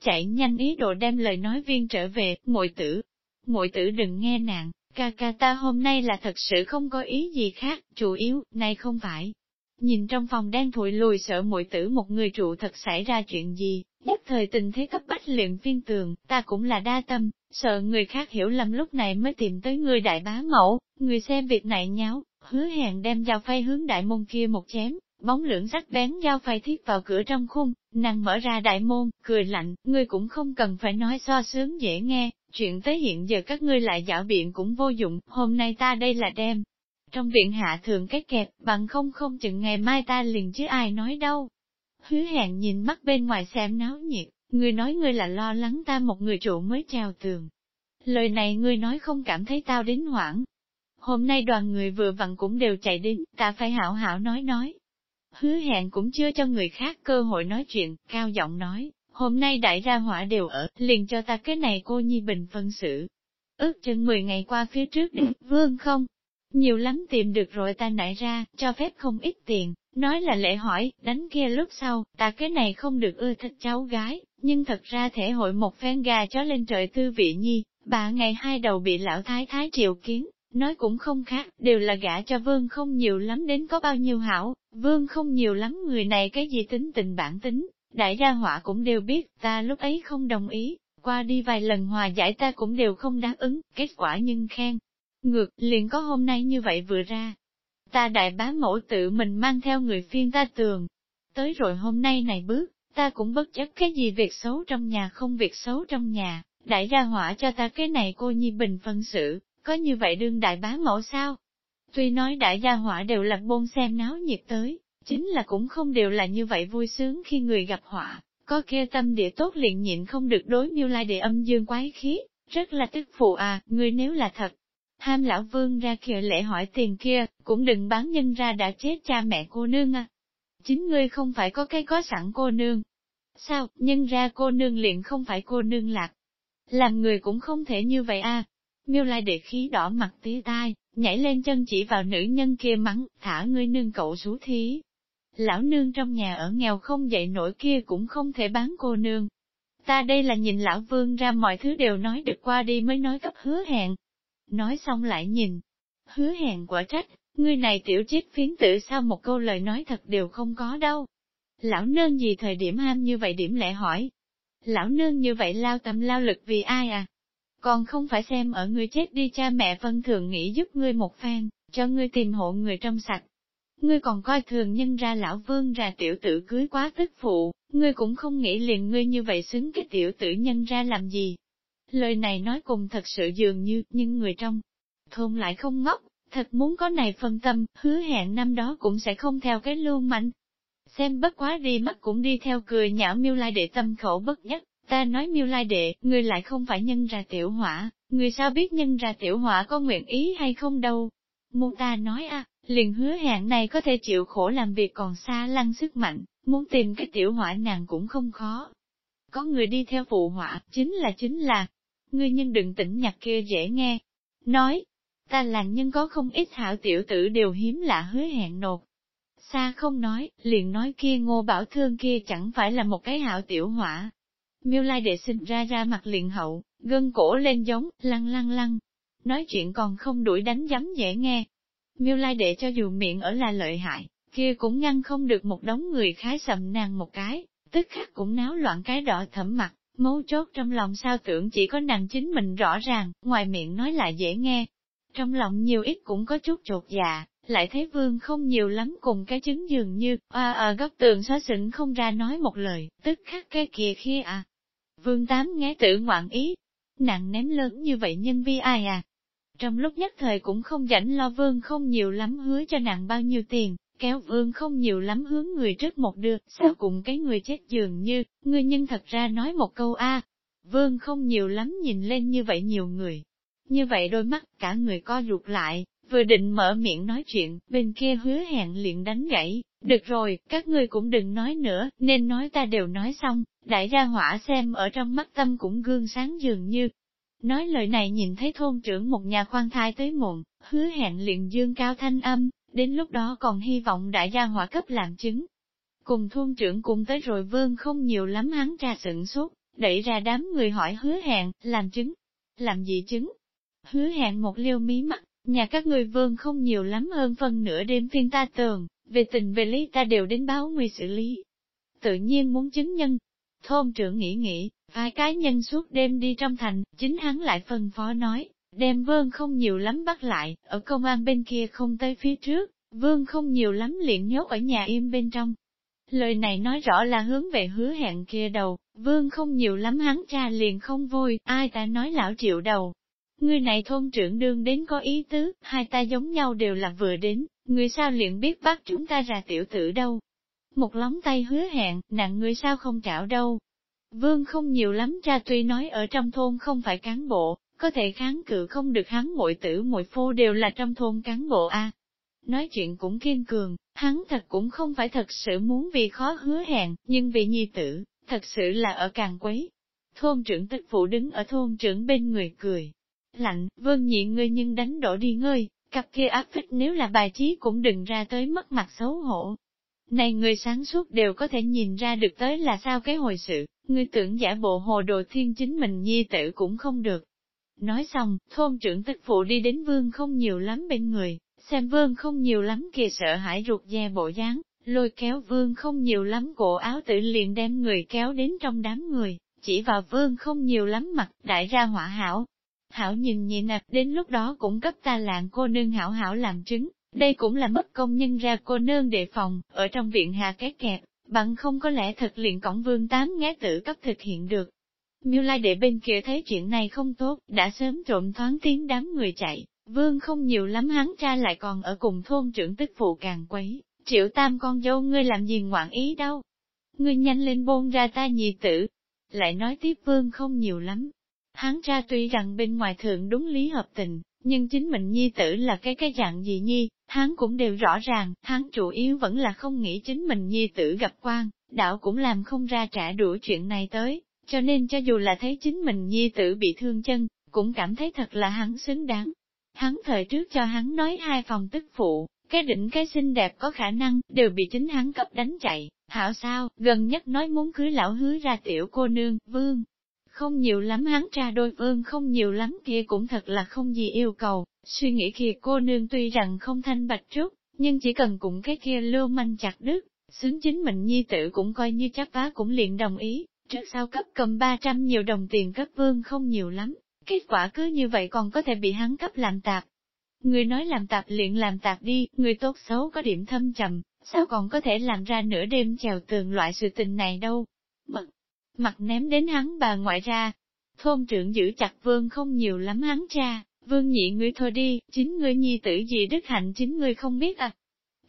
Chạy nhanh ý đồ đem lời nói viên trở về, muội tử. muội tử đừng nghe nàng, ca ca ta hôm nay là thật sự không có ý gì khác, chủ yếu, này không phải, Nhìn trong phòng đen thụi lùi sợ muội tử một người trụ thật xảy ra chuyện gì, nhất thời tình thế cấp bách luyện viên tường, ta cũng là đa tâm, sợ người khác hiểu lầm lúc này mới tìm tới người đại bá mẫu, người xem việc này nháo, hứa hẹn đem dao phay hướng đại môn kia một chém, bóng lưỡng sắc bén dao phay thiết vào cửa trong khung, nàng mở ra đại môn, cười lạnh, ngươi cũng không cần phải nói so sướng dễ nghe, chuyện tới hiện giờ các ngươi lại giả biện cũng vô dụng, hôm nay ta đây là đem, trong viện hạ thường cái kẹp, bằng không không chừng ngày mai ta liền chứ ai nói đâu. Hứa hẹn nhìn mắt bên ngoài xem náo nhiệt, người nói ngươi là lo lắng ta một người trụ mới treo tường. Lời này ngươi nói không cảm thấy tao đến hoảng. Hôm nay đoàn người vừa vặn cũng đều chạy đến, ta phải hảo hảo nói nói. Hứa hẹn cũng chưa cho người khác cơ hội nói chuyện, cao giọng nói, hôm nay đại ra hỏa đều ở, liền cho ta cái này cô nhi bình phân xử. Ước chừng 10 ngày qua phía trước đi, vương không? Nhiều lắm tìm được rồi ta nại ra, cho phép không ít tiền, nói là lễ hỏi, đánh kia lúc sau, ta cái này không được ưa thích cháu gái, nhưng thật ra thể hội một phen gà chó lên trời tư vị nhi, bà ngày hai đầu bị lão thái thái triệu kiến, nói cũng không khác, đều là gả cho vương không nhiều lắm đến có bao nhiêu hảo, vương không nhiều lắm người này cái gì tính tình bản tính, đại gia họa cũng đều biết, ta lúc ấy không đồng ý, qua đi vài lần hòa giải ta cũng đều không đáp ứng, kết quả nhưng khen, Ngược, liền có hôm nay như vậy vừa ra. ta đại bá mẫu tự mình mang theo người phiên ta tường. Tới rồi hôm nay này bước, ta cũng bất chấp cái gì việc xấu trong nhà không việc xấu trong nhà, đại ra hỏa cho ta cái này cô nhi bình phân sự, có như vậy đương đại bá mẫu sao? Tuy nói đại gia hỏa đều là bôn xem náo nhiệt tới, chính là cũng không đều là như vậy vui sướng khi người gặp họa, có kia tâm địa tốt liền nhịn không được đối miêu lai để âm dương quái khí, rất là tức phụ à, người nếu là thật. Ham lão vương ra kia lễ hỏi tiền kia, cũng đừng bán nhân ra đã chết cha mẹ cô nương à. Chính ngươi không phải có cái có sẵn cô nương. Sao, nhân ra cô nương liền không phải cô nương lạc. Làm người cũng không thể như vậy à. Miêu lai để khí đỏ mặt tía tai, nhảy lên chân chỉ vào nữ nhân kia mắng, thả ngươi nương cậu xú thí. Lão nương trong nhà ở nghèo không dậy nổi kia cũng không thể bán cô nương. Ta đây là nhìn lão vương ra mọi thứ đều nói được qua đi mới nói cấp hứa hẹn. Nói xong lại nhìn. Hứa hẹn quả trách, ngươi này tiểu chết phiến tử sao một câu lời nói thật đều không có đâu. Lão nương gì thời điểm ham như vậy điểm lẽ hỏi. Lão nương như vậy lao tâm lao lực vì ai à? Còn không phải xem ở ngươi chết đi cha mẹ phân thường nghĩ giúp ngươi một phen, cho ngươi tìm hộ người trong sạch. Ngươi còn coi thường nhân ra lão vương ra tiểu tử cưới quá tức phụ, ngươi cũng không nghĩ liền ngươi như vậy xứng cái tiểu tử nhân ra làm gì. Lời này nói cùng thật sự dường như, nhưng người trong thôn lại không ngốc, thật muốn có này phân tâm, hứa hẹn năm đó cũng sẽ không theo cái lưu mạnh. Xem bất quá đi mắt cũng đi theo cười nhạo miêu lai để tâm khẩu bất nhất, Ta nói miêu lai đệ, người lại không phải nhân ra tiểu hỏa, người sao biết nhân ra tiểu hỏa có nguyện ý hay không đâu. Muốn ta nói a, liền hứa hẹn này có thể chịu khổ làm việc còn xa lăng sức mạnh, muốn tìm cái tiểu hỏa nàng cũng không khó. Có người đi theo phụ họa, chính là chính là, ngươi nhân đừng tỉnh nhặt kia dễ nghe. Nói, ta làng nhân có không ít hảo tiểu tử đều hiếm lạ hứa hẹn nột. Xa không nói, liền nói kia ngô bảo thương kia chẳng phải là một cái hảo tiểu hỏa, Miêu Lai đệ sinh ra ra mặt liền hậu, gân cổ lên giống, lăng lăng lăng. Nói chuyện còn không đuổi đánh dám dễ nghe. Miêu Lai đệ cho dù miệng ở là lợi hại, kia cũng ngăn không được một đống người khái sầm nàng một cái, tức khắc cũng náo loạn cái đỏ thẩm mặt, mấu chốt trong lòng sao tưởng chỉ có nàng chính mình rõ ràng, ngoài miệng nói lại dễ nghe. Trong lòng nhiều ít cũng có chút chột dạ, lại thấy vương không nhiều lắm cùng cái chứng dường như, à ở góc tường xóa xỉnh không ra nói một lời, tức khắc cái kia kia à, Vương Tám nghe tự ngoạn ý, nặng ném lớn như vậy nhân vi ai à? Trong lúc nhất thời cũng không rảnh lo Vương không nhiều lắm hứa cho nàng bao nhiêu tiền, kéo Vương không nhiều lắm hướng người trước một đưa, sao cùng cái người chết dường như, người nhân thật ra nói một câu a Vương không nhiều lắm nhìn lên như vậy nhiều người. Như vậy đôi mắt cả người co rụt lại, vừa định mở miệng nói chuyện, bên kia hứa hẹn liền đánh gãy, được rồi, các ngươi cũng đừng nói nữa, nên nói ta đều nói xong, đại ra hỏa xem ở trong mắt tâm cũng gương sáng dường như. Nói lời này nhìn thấy thôn trưởng một nhà khoan thai tới muộn, hứa hẹn liền dương cao thanh âm, đến lúc đó còn hy vọng đại gia hỏa cấp làm chứng. Cùng thôn trưởng cùng tới rồi vương không nhiều lắm hắn ra sửng sốt, đẩy ra đám người hỏi hứa hẹn, làm chứng. Làm gì chứng? Hứa hẹn một liêu mí mắt, nhà các người vương không nhiều lắm hơn phân nửa đêm phiên ta tường, về tình về lý ta đều đến báo nguy xử lý. Tự nhiên muốn chứng nhân. Thôn trưởng nghĩ nghĩ, vài cái nhân suốt đêm đi trong thành, chính hắn lại phân phó nói, đem vương không nhiều lắm bắt lại, ở công an bên kia không tới phía trước, vương không nhiều lắm liền nhốt ở nhà im bên trong. Lời này nói rõ là hướng về hứa hẹn kia đầu, vương không nhiều lắm hắn cha liền không vui, ai ta nói lão triệu đầu. Người này thôn trưởng đương đến có ý tứ, hai ta giống nhau đều là vừa đến, Người sao liền biết bắt chúng ta ra tiểu tử đâu? Một lóng tay hứa hẹn, nặng người sao không trảo đâu? Vương không nhiều lắm cha tuy nói ở trong thôn không phải cán bộ, có thể kháng cự không được hắn muội tử muội phu đều là trong thôn cán bộ a. Nói chuyện cũng kiên cường, hắn thật cũng không phải thật sự muốn vì khó hứa hẹn, nhưng vì nhi tử, thật sự là ở càng quấy. Thôn trưởng tức phụ đứng ở thôn trưởng bên người cười. Lạnh, vương nhị ngươi nhưng đánh đổ đi ngươi, Cặp kia áp phích nếu là bài trí cũng đừng ra tới mất mặt xấu hổ. Này người sáng suốt đều có thể nhìn ra được tới là sao cái hồi sự, người tưởng giả bộ hồ đồ thiên chính mình nhi tử cũng không được. Nói xong, thôn trưởng tức phụ đi đến vương không nhiều lắm bên người, xem vương không nhiều lắm kìa sợ hãi ruột da bộ dáng, lôi kéo vương không nhiều lắm cổ áo tự liền đem người kéo đến trong đám người, chỉ vào vương không nhiều lắm mặt, đại ra hỏa hảo, Hảo nhìn nhị nạp đến lúc đó cũng cấp ta lạng cô nương hảo hảo làm chứng, đây cũng là mất công nhân ra cô nương đề phòng, ở trong viện hạ cái kẹp, bằng không có lẽ thật liền cổng vương tám nghe tử cấp thực hiện được. Miêu lai đệ bên kia thấy chuyện này không tốt, đã sớm trộm thoáng tiếng đám người chạy, vương không nhiều lắm hắn cha lại còn ở cùng thôn trưởng tức phụ càng quấy, triệu tam con dâu ngươi làm gì ngoạn ý đâu. Ngươi nhanh lên bôn ra ta nhị tử. Lại nói tiếp vương không nhiều lắm. Hắn cha tuy rằng bên ngoài thượng đúng lý hợp tình, nhưng chính mình nhi tử là cái cái dạng gì nhi, hắn cũng đều rõ ràng, hắn chủ yếu vẫn là không nghĩ chính mình nhi tử gặp quan, đạo cũng làm không ra trả đũa chuyện này tới, cho nên cho dù là thấy chính mình nhi tử bị thương chân, cũng cảm thấy thật là hắn xứng đáng. Hắn thời trước cho hắn nói hai phòng tức phụ, cái đỉnh cái xinh đẹp có khả năng, đều bị chính hắn cấp đánh chạy, hảo sao, gần nhất nói muốn cưới lão hứa ra tiểu cô nương, vương, không nhiều lắm hắn tra đôi vương không nhiều lắm kia cũng thật là không gì yêu cầu, suy nghĩ kia cô nương tuy rằng không thanh bạch chút, nhưng chỉ cần cùng cái kia lưu manh chặt đứt, xứng chính mình nhi tử cũng coi như chắc vá cũng liền đồng ý, trước sau cấp cầm 300 nhiều đồng tiền cấp vương không nhiều lắm, kết quả cứ như vậy còn có thể bị hắn cấp làm tạp. Người nói làm tạp liền làm tạp đi, người tốt xấu có điểm thâm trầm, sao còn có thể làm ra nửa đêm chèo tường loại sự tình này đâu. Mặt, mặt ném đến hắn bà ngoại ra. Thôn trưởng giữ chặt vương không nhiều lắm hắn cha, vương nhị ngươi thôi đi, chính ngươi nhi tử gì đức hạnh chính ngươi không biết à.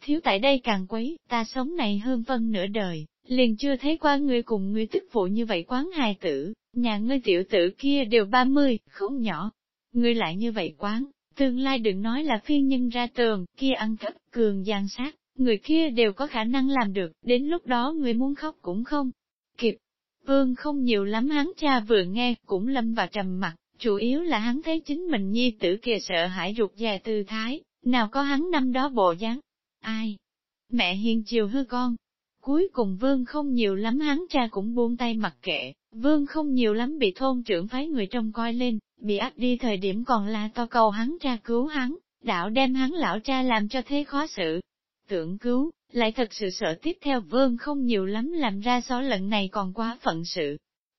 Thiếu tại đây càng quấy, ta sống này hơn phân nửa đời, liền chưa thấy qua ngươi cùng ngươi tức phụ như vậy quán hài tử, nhà ngươi tiểu tử kia đều ba mươi, không nhỏ. Ngươi lại như vậy quán, tương lai đừng nói là phiên nhân ra tường, kia ăn cắp, cường gian sát, người kia đều có khả năng làm được, đến lúc đó ngươi muốn khóc cũng không kịp. Vương không nhiều lắm hắn cha vừa nghe, cũng lâm vào trầm mặt, chủ yếu là hắn thấy chính mình nhi tử kia sợ hãi ruột già tư thái, nào có hắn năm đó bộ dáng. Ai? Mẹ hiền chiều hư con. Cuối cùng vương không nhiều lắm hắn cha cũng buông tay mặc kệ, vương không nhiều lắm bị thôn trưởng phái người trông coi lên, bị áp đi thời điểm còn là to cầu hắn cha cứu hắn, đạo đem hắn lão cha làm cho thế khó xử. Tưởng cứu, lại thật sự sợ tiếp theo vương không nhiều lắm làm ra xó lận này còn quá phận sự.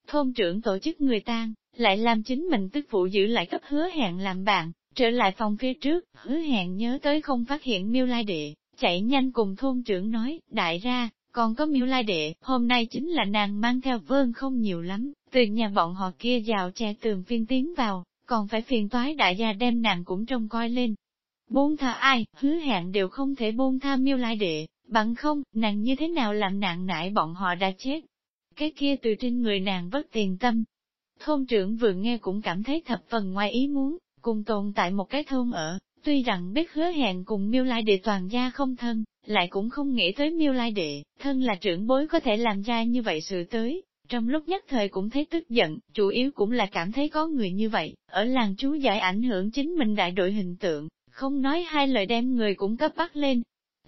Thôn trưởng tổ chức người tang, lại làm chính mình tức phụ giữ lại cấp hứa hẹn làm bạn, trở lại phòng phía trước, hứa hẹn nhớ tới không phát hiện miêu lai đệ, chạy nhanh cùng thôn trưởng nói, đại ra, còn có miêu lai đệ, hôm nay chính là nàng mang theo vương không nhiều lắm, từ nhà bọn họ kia dạo che tường phiên tiến vào, còn phải phiền toái đại gia đem nàng cũng trông coi lên. Buông tha ai, hứa hẹn đều không thể buông tha miêu lai đệ, bằng không, nàng như thế nào làm nạn nại bọn họ đã chết. Cái kia từ trên người nàng vất tiền tâm. Thôn trưởng vừa nghe cũng cảm thấy thập phần ngoài ý muốn, cùng tồn tại một cái thôn ở, tuy rằng biết hứa hẹn cùng miêu lai đệ toàn gia không thân, lại cũng không nghĩ tới miêu lai đệ, thân là trưởng bối có thể làm ra như vậy sự tới. Trong lúc nhất thời cũng thấy tức giận, chủ yếu cũng là cảm thấy có người như vậy, ở làng chú giải ảnh hưởng chính mình đại đội hình tượng, không nói hai lời đem người cũng cấp bắt lên,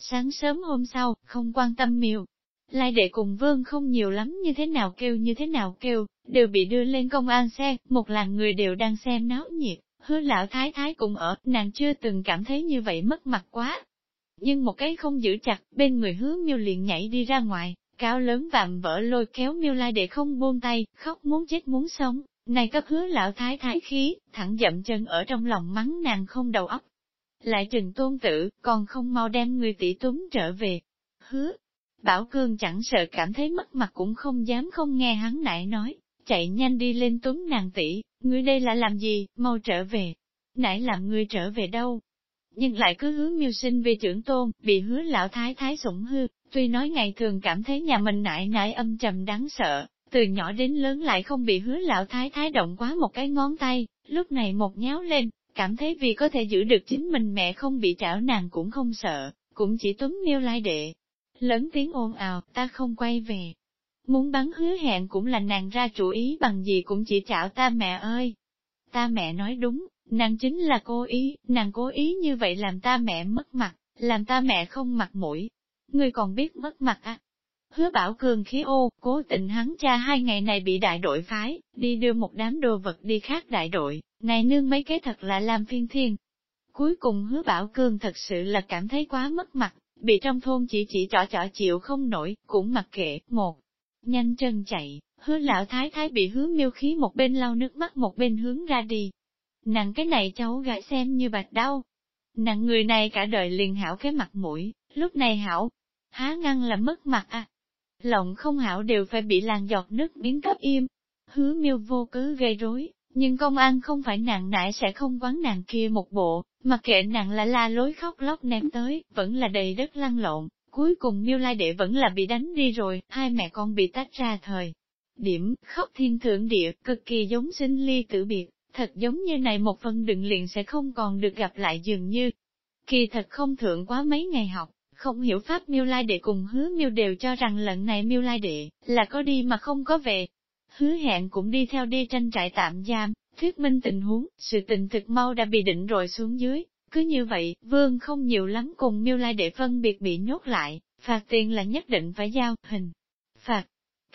Sáng sớm hôm sau, không quan tâm miêu. Lai đệ cùng vương không nhiều lắm như thế nào kêu như thế nào kêu, đều bị đưa lên công an xe, một làng người đều đang xem náo nhiệt, hứa lão thái thái cũng ở, nàng chưa từng cảm thấy như vậy mất mặt quá. Nhưng một cái không giữ chặt, bên người hứa miêu liền nhảy đi ra ngoài, cao lớn vạm vỡ lôi kéo miêu lai để không buông tay, khóc muốn chết muốn sống, này cấp hứa lão thái thái khí, thẳng dậm chân ở trong lòng mắng nàng không đầu óc, lại trừng tôn tử, còn không mau đem người tỷ túng trở về. Hứa, Bảo Cương chẳng sợ cảm thấy mất mặt cũng không dám không nghe hắn nại nói, chạy nhanh đi lên túng nàng tỷ, ngươi đây là làm gì, mau trở về. Nãy làm ngươi trở về đâu? Nhưng lại cứ hứa miêu sinh về trưởng tôn, bị hứa lão thái thái sủng hư, tuy nói ngày thường cảm thấy nhà mình nại nại âm trầm đáng sợ, từ nhỏ đến lớn lại không bị hứa lão thái thái động quá một cái ngón tay, lúc này một nháo lên, cảm thấy vì có thể giữ được chính mình mẹ không bị trảo nàng cũng không sợ, cũng chỉ túm miêu lai đệ. Lớn tiếng ồn ào, ta không quay về. Muốn bắn hứa hẹn cũng là nàng ra chủ ý bằng gì cũng chỉ chảo ta mẹ ơi. Ta mẹ nói đúng, nàng chính là cố ý, nàng cố ý như vậy làm ta mẹ mất mặt, làm ta mẹ không mặt mũi. Ngươi còn biết mất mặt à? Hứa bảo cường khí ô, cố tình hắn cha hai ngày này bị đại đội phái, đi đưa một đám đồ vật đi khác đại đội, này nương mấy cái thật là làm phiên thiên. Cuối cùng hứa bảo cường thật sự là cảm thấy quá mất mặt, bị trong thôn chỉ chỉ trỏ trỏ chịu không nổi, cũng mặc kệ, một. Nhanh chân chạy, hứa lão thái thái bị hứa miêu khí một bên lau nước mắt một bên hướng ra đi. Nặng cái này cháu gái xem như bạch đau. nặng người này cả đời liền hảo cái mặt mũi, lúc này hảo, há ngăn là mất mặt à. Lòng không hảo đều phải bị làn giọt nước biến cấp im. Hứa miêu vô cứ gây rối, nhưng công an không phải nàng nại sẽ không quán nàng kia một bộ, mặc kệ nàng là la lối khóc lóc ném tới, vẫn là đầy đất lăn lộn, cuối cùng miêu lai đệ vẫn là bị đánh đi rồi, hai mẹ con bị tách ra thời. Điểm, khóc thiên thượng địa, cực kỳ giống sinh ly tử biệt, thật giống như này một phần đựng liền sẽ không còn được gặp lại dường như. Kỳ thật không thượng quá mấy ngày học, không hiểu pháp miêu lai đệ cùng hứa miêu đều cho rằng lần này miêu lai đệ là có đi mà không có về. Hứa hẹn cũng đi theo đi tranh trại tạm giam, thuyết minh tình huống, sự tình thực mau đã bị định rồi xuống dưới. Cứ như vậy, vương không nhiều lắm cùng miêu lai đệ phân biệt bị nhốt lại, phạt tiền là nhất định phải giao, hình. Phạt,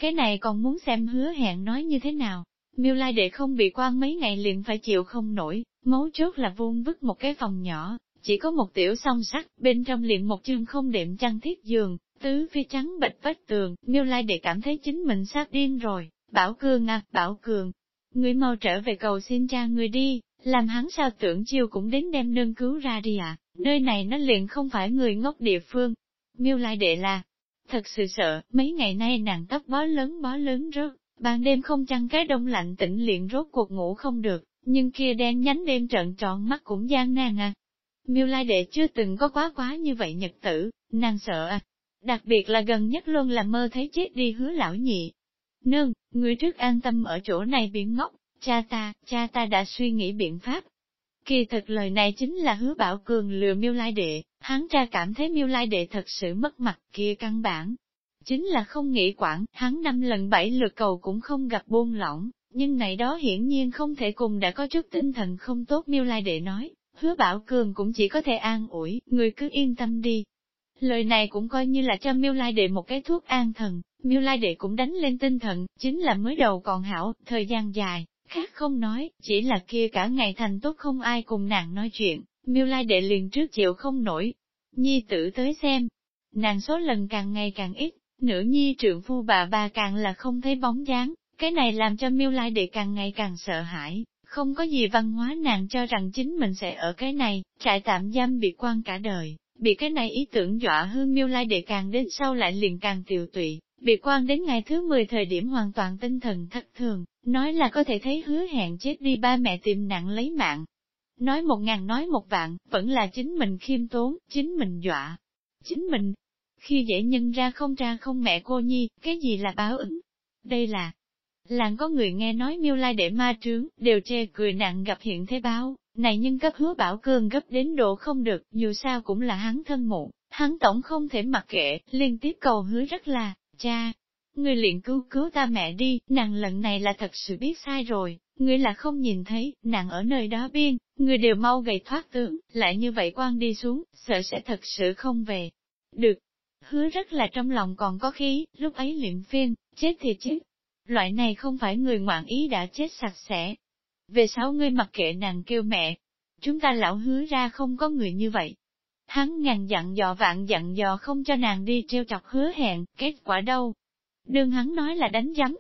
cái này còn muốn xem hứa hẹn nói như thế nào. Miêu lai đệ không bị quan mấy ngày liền phải chịu không nổi, mấu chốt là vuông vứt một cái phòng nhỏ, chỉ có một tiểu song sắt, bên trong liền một chương không đệm chăn thiết giường, tứ phía trắng bạch vách tường, miêu lai đệ cảm thấy chính mình sát điên rồi, bảo cường à, bảo cường. Người mau trở về cầu xin cha người đi, làm hắn sao tưởng chiêu cũng đến đem nương cứu ra đi à, nơi này nó liền không phải người ngốc địa phương. Miêu lai đệ là, thật sự sợ, mấy ngày nay nàng tóc bó lớn bó lớn rớt, ban đêm không chăn cái đông lạnh tỉnh liền rốt cuộc ngủ không được, nhưng kia đen nhánh đêm trận trọn mắt cũng gian nan à, Miêu Lai Đệ chưa từng có quá quá như vậy nhật tử, nàng sợ à. Đặc biệt là gần nhất luôn là mơ thấy chết đi hứa lão nhị. Nương, người trước an tâm ở chỗ này biển ngốc, cha ta, cha ta đã suy nghĩ biện pháp. Kỳ thật lời này chính là hứa bảo cường lừa miêu lai đệ, hắn cha cảm thấy miêu lai đệ thật sự mất mặt kia căn bản. Chính là không nghĩ quản, hắn năm lần bảy lượt cầu cũng không gặp buông lỏng, nhưng này đó hiển nhiên không thể cùng đã có chút tinh thần không tốt miêu lai đệ nói, Hứa Bảo Cường cũng chỉ có thể an ủi, người cứ yên tâm đi. Lời này cũng coi như là cho Miêu Lai Đệ một cái thuốc an thần, Miêu Lai Đệ cũng đánh lên tinh thần, chính là mới đầu còn hảo, thời gian dài, khác không nói, chỉ là kia cả ngày thành tốt không ai cùng nàng nói chuyện, Miêu Lai Đệ liền trước chịu không nổi. Nhi tử tới xem, nàng số lần càng ngày càng ít, nữ nhi trượng phu bà bà càng là không thấy bóng dáng, cái này làm cho Miêu Lai Đệ càng ngày càng sợ hãi, không có gì văn hóa nàng cho rằng chính mình sẽ ở cái này, trại tạm giam bị quan cả đời, bị cái này ý tưởng dọa hư miêu lai đệ càng đến sau lại liền càng tiều tụy, bị quan đến ngày thứ 10 thời điểm hoàn toàn tinh thần thất thường, nói là có thể thấy hứa hẹn chết đi ba mẹ tìm nặng lấy mạng. Nói một ngàn nói một vạn, vẫn là chính mình khiêm tốn, chính mình dọa. Chính mình, khi dễ nhân ra không ra không mẹ cô nhi, cái gì là báo ứng? Đây là, Làng có người nghe nói miêu lai để ma trướng, đều chê cười nặng gặp hiện thế báo, này nhưng cấp hứa bảo cương gấp đến độ không được, dù sao cũng là hắn thân mụ, hắn tổng không thể mặc kệ, liên tiếp cầu hứa rất là, cha, người liền cứu cứu ta mẹ đi, nàng lần này là thật sự biết sai rồi, người là không nhìn thấy, nàng ở nơi đó biên, người đều mau gầy thoát tưởng, lại như vậy quan đi xuống, sợ sẽ thật sự không về. Được, hứa rất là trong lòng còn có khí, lúc ấy luyện phiên, chết thì chết, Loại này không phải người ngoạn ý đã chết sạch sẽ. Về sau ngươi mặc kệ nàng kêu mẹ, chúng ta lão hứa ra không có người như vậy. Hắn ngàn dặn dò vạn dặn dò không cho nàng đi treo chọc hứa hẹn, kết quả đâu? Đương hắn nói là đánh giấm.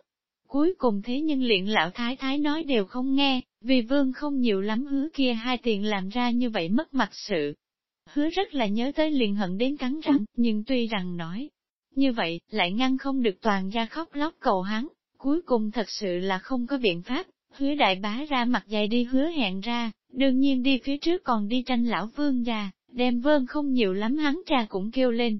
Cuối cùng thế nhưng luyện lão thái thái nói đều không nghe, vì vương không nhiều lắm hứa kia hai tiền làm ra như vậy mất mặt sự. Hứa rất là nhớ tới liền hận đến cắn răng, nhưng tuy rằng nói, như vậy, lại ngăn không được toàn ra khóc lóc cầu hắn, Cuối cùng thật sự là không có biện pháp, hứa đại bá ra mặt dày đi hứa hẹn ra, đương nhiên đi phía trước còn đi tranh lão vương già, đem vương không nhiều lắm hắn cha cũng kêu lên.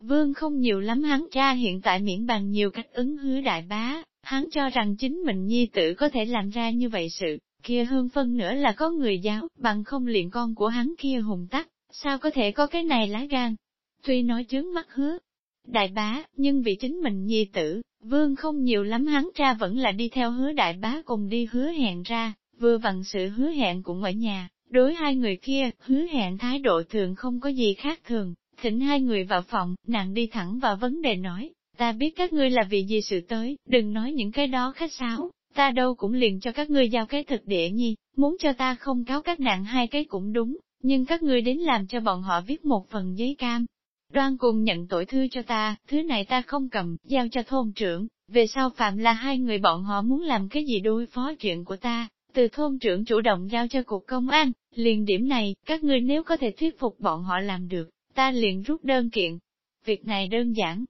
Vương không nhiều lắm hắn cha hiện tại miễn bằng nhiều cách ứng hứa đại bá, hắn cho rằng chính mình nhi tử có thể làm ra như vậy sự, kia hơn phân nữa là có người giáo, bằng không liền con của hắn kia hùng tắc, sao có thể có cái này lá gan. Tuy nói chướng mắt hứa, đại bá, nhưng vì chính mình nhi tử, vương không nhiều lắm hắn ra vẫn là đi theo hứa đại bá cùng đi hứa hẹn ra, vừa vặn sự hứa hẹn cũng ở nhà, đối hai người kia, hứa hẹn thái độ thường không có gì khác thường, thỉnh hai người vào phòng, nàng đi thẳng vào vấn đề nói, ta biết các ngươi là vì gì sự tới, đừng nói những cái đó khách sáo, ta đâu cũng liền cho các ngươi giao cái thực địa nhi, muốn cho ta không cáo các nạn hai cái cũng đúng, nhưng các ngươi đến làm cho bọn họ viết một phần giấy cam, Đoan cùng nhận tội thư cho ta, thứ này ta không cầm, giao cho thôn trưởng, về sau phạm là hai người bọn họ muốn làm cái gì đối phó chuyện của ta, từ thôn trưởng chủ động giao cho cục công an, liền điểm này, các ngươi nếu có thể thuyết phục bọn họ làm được, ta liền rút đơn kiện. Việc này đơn giản.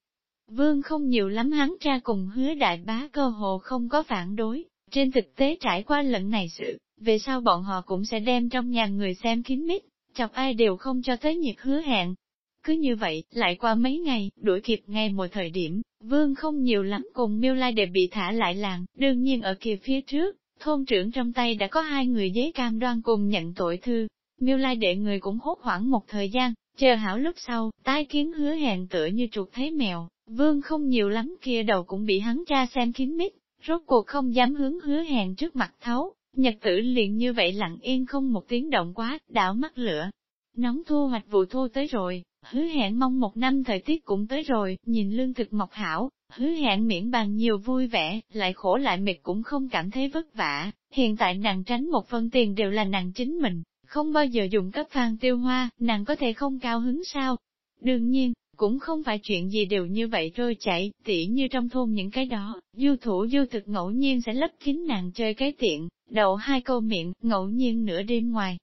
Vương không nhiều lắm hắn tra cùng hứa đại bá cơ hồ không có phản đối, trên thực tế trải qua lần này sự, về sau bọn họ cũng sẽ đem trong nhà người xem kín mít, chọc ai đều không cho tới nhiệt hứa hẹn. Cứ như vậy, lại qua mấy ngày, đuổi kịp ngay một thời điểm, vương không nhiều lắm cùng miêu lai để bị thả lại làng, đương nhiên ở kia phía trước, thôn trưởng trong tay đã có hai người giấy cam đoan cùng nhận tội thư. Miêu lai đệ người cũng hốt hoảng một thời gian, chờ hảo lúc sau, tai kiến hứa hẹn tựa như chuột thấy mèo, vương không nhiều lắm kia đầu cũng bị hắn ra xem kín mít, rốt cuộc không dám hướng hứa hẹn trước mặt thấu, nhật tử liền như vậy lặng yên không một tiếng động quá, đảo mắt lửa. Nóng thu hoạch vụ thu tới rồi, hứa hẹn mong một năm thời tiết cũng tới rồi, nhìn lương thực mọc hảo, hứa hẹn miễn bàn nhiều vui vẻ, lại khổ lại mệt cũng không cảm thấy vất vả, hiện tại nàng tránh một phần tiền đều là nàng chính mình, không bao giờ dùng cấp phan tiêu hoa, nàng có thể không cao hứng sao? Đương nhiên, cũng không phải chuyện gì đều như vậy trôi chảy, tỉ như trong thôn những cái đó, du thủ du thực ngẫu nhiên sẽ lấp kín nàng chơi cái tiện, đậu hai câu miệng, ngẫu nhiên nửa đêm ngoài.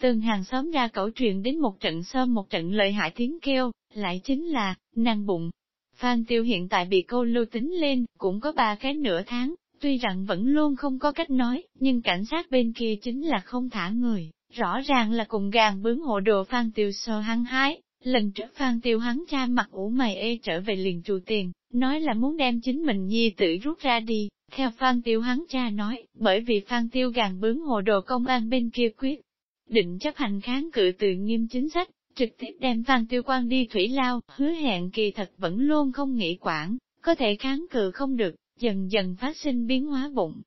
Từng hàng xóm ra cẩu truyền đến một trận sơm một trận lợi hại tiếng kêu, lại chính là, nàng bụng. Phan Tiêu hiện tại bị câu lưu tính lên, cũng có ba cái nửa tháng, tuy rằng vẫn luôn không có cách nói, nhưng cảnh sát bên kia chính là không thả người, rõ ràng là cùng gàn bướng hộ đồ Phan Tiêu sơ hăng hái, Lần trước Phan Tiêu hắn cha mặt ủ mày ê trở về liền trù tiền, nói là muốn đem chính mình nhi tử rút ra đi. Theo Phan Tiêu hắn cha nói, bởi vì Phan Tiêu gàn bướng hồ đồ công an bên kia quyết, định chấp hành kháng cự từ nghiêm chính sách, trực tiếp đem Phan Tiêu quan đi thủy lao, hứa hẹn kỳ thật vẫn luôn không nghĩ quản, có thể kháng cự không được, dần dần phát sinh biến hóa bụng.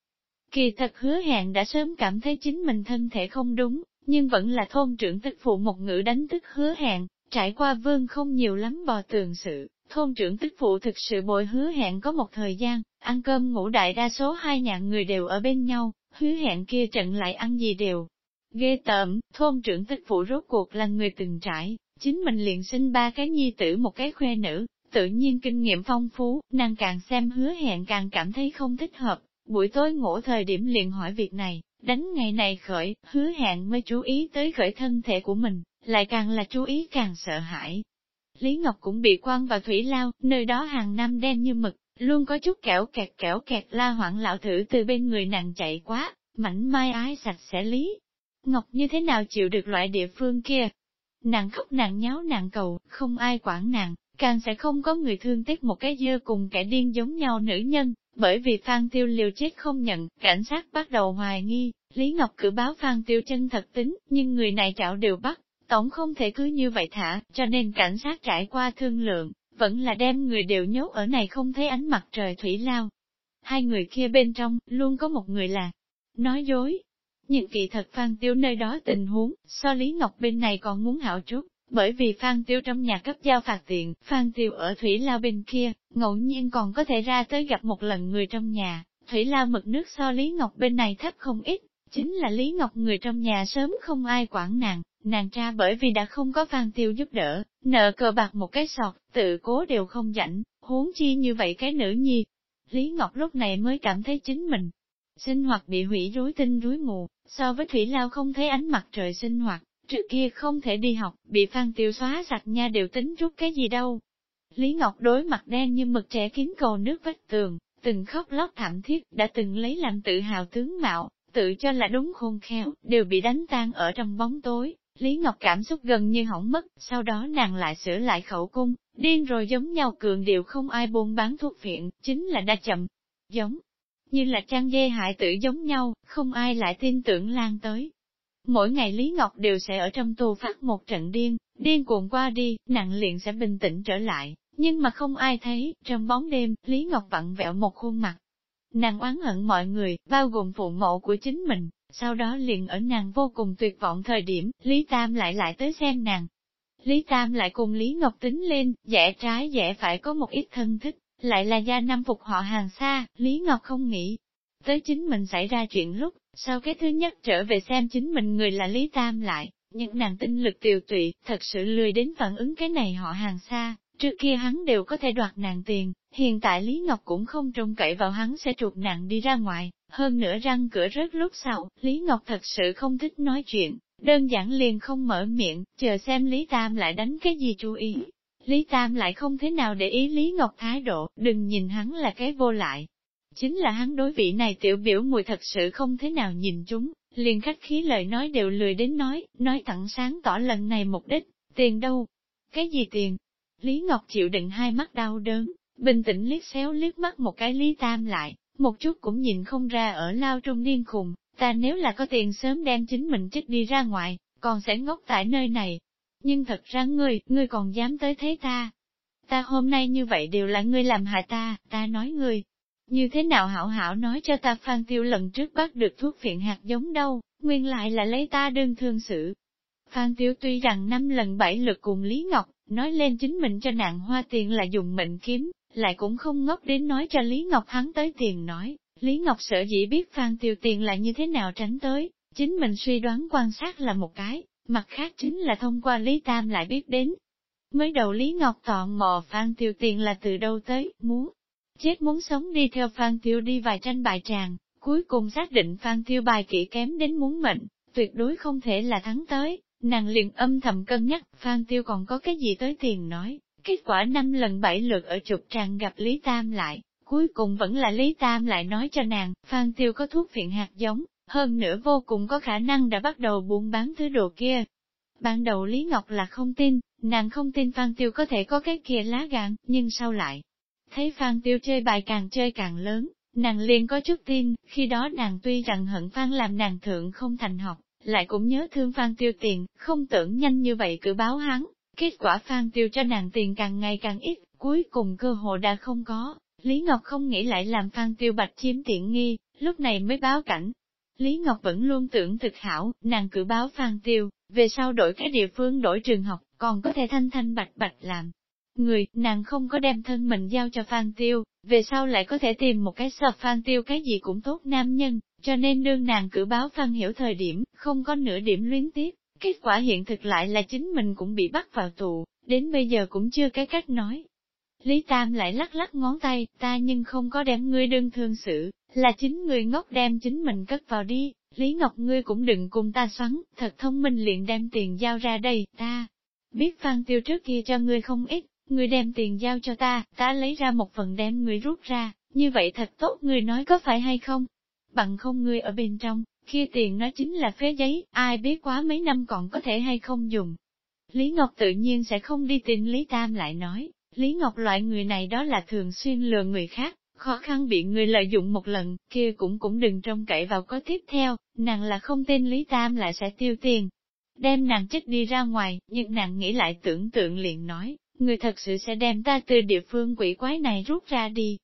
Kỳ thật hứa hẹn đã sớm cảm thấy chính mình thân thể không đúng, nhưng vẫn là thôn trưởng tức phụ một ngữ đánh tức hứa hẹn, Trải qua vương không nhiều lắm bò tường sự, thôn trưởng tức phụ thực sự bội hứa hẹn có một thời gian, ăn cơm ngủ đại đa số hai nhà người đều ở bên nhau, hứa hẹn kia trận lại ăn gì đều. Ghê tởm, thôn trưởng tức phụ rốt cuộc là người từng trải, chính mình liền sinh ba cái nhi tử một cái khoe nữ, tự nhiên kinh nghiệm phong phú, nàng càng xem hứa hẹn càng cảm thấy không thích hợp, buổi tối ngủ thời điểm liền hỏi việc này, đánh ngày này khởi, hứa hẹn mới chú ý tới khởi thân thể của mình, lại càng là chú ý càng sợ hãi. Lý Ngọc cũng bị quan vào thủy lao, nơi đó hàng năm đen như mực, luôn có chút kẹo kẹt kẹo kẹt la hoảng lão thử từ bên người nàng chạy quá, mảnh mai ái sạch sẽ Lý. Ngọc như thế nào chịu được loại địa phương kia? Nàng khóc nàng nháo nàng cầu, không ai quản nàng, càng sẽ không có người thương tiếc một cái dơ cùng kẻ điên giống nhau nữ nhân, bởi vì Phan Tiêu liều chết không nhận, cảnh sát bắt đầu hoài nghi, Lý Ngọc cử báo Phan Tiêu chân thật tính, nhưng người này chảo đều bắt, tổng không thể cứ như vậy thả, cho nên cảnh sát trải qua thương lượng, vẫn là đem người đều nhốt ở này không thấy ánh mặt trời thủy lao. Hai người kia bên trong, luôn có một người là nói dối. Nhưng kỳ thật Phan Tiêu nơi đó tình huống, so Lý Ngọc bên này còn muốn hảo chút, bởi vì Phan Tiêu trong nhà cấp giao phạt tiền, Phan Tiêu ở Thủy Lao bên kia, ngẫu nhiên còn có thể ra tới gặp một lần người trong nhà, Thủy Lao mực nước so Lý Ngọc bên này thấp không ít, chính là Lý Ngọc người trong nhà sớm không ai quản nàng, nàng ra bởi vì đã không có Phan Tiêu giúp đỡ, nợ cờ bạc một cái sọt, tự cố đều không rảnh, huống chi như vậy cái nữ nhi. Lý Ngọc lúc này mới cảm thấy chính mình, sinh hoạt bị hủy rối tinh rối mù, so với Thủy Lao không thấy ánh mặt trời sinh hoạt, trước kia không thể đi học, bị Phan Tiêu xóa sạch nha đều tính rút cái gì đâu. Lý Ngọc đối mặt đen như mực trẻ kín cầu nước vách tường, từng khóc lóc thảm thiết, đã từng lấy làm tự hào tướng mạo, tự cho là đúng khôn khéo, đều bị đánh tan ở trong bóng tối. Lý Ngọc cảm xúc gần như hỏng mất, sau đó nàng lại sửa lại khẩu cung, điên rồi giống nhau cường điệu không ai buôn bán thuốc viện, chính là đa chậm, giống như là trang dê hại tử giống nhau, không ai lại tin tưởng lan tới. Mỗi ngày Lý Ngọc đều sẽ ở trong tù phát một trận điên, điên cuồng qua đi, nặng liền sẽ bình tĩnh trở lại, nhưng mà không ai thấy, trong bóng đêm, Lý Ngọc vặn vẹo một khuôn mặt. Nàng oán hận mọi người, bao gồm phụ mẫu của chính mình, sau đó liền ở nàng vô cùng tuyệt vọng thời điểm, Lý Tam lại lại tới xem nàng. Lý Tam lại cùng Lý Ngọc tính lên, dẻ trái dẻ phải có một ít thân thích, lại là gia năm phục họ hàng xa, Lý Ngọc không nghĩ. Tới chính mình xảy ra chuyện lúc, sau cái thứ nhất trở về xem chính mình người là Lý Tam lại, nhưng nàng tinh lực tiều tụy, thật sự lười đến phản ứng cái này họ hàng xa, Trước kia hắn đều có thể đoạt nàng tiền, hiện tại Lý Ngọc cũng không trông cậy vào hắn sẽ trục nàng đi ra ngoài, hơn nữa răng cửa rớt lúc sau, Lý Ngọc thật sự không thích nói chuyện, đơn giản liền không mở miệng, chờ xem Lý Tam lại đánh cái gì chú ý. Lý Tam lại không thế nào để ý Lý Ngọc thái độ, đừng nhìn hắn là cái vô lại. Chính là hắn đối vị này tiểu biểu mùi thật sự không thế nào nhìn chúng, liền khách khí lời nói đều lười đến nói, nói thẳng sáng tỏ lần này mục đích, tiền đâu? Cái gì tiền? Lý Ngọc chịu đựng hai mắt đau đớn, bình tĩnh liếc xéo liếc mắt một cái Lý Tam lại, một chút cũng nhìn không ra ở lao trung điên khùng, ta nếu là có tiền sớm đem chính mình chết đi ra ngoài, còn sẽ ngốc tại nơi này. Nhưng thật ra ngươi, ngươi còn dám tới thế ta. Ta hôm nay như vậy đều là ngươi làm hại ta, ta nói ngươi. Như thế nào hảo hảo nói cho ta Phan Tiêu lần trước bắt được thuốc phiện hạt giống đâu, nguyên lại là lấy ta đơn thương sự. Phan Tiêu tuy rằng năm lần bảy lượt cùng Lý Ngọc, nói lên chính mình cho nạn hoa tiền là dùng mệnh kiếm, lại cũng không ngốc đến nói cho Lý Ngọc hắn tới tiền nói, Lý Ngọc sợ dĩ biết Phan Tiêu tiền là như thế nào tránh tới, chính mình suy đoán quan sát là một cái, mặt khác chính là thông qua Lý Tam lại biết đến. Mới đầu Lý Ngọc tò mò Phan Tiêu tiền là từ đâu tới, muốn chết muốn sống đi theo Phan Tiêu đi vài tranh bài tràng, cuối cùng xác định Phan Tiêu bài kỹ kém đến muốn mệnh, tuyệt đối không thể là thắng tới, nàng liền âm thầm cân nhắc Phan Tiêu còn có cái gì tới tiền nói, kết quả năm lần bảy lượt ở trục tràng gặp Lý Tam lại, cuối cùng vẫn là Lý Tam lại nói cho nàng, Phan Tiêu có thuốc phiện hạt giống, hơn nữa vô cùng có khả năng đã bắt đầu buôn bán thứ đồ kia. Ban đầu Lý Ngọc là không tin, nàng không tin Phan Tiêu có thể có cái kia lá gan, nhưng sau lại, thấy Phan Tiêu chơi bài càng chơi càng lớn, nàng liền có chút tin, khi đó nàng tuy rằng hận Phan làm nàng thượng không thành học, lại cũng nhớ thương Phan Tiêu tiền, không tưởng nhanh như vậy cử báo hắn, kết quả Phan Tiêu cho nàng tiền càng ngày càng ít, cuối cùng cơ hội đã không có, Lý Ngọc không nghĩ lại làm Phan Tiêu Bạch chiếm tiện nghi, lúc này mới báo cảnh. Lý Ngọc vẫn luôn tưởng thực hảo, nàng cử báo Phan Tiêu, về sau đổi cái địa phương đổi trường học, còn có thể thanh thanh bạch bạch làm. Người, nàng không có đem thân mình giao cho Phan Tiêu, về sau lại có thể tìm một cái sập Phan Tiêu cái gì cũng tốt nam nhân, cho nên đương nàng cử báo Phan Hiểu thời điểm, không có nửa điểm luyến tiếc. Kết quả hiện thực lại là chính mình cũng bị bắt vào tù, đến bây giờ cũng chưa cái cách nói, Lý Tam lại lắc lắc ngón tay, ta nhưng không có đem ngươi đơn thương sự, là chính người ngốc đem chính mình cất vào đi, Lý Ngọc ngươi cũng đừng cùng ta xoắn, thật thông minh liền đem tiền giao ra đây, ta. Biết Phan Tiêu trước kia cho ngươi không ít, ngươi đem tiền giao cho ta, ta lấy ra một phần đem ngươi rút ra, như vậy thật tốt ngươi nói có phải hay không? Bằng không ngươi ở bên trong, kia tiền nó chính là phế giấy, ai biết quá mấy năm còn có thể hay không dùng. Lý Ngọc tự nhiên sẽ không đi tìm Lý Tam lại nói, Lý Ngọc loại người này đó là thường xuyên lừa người khác, khó khăn bị người lợi dụng một lần, kia cũng cũng đừng trông cậy vào có tiếp theo, nàng là không tên Lý Tam lại sẽ tiêu tiền. Đem nàng chết đi ra ngoài, nhưng nàng nghĩ lại tưởng tượng liền nói, người thật sự sẽ đem ta từ địa phương quỷ quái này rút ra đi.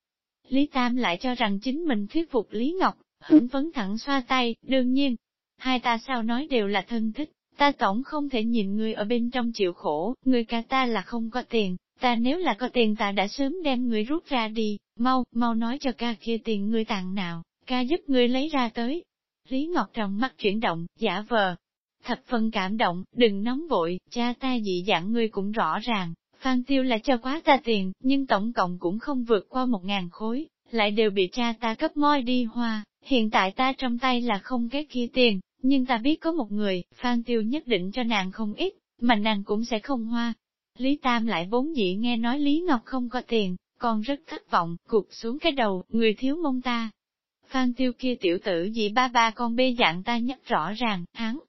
Lý Tam lại cho rằng chính mình thuyết phục Lý Ngọc, hứng vấn thẳng xoa tay, đương nhiên, hai ta sao nói đều là thân thích, ta tổng không thể nhìn người ở bên trong chịu khổ, người cả ta là không có tiền, Ta nếu là có tiền ta đã sớm đem người rút ra đi, mau, mau nói cho ca kia tiền người tặng nào, ca giúp người lấy ra tới. Lý Ngọc trong mắt chuyển động, giả vờ. Thập phần cảm động, đừng nóng vội, cha ta dị dạng ngươi cũng rõ ràng, Phan Tiêu là cho quá ta tiền, nhưng tổng cộng cũng không vượt qua một ngàn khối, lại đều bị cha ta cấp moi đi hoa, hiện tại ta trong tay là không cái kia tiền, nhưng ta biết có một người, Phan Tiêu nhất định cho nàng không ít, mà nàng cũng sẽ không hoa, Lý Tam lại vốn dĩ nghe nói Lý Ngọc không có tiền, còn rất thất vọng, cụp xuống cái đầu, người thiếu mông ta. Phan tiêu kia tiểu tử dị ba ba con bê dạng ta nhắc rõ ràng, hắn.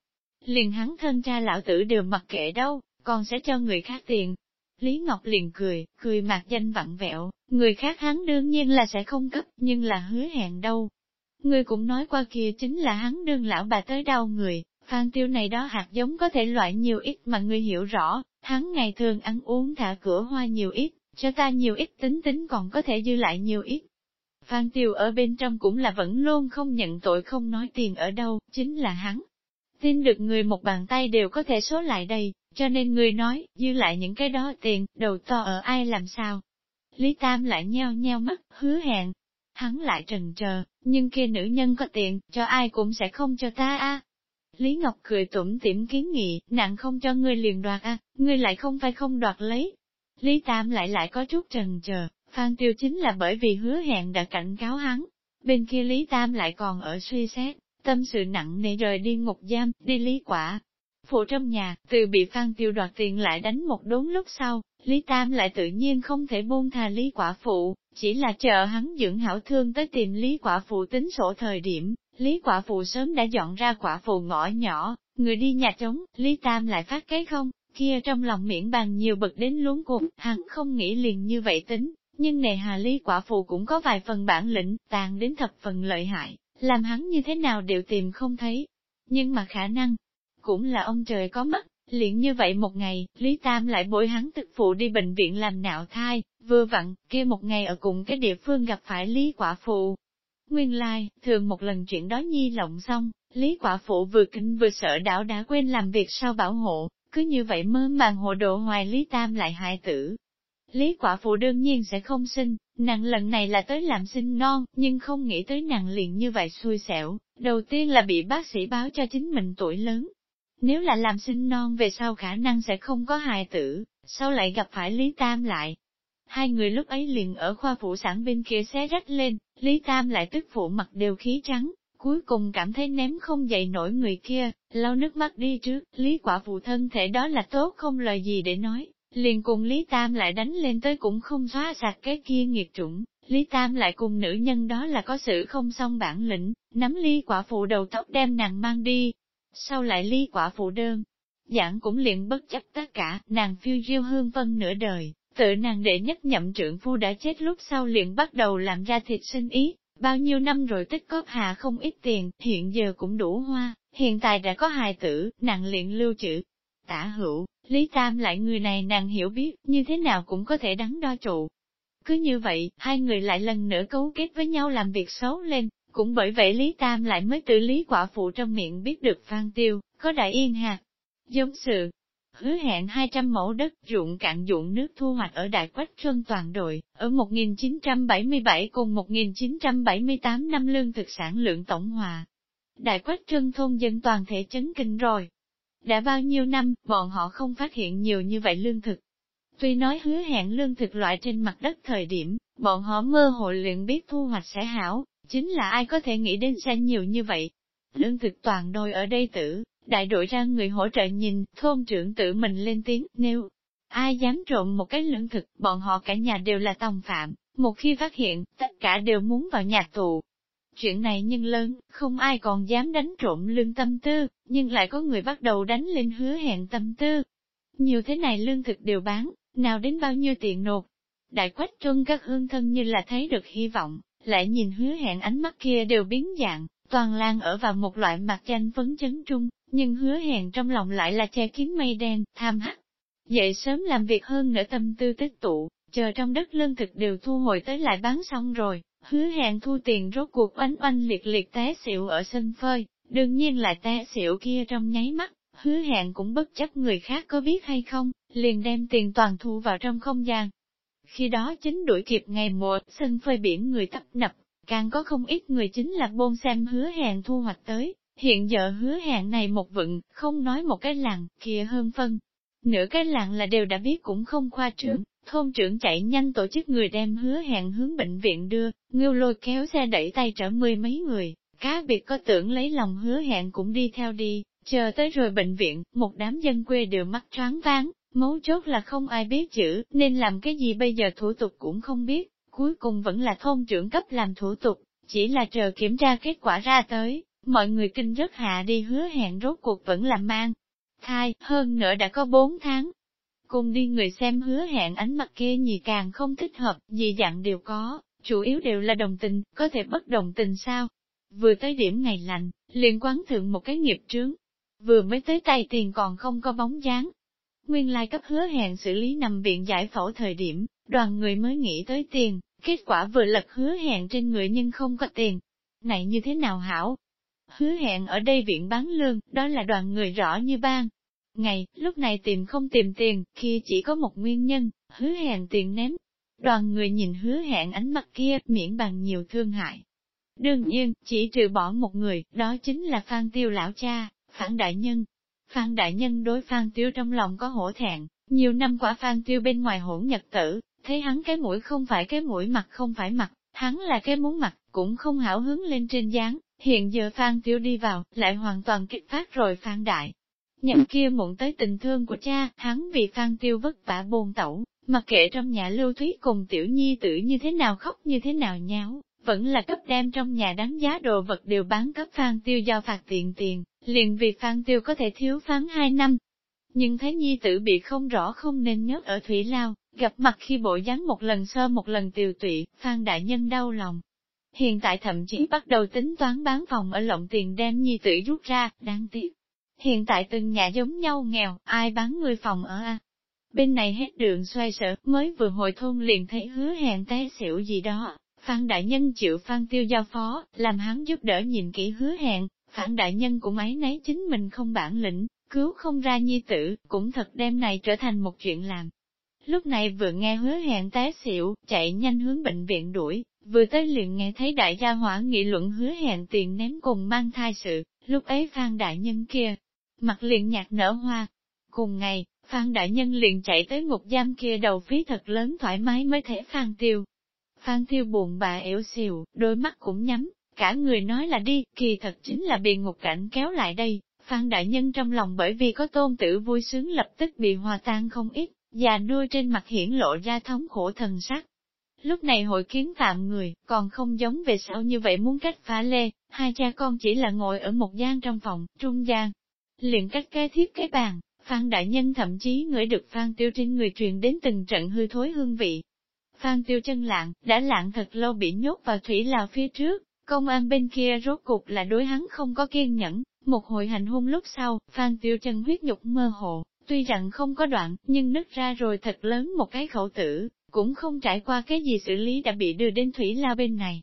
Liền hắn thân cha lão tử đều mặc kệ đâu, còn sẽ cho người khác tiền. Lý Ngọc liền cười, cười mạc danh vặn vẹo, người khác hắn đương nhiên là sẽ không cấp, nhưng là hứa hẹn đâu. Người cũng nói qua kia chính là hắn đương lão bà tới đau người, Phan tiêu này đó hạt giống có thể loại nhiều ít mà ngươi hiểu rõ, hắn ngày thường ăn uống thả cửa hoa nhiều ít, cho ta nhiều ít tính tính còn có thể dư lại nhiều ít. Phan tiêu ở bên trong cũng là vẫn luôn không nhận tội không nói tiền ở đâu, chính là hắn. Tin được người một bàn tay đều có thể số lại đây, cho nên người nói, dư lại những cái đó tiền, đầu to ở ai làm sao. Lý Tam lại nheo nheo mắt, hứa hẹn. Hắn lại trần chờ, nhưng kia nữ nhân có tiền, cho ai cũng sẽ không cho ta a. Lý Ngọc cười tủm tỉm kiến nghị, nặng không cho ngươi liền đoạt a, ngươi lại không phải không đoạt lấy. Lý Tam lại lại có chút trần chờ, Phan Tiêu chính là bởi vì hứa hẹn đã cảnh cáo hắn. Bên kia Lý Tam lại còn ở suy xét, tâm sự nặng nề rời đi ngục giam, đi lý quả. Phụ trong nhà, từ bị Phan Tiêu đoạt tiền lại đánh một đốn lúc sau, Lý Tam lại tự nhiên không thể buông tha Lý quả phụ, chỉ là chờ hắn dưỡng hảo thương tới tìm Lý quả phụ tính sổ thời điểm, Lý quả phụ sớm đã dọn ra quả phụ ngõ nhỏ, người đi nhà trống, Lý Tam lại phát cái không, kia trong lòng miễn bàn nhiều bực đến luống cục hắn không nghĩ liền như vậy tính, nhưng nề hà Lý quả phụ cũng có vài phần bản lĩnh, tàn đến thập phần lợi hại, làm hắn như thế nào đều tìm không thấy. Nhưng mà khả năng, cũng là ông trời có mắt, liền như vậy một ngày, Lý Tam lại bội hắn tức phụ đi bệnh viện làm nạo thai, vừa vặn, kia một ngày ở cùng cái địa phương gặp phải Lý quả phụ. Nguyên lai, like, thường một lần chuyện đó nhi lộng xong, Lý quả phụ vừa kinh vừa sợ đảo đã quên làm việc sau bảo hộ, cứ như vậy mơ màng hộ độ hoài Lý Tam lại hại tử. Lý quả phụ đương nhiên sẽ không sinh, nàng lần này là tới làm sinh non, nhưng không nghĩ tới nàng liền như vậy xui xẻo, đầu tiên là bị bác sĩ báo cho chính mình tuổi lớn. Nếu là làm sinh non về sau khả năng sẽ không có hài tử, sau lại gặp phải Lý Tam lại. Hai người lúc ấy liền ở khoa phụ sản bên kia xé rách lên, Lý Tam lại tức phụ mặt đều khí trắng, cuối cùng cảm thấy ném không dậy nổi người kia, lau nước mắt đi trước, Lý quả phụ thân thể đó là tốt không lời gì để nói, liền cùng Lý Tam lại đánh lên tới cũng không xóa sạch cái kia nghiệt chủng, Lý Tam lại cùng nữ nhân đó là có sự không xong bản lĩnh, nắm ly quả phụ đầu tóc đem nàng mang đi. Sau lại ly quả phụ đơn, giảng cũng liền bất chấp tất cả, nàng phiêu diêu hương vân nửa đời, tự nàng đệ nhất nhậm trưởng phu đã chết lúc sau liền bắt đầu làm ra thịt sinh ý, bao nhiêu năm rồi tích cóp hà không ít tiền, hiện giờ cũng đủ hoa, hiện tại đã có hài tử, nàng liền lưu trữ. Tả hữu, Lý Tam lại người này nàng hiểu biết, như thế nào cũng có thể đắn đo trụ. Cứ như vậy, hai người lại lần nữa cấu kết với nhau làm việc xấu lên, cũng bởi vậy Lý Tam lại mới từ lý quả phụ trong miệng biết được Phan Tiêu, có đại yên hạt. Giống sự, hứa hẹn 200 mẫu đất ruộng cạn dụng nước thu hoạch ở Đại Quách Xuân toàn đội, ở 1977 cùng 1978 năm lương thực sản lượng tổng hòa. Đại Quách Trân thôn dân toàn thể chấn kinh rồi, đã bao nhiêu năm, bọn họ không phát hiện nhiều như vậy lương thực. Tuy nói hứa hẹn lương thực loại trên mặt đất thời điểm, bọn họ mơ hồ liền biết thu hoạch sẽ hảo, chính là ai có thể nghĩ đến sẽ nhiều như vậy. Lương thực toàn đôi ở đây tử, đại đội ra người hỗ trợ nhìn, thôn trưởng tự mình lên tiếng, nêu ai dám trộm một cái lương thực, bọn họ cả nhà đều là tòng phạm, một khi phát hiện, tất cả đều muốn vào nhà tù, Chuyện này nhưng lớn, không ai còn dám đánh trộm lương tâm tư, nhưng lại có người bắt đầu đánh lên hứa hẹn tâm tư. Nhiều thế này lương thực đều bán, nào đến bao nhiêu tiền nộp. Đại quách trân các hương thân như là thấy được hy vọng, lại nhìn hứa hẹn ánh mắt kia đều biến dạng, toàn lan ở vào một loại mặt danh phấn chấn trung, nhưng hứa hẹn trong lòng lại là che kín mây đen, tham hắc. Dậy sớm làm việc hơn nữa tâm tư tích tụ, chờ trong đất lương thực đều thu hồi tới lại bán xong rồi, Hứa hẹn thu tiền rốt cuộc oanh oanh liệt liệt té xỉu ở sân phơi, đương nhiên là té xỉu kia trong nháy mắt, hứa hẹn cũng bất chấp người khác có biết hay không, liền đem tiền toàn thu vào trong không gian. Khi đó chính đuổi kịp ngày mùa, sân phơi biển người tấp nập, càng có không ít người chính là bôn xem hứa hẹn thu hoạch tới, hiện giờ hứa hẹn này một vựng, không nói một cái làng, kia hơn phân. Nửa cái làng là đều đã biết cũng không khoa trương, Thôn trưởng chạy nhanh tổ chức người đem hứa hẹn hướng bệnh viện đưa, ngưu lôi kéo xe đẩy tay trở mười mấy người, cá biệt có tưởng lấy lòng hứa hẹn cũng đi theo đi, chờ tới rồi bệnh viện, một đám dân quê đều mắt choáng váng, mấu chốt là không ai biết chữ, nên làm cái gì bây giờ thủ tục cũng không biết, cuối cùng vẫn là thôn trưởng cấp làm thủ tục, chỉ là chờ kiểm tra kết quả ra tới, mọi người kinh rất hạ đi hứa hẹn rốt cuộc vẫn làm mang. Thai, hơn nữa đã có bốn tháng, Cùng đi người xem hứa hẹn ánh mặt kia nhì càng không thích hợp, gì dạng đều có, chủ yếu đều là đồng tình, có thể bất đồng tình sao? Vừa tới điểm ngày lành, liền quán thượng một cái nghiệp trướng. Vừa mới tới tay tiền còn không có bóng dáng. Nguyên lai cấp hứa hẹn xử lý nằm viện giải phẫu thời điểm, đoàn người mới nghĩ tới tiền, kết quả vừa lật hứa hẹn trên người nhưng không có tiền. Này như thế nào hảo? Hứa hẹn ở đây viện bán lương, đó là đoàn người rõ như ban, ngày, lúc này tìm không tìm tiền, kia chỉ có một nguyên nhân, hứa hẹn tiền ném. Đoàn người nhìn hứa hẹn ánh mắt kia, miễn bằng nhiều thương hại. Đương nhiên, chỉ trừ bỏ một người, đó chính là Phan Tiêu lão cha, Phản Đại Nhân. Phan Đại Nhân đối Phan Tiêu trong lòng có hổ thẹn, Nhiều năm qua Phan Tiêu bên ngoài hỗn nhật tử, thấy hắn cái mũi không phải cái mũi mặt không phải mặt, hắn là cái muốn mặt, cũng không hảo hướng lên trên dáng. Hiện giờ Phan Tiêu đi vào, lại hoàn toàn kích phát rồi Phan Đại. Nhận kia muộn tới tình thương của cha, hắn vì Phan Tiêu vất vả bồn tẩu, mặc kệ trong nhà lưu thúy cùng tiểu nhi tử như thế nào khóc như thế nào nháo, vẫn là cấp đem trong nhà đáng giá đồ vật đều bán cấp Phan Tiêu do phạt tiền tiền, liền vì Phan Tiêu có thể thiếu phán hai năm. Nhưng thấy nhi tử bị không rõ không nên nhớ ở Thủy Lao, gặp mặt khi bộ dáng một lần sơ một lần tiều tụy, Phan Đại Nhân đau lòng. Hiện tại thậm chí bắt đầu tính toán bán phòng ở lộng tiền đem nhi tử rút ra, đáng tiếc. Hiện tại từng nhà giống nhau nghèo, ai bán người phòng ở a? Bên này hết đường xoay sở, mới vừa hồi thôn liền thấy hứa hẹn té xỉu gì đó. Phan Đại Nhân chịu Phan Tiêu giao phó, làm hắn giúp đỡ nhìn kỹ hứa hẹn, Phan Đại Nhân cũng ấy nấy chính mình không bản lĩnh, cứu không ra nhi tử, cũng thật đem này trở thành một chuyện làm. Lúc này vừa nghe hứa hẹn té xỉu, chạy nhanh hướng bệnh viện đuổi, vừa tới liền nghe thấy đại gia hỏa nghị luận hứa hẹn tiền ném cùng mang thai sự, lúc ấy Phan Đại Nhân kia, mặt liền nhạt nở hoa. Cùng ngày, Phan Đại Nhân liền chạy tới ngục giam kia đầu phí thật lớn thoải mái mới thể Phan Tiêu. Phan Tiêu buồn bà ẻo xìu, đôi mắt cũng nhắm, cả người nói là đi, kỳ thật chính là bị ngục cảnh kéo lại đây. Phan Đại Nhân trong lòng bởi vì có tôn tử vui sướng lập tức bị hòa tan không ít, già nuôi trên mặt hiển lộ ra thống khổ thần sắc. Lúc này hội kiến phạm người, còn không giống về sau như vậy muốn cách phá lê, hai cha con chỉ là ngồi ở một gian trong phòng, trung gian. Liền cách cái thiết cái bàn, Phan Đại Nhân thậm chí ngửi được Phan Tiêu trên người truyền đến từng trận hư thối hương vị. Phan Tiêu chân lạng, đã lạng thật lâu bị nhốt vào thủy lào phía trước, công an bên kia rốt cục là đối hắn không có kiên nhẫn, một hồi hành hung lúc sau, Phan Tiêu chân huyết nhục mơ hồ, tuy rằng không có đoạn, nhưng nứt ra rồi thật lớn một cái khẩu tử, cũng không trải qua cái gì xử lý đã bị đưa đến thủy lao bên này.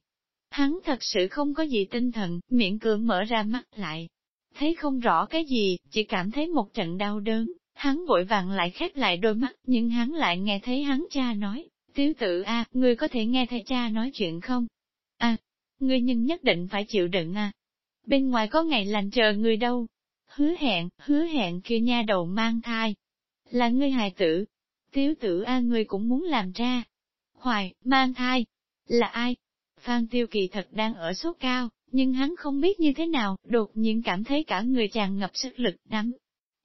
Hắn thật sự không có gì tinh thần, miệng cưỡng mở ra mắt lại, thấy không rõ cái gì, chỉ cảm thấy một trận đau đớn, hắn vội vàng lại khép lại đôi mắt, nhưng hắn lại nghe thấy hắn cha nói, tiếu tử a, à, ngươi có thể nghe thấy cha nói chuyện không? À, ngươi nhưng nhất định phải chịu đựng à. Bên ngoài có ngày lành chờ ngươi đâu. Hứa hẹn, hứa hẹn kia nha đầu mang thai. Là ngươi hài tử. Tiếu tử a ngươi cũng muốn làm ra. Hoài, mang thai. Là ai? Phan Tiêu Kỳ thật đang ở số cao, nhưng hắn không biết như thế nào, đột nhiên cảm thấy cả người chàng ngập sức lực nắm.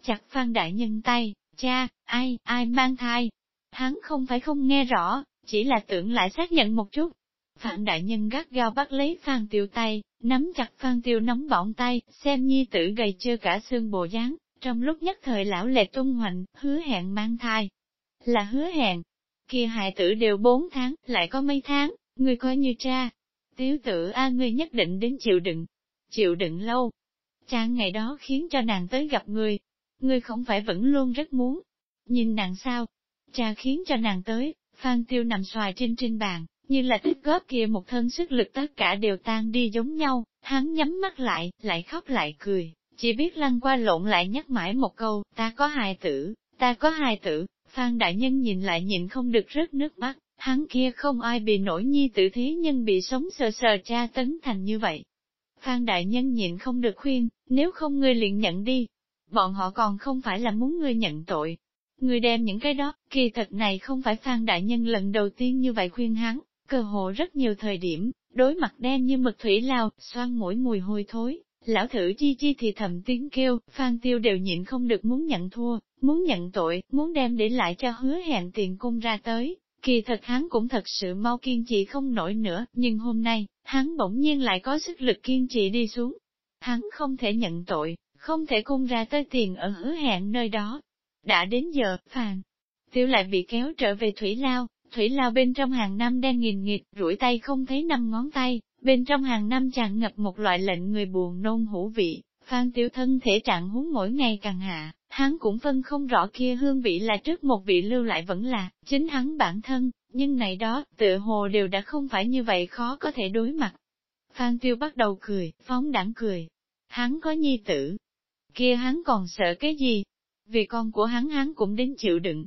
Chặt Phan Đại Nhân tay, cha, ai, ai mang thai? Hắn không phải không nghe rõ, chỉ là tưởng lại xác nhận một chút. phạm Đại Nhân gắt gao bắt lấy Phan Tiêu tay, nắm chặt Phan Tiêu nóng bỏng tay, xem nhi tử gầy chưa cả xương bồ dáng, trong lúc nhất thời lão lệ tung hoành, hứa hẹn mang thai. Là hứa hẹn, kia hài tử đều bốn tháng, lại có mấy tháng, người coi như cha, Tiếu tử A ngươi nhất định đến chịu đựng. Chịu đựng lâu. chàng ngày đó khiến cho nàng tới gặp ngươi. Ngươi không phải vẫn luôn rất muốn. Nhìn nàng sao? Cha khiến cho nàng tới, Phan Tiêu nằm xoài trên trên bàn, như là tích góp kia một thân sức lực tất cả đều tan đi giống nhau, hắn nhắm mắt lại, lại khóc lại cười, chỉ biết lăn qua lộn lại nhắc mãi một câu, ta có hài tử, ta có hài tử, Phan Đại Nhân nhìn lại nhìn không được rớt nước mắt, Hắn kia không ai bị nổi nhi tử thế nhân bị sống sờ sờ cha tấn thành như vậy. Phan Đại Nhân nhịn không được khuyên, nếu không ngươi liền nhận đi. Bọn họ còn không phải là muốn ngươi nhận tội. Người đem những cái đó, kỳ thật này không phải Phan Đại Nhân lần đầu tiên như vậy khuyên hắn, cơ hồ rất nhiều thời điểm, đối mặt đen như mực thủy lao, xoan mũi mùi hôi thối, lão thử chi chi thì thầm tiếng kêu, Phan Tiêu đều nhịn không được muốn nhận thua, muốn nhận tội, muốn đem để lại cho hứa hẹn tiền cung ra tới, Kỳ thật hắn cũng thật sự mau kiên trì không nổi nữa, nhưng hôm nay, hắn bỗng nhiên lại có sức lực kiên trì đi xuống. Hắn không thể nhận tội, không thể cung ra tới tiền ở hứa hẹn nơi đó. Đã đến giờ, phàn. Tiểu lại bị kéo trở về thủy lao, thủy lao bên trong hàng năm đang nghìn nghịt, rủi tay không thấy năm ngón tay, bên trong hàng năm tràn ngập một loại lệnh người buồn nôn hữu vị, phan tiểu thân thể trạng huống mỗi ngày càng hạ, Hắn cũng phân không rõ kia hương vị là trước một vị lưu lại vẫn là, chính hắn bản thân, nhưng này đó, tựa hồ đều đã không phải như vậy khó có thể đối mặt. Phan Tiêu bắt đầu cười, phóng đẳng cười. Hắn có nhi tử. Kia hắn còn sợ cái gì? Vì con của hắn hắn cũng đến chịu đựng.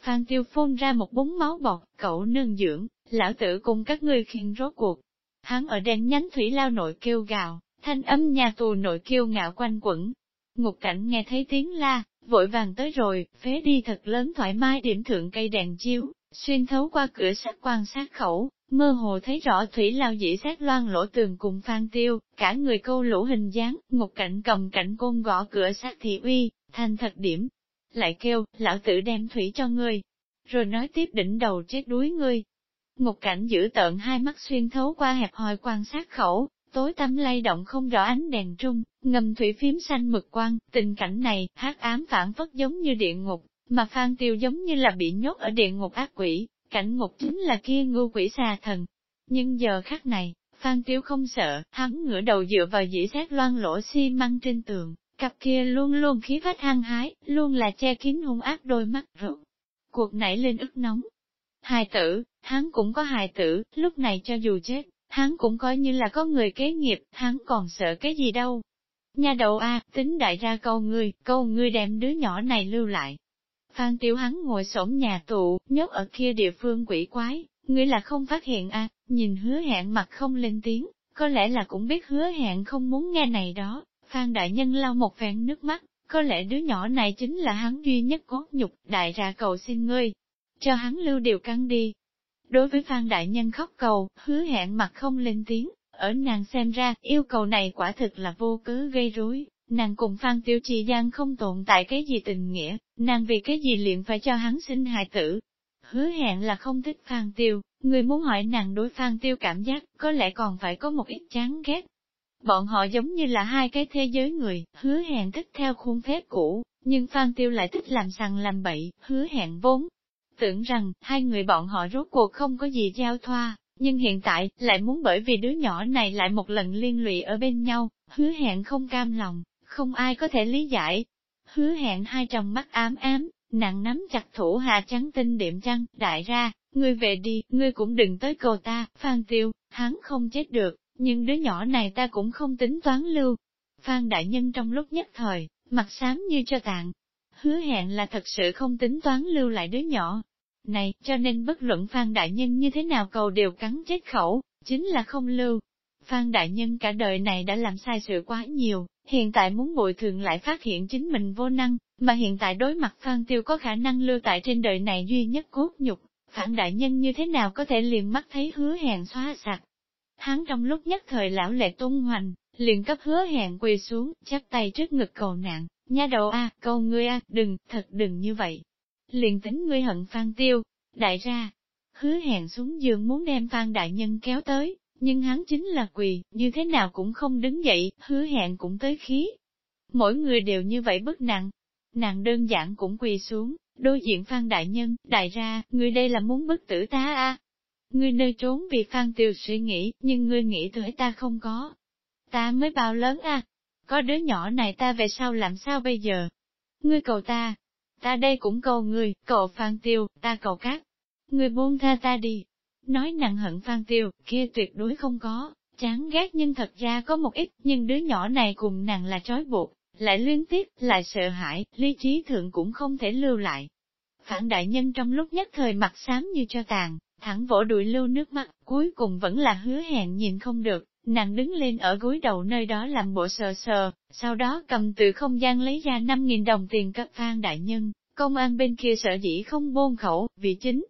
Phan Tiêu phun ra một búng máu bọt, cậu nương dưỡng, lão tử cùng các ngươi khiên rốt cuộc. Hắn ở đèn nhánh thủy lao nội kêu gào, thanh âm nhà tù nội kêu ngạo quanh quẩn, Ngục cảnh nghe thấy tiếng la, vội vàng tới rồi, phế đi thật lớn thoải mái điểm thượng cây đèn chiếu, xuyên thấu qua cửa sắt quan sát khẩu, mơ hồ thấy rõ thủy lao dĩ sát loan lỗ tường cùng phan tiêu, cả người câu lũ hình dáng, ngục cảnh cầm cảnh côn gõ cửa sát thị uy, thành thật điểm. Lại kêu, lão tử đem thủy cho ngươi, rồi nói tiếp đỉnh đầu chết đuối ngươi. ngục cảnh giữ tợn hai mắt xuyên thấu qua hẹp hòi quan sát khẩu, tối tăm lay động không rõ ánh đèn trung, ngầm thủy phím xanh mực quang, tình cảnh này, hát ám phản phất giống như địa ngục, mà Phan Tiêu giống như là bị nhốt ở địa ngục ác quỷ, cảnh ngục chính là kia ngưu quỷ xà thần. Nhưng giờ khắc này, Phan Tiêu không sợ, hắn ngửa đầu dựa vào dĩ xét loan lỗ xi măng trên tường, cặp kia luôn luôn khí phách hăng hái, luôn là che kín hung ác đôi mắt rượu. Cuộc nảy lên ức nóng. Hài tử, hắn cũng có hài tử, lúc này cho dù chết, hắn cũng coi như là có người kế nghiệp, hắn còn sợ cái gì đâu. Nhà đầu A, tính đại ra câu ngươi, câu ngươi đem đứa nhỏ này lưu lại. Phan Tiểu hắn ngồi xổm nhà tụ, nhốt ở kia địa phương quỷ quái, ngươi là không phát hiện a nhìn hứa hẹn mặt không lên tiếng, có lẽ là cũng biết hứa hẹn không muốn nghe này đó, Phan Đại Nhân lau một phen nước mắt, có lẽ đứa nhỏ này chính là hắn duy nhất cốt nhục, đại ra cầu xin ngươi, cho hắn lưu điều căng đi, Đối với Phan Đại Nhân khóc cầu, hứa hẹn mặt không lên tiếng, ở nàng xem ra, yêu cầu này quả thực là vô cớ gây rối. Nàng cùng Phan Tiêu Trì Giang không tồn tại cái gì tình nghĩa, nàng vì cái gì liền phải cho hắn sinh hài tử. Hứa hẹn là không thích Phan Tiêu, người muốn hỏi nàng đối Phan Tiêu cảm giác, có lẽ còn phải có một ít chán ghét. Bọn họ giống như là hai cái thế giới người, hứa hẹn thích theo khuôn phép cũ, nhưng Phan Tiêu lại thích làm sằng làm bậy, hứa hẹn vốn tưởng rằng hai người bọn họ rốt cuộc không có gì giao thoa, nhưng hiện tại lại muốn bởi vì đứa nhỏ này lại một lần liên lụy ở bên nhau, hứa hẹn không cam lòng, không ai có thể lý giải. Hứa hẹn hai tròng mắt ám ám, nặng nắm chặt thủ hạ trắng tinh điểm trăng, đại ra, ngươi về đi, ngươi cũng đừng tới cầu ta, Phan Tiêu, hắn không chết được, nhưng đứa nhỏ này ta cũng không tính toán lưu. Phan Đại Nhân trong lúc nhất thời, mặt xám như cho tạng, hứa hẹn là thật sự không tính toán lưu lại đứa nhỏ, này, cho nên bất luận Phan Đại Nhân như thế nào cầu đều cắn chết khẩu, chính là không lưu. Phan Đại Nhân cả đời này đã làm sai sự quá nhiều, hiện tại muốn bồi thường lại phát hiện chính mình vô năng, mà hiện tại đối mặt Phan Tiêu có khả năng lưu tại trên đời này duy nhất cốt nhục, phản Đại Nhân như thế nào có thể liền mắt thấy hứa hẹn xóa sạch. Hắn trong lúc nhất thời lão lệ tung hoành, liền cấp hứa hẹn quỳ xuống, chắp tay trước ngực cầu nạn, nha đầu a, cầu ngươi a, đừng, thật đừng như vậy, liền tính ngươi hận Phan Tiêu, đại ra, hứa hẹn xuống giường muốn đem Phan Đại Nhân kéo tới, nhưng hắn chính là quỳ, như thế nào cũng không đứng dậy, hứa hẹn cũng tới khí. Mỗi người đều như vậy bất nặng, nàng đơn giản cũng quỳ xuống, đối diện Phan Đại Nhân, đại ra, người đây là muốn bức tử ta a Ngươi nơi trốn vì Phan tiều suy nghĩ, nhưng ngươi nghĩ tới ta không có. Ta mới bao lớn a Có đứa nhỏ này ta về sau làm sao bây giờ? Ngươi cầu ta, ta đây cũng cầu người, cầu Phan Tiêu, ta cầu các. Người buông tha ta đi. Nói nặng hận Phan Tiêu, kia tuyệt đối không có, chán ghét nhưng thật ra có một ít, nhưng đứa nhỏ này cùng nàng là trói buộc, lại liên tiếp, lại sợ hãi, lý trí thượng cũng không thể lưu lại. Phản đại nhân trong lúc nhất thời mặt xám như cho tàn, thẳng vỗ đuổi lưu nước mắt, cuối cùng vẫn là hứa hẹn nhìn không được, nàng đứng lên ở gối đầu nơi đó làm bộ sờ sờ, sau đó cầm từ không gian lấy ra 5.000 đồng tiền cấp phan đại nhân, công an bên kia sợ dĩ không bôn khẩu, vì chính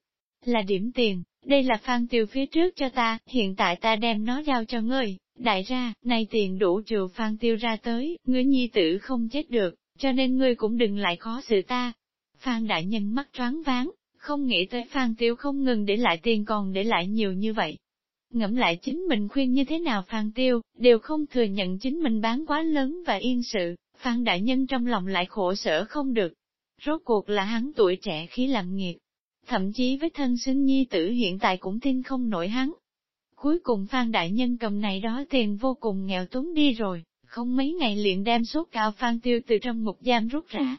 là điểm tiền, đây là phan tiêu phía trước cho ta, hiện tại ta đem nó giao cho ngươi, đại ra, này tiền đủ trừ phan tiêu ra tới, ngươi nhi tử không chết được, cho nên ngươi cũng đừng lại khó xử ta. Phan đại nhân mắt choáng váng, không nghĩ tới phan tiêu không ngừng để lại tiền còn để lại nhiều như vậy, Ngẫm lại chính mình khuyên như thế nào Phan Tiêu, đều không thừa nhận chính mình bán quá lớn và yên sự, Phan Đại Nhân trong lòng lại khổ sở không được. Rốt cuộc là hắn tuổi trẻ khí làm nghiệt. Thậm chí với thân sinh nhi tử hiện tại cũng tin không nổi hắn. Cuối cùng Phan Đại Nhân cầm này đó tiền vô cùng nghèo túng đi rồi, không mấy ngày liền đem sốt cao Phan Tiêu từ trong ngục giam rút ra.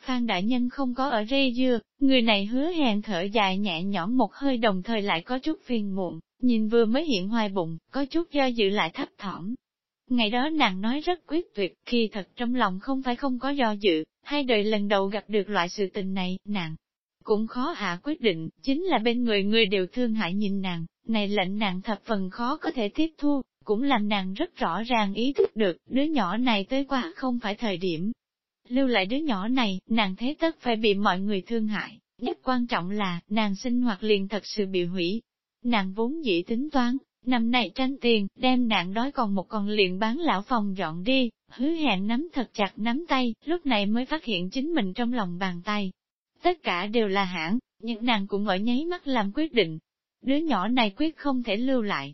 Phan Đại Nhân không có ở rê dưa, người này hứa hẹn thở dài nhẹ nhõm một hơi đồng thời lại có chút phiền muộn, nhìn vừa mới hiện hoài bụng, có chút do dự lại thấp thỏm. Ngày đó nàng nói rất quyết tuyệt, khi thật trong lòng không phải không có do dự, hai đời lần đầu gặp được loại sự tình này, nàng cũng khó hạ quyết định, chính là bên người người đều thương hại nhìn nàng, này lệnh nàng thập phần khó có thể tiếp thu, cũng làm nàng rất rõ ràng ý thức được, đứa nhỏ này tới qua không phải thời điểm. Lưu lại đứa nhỏ này, nàng thế tất phải bị mọi người thương hại. Nhất quan trọng là, nàng sinh hoạt liền thật sự bị hủy. Nàng vốn dĩ tính toán, năm nay tranh tiền, đem nạn đói còn một con liền bán lão phòng dọn đi, hứa hẹn nắm thật chặt nắm tay, lúc này mới phát hiện chính mình trong lòng bàn tay. Tất cả đều là hãng, những nàng cũng ở nháy mắt làm quyết định. Đứa nhỏ này quyết không thể lưu lại.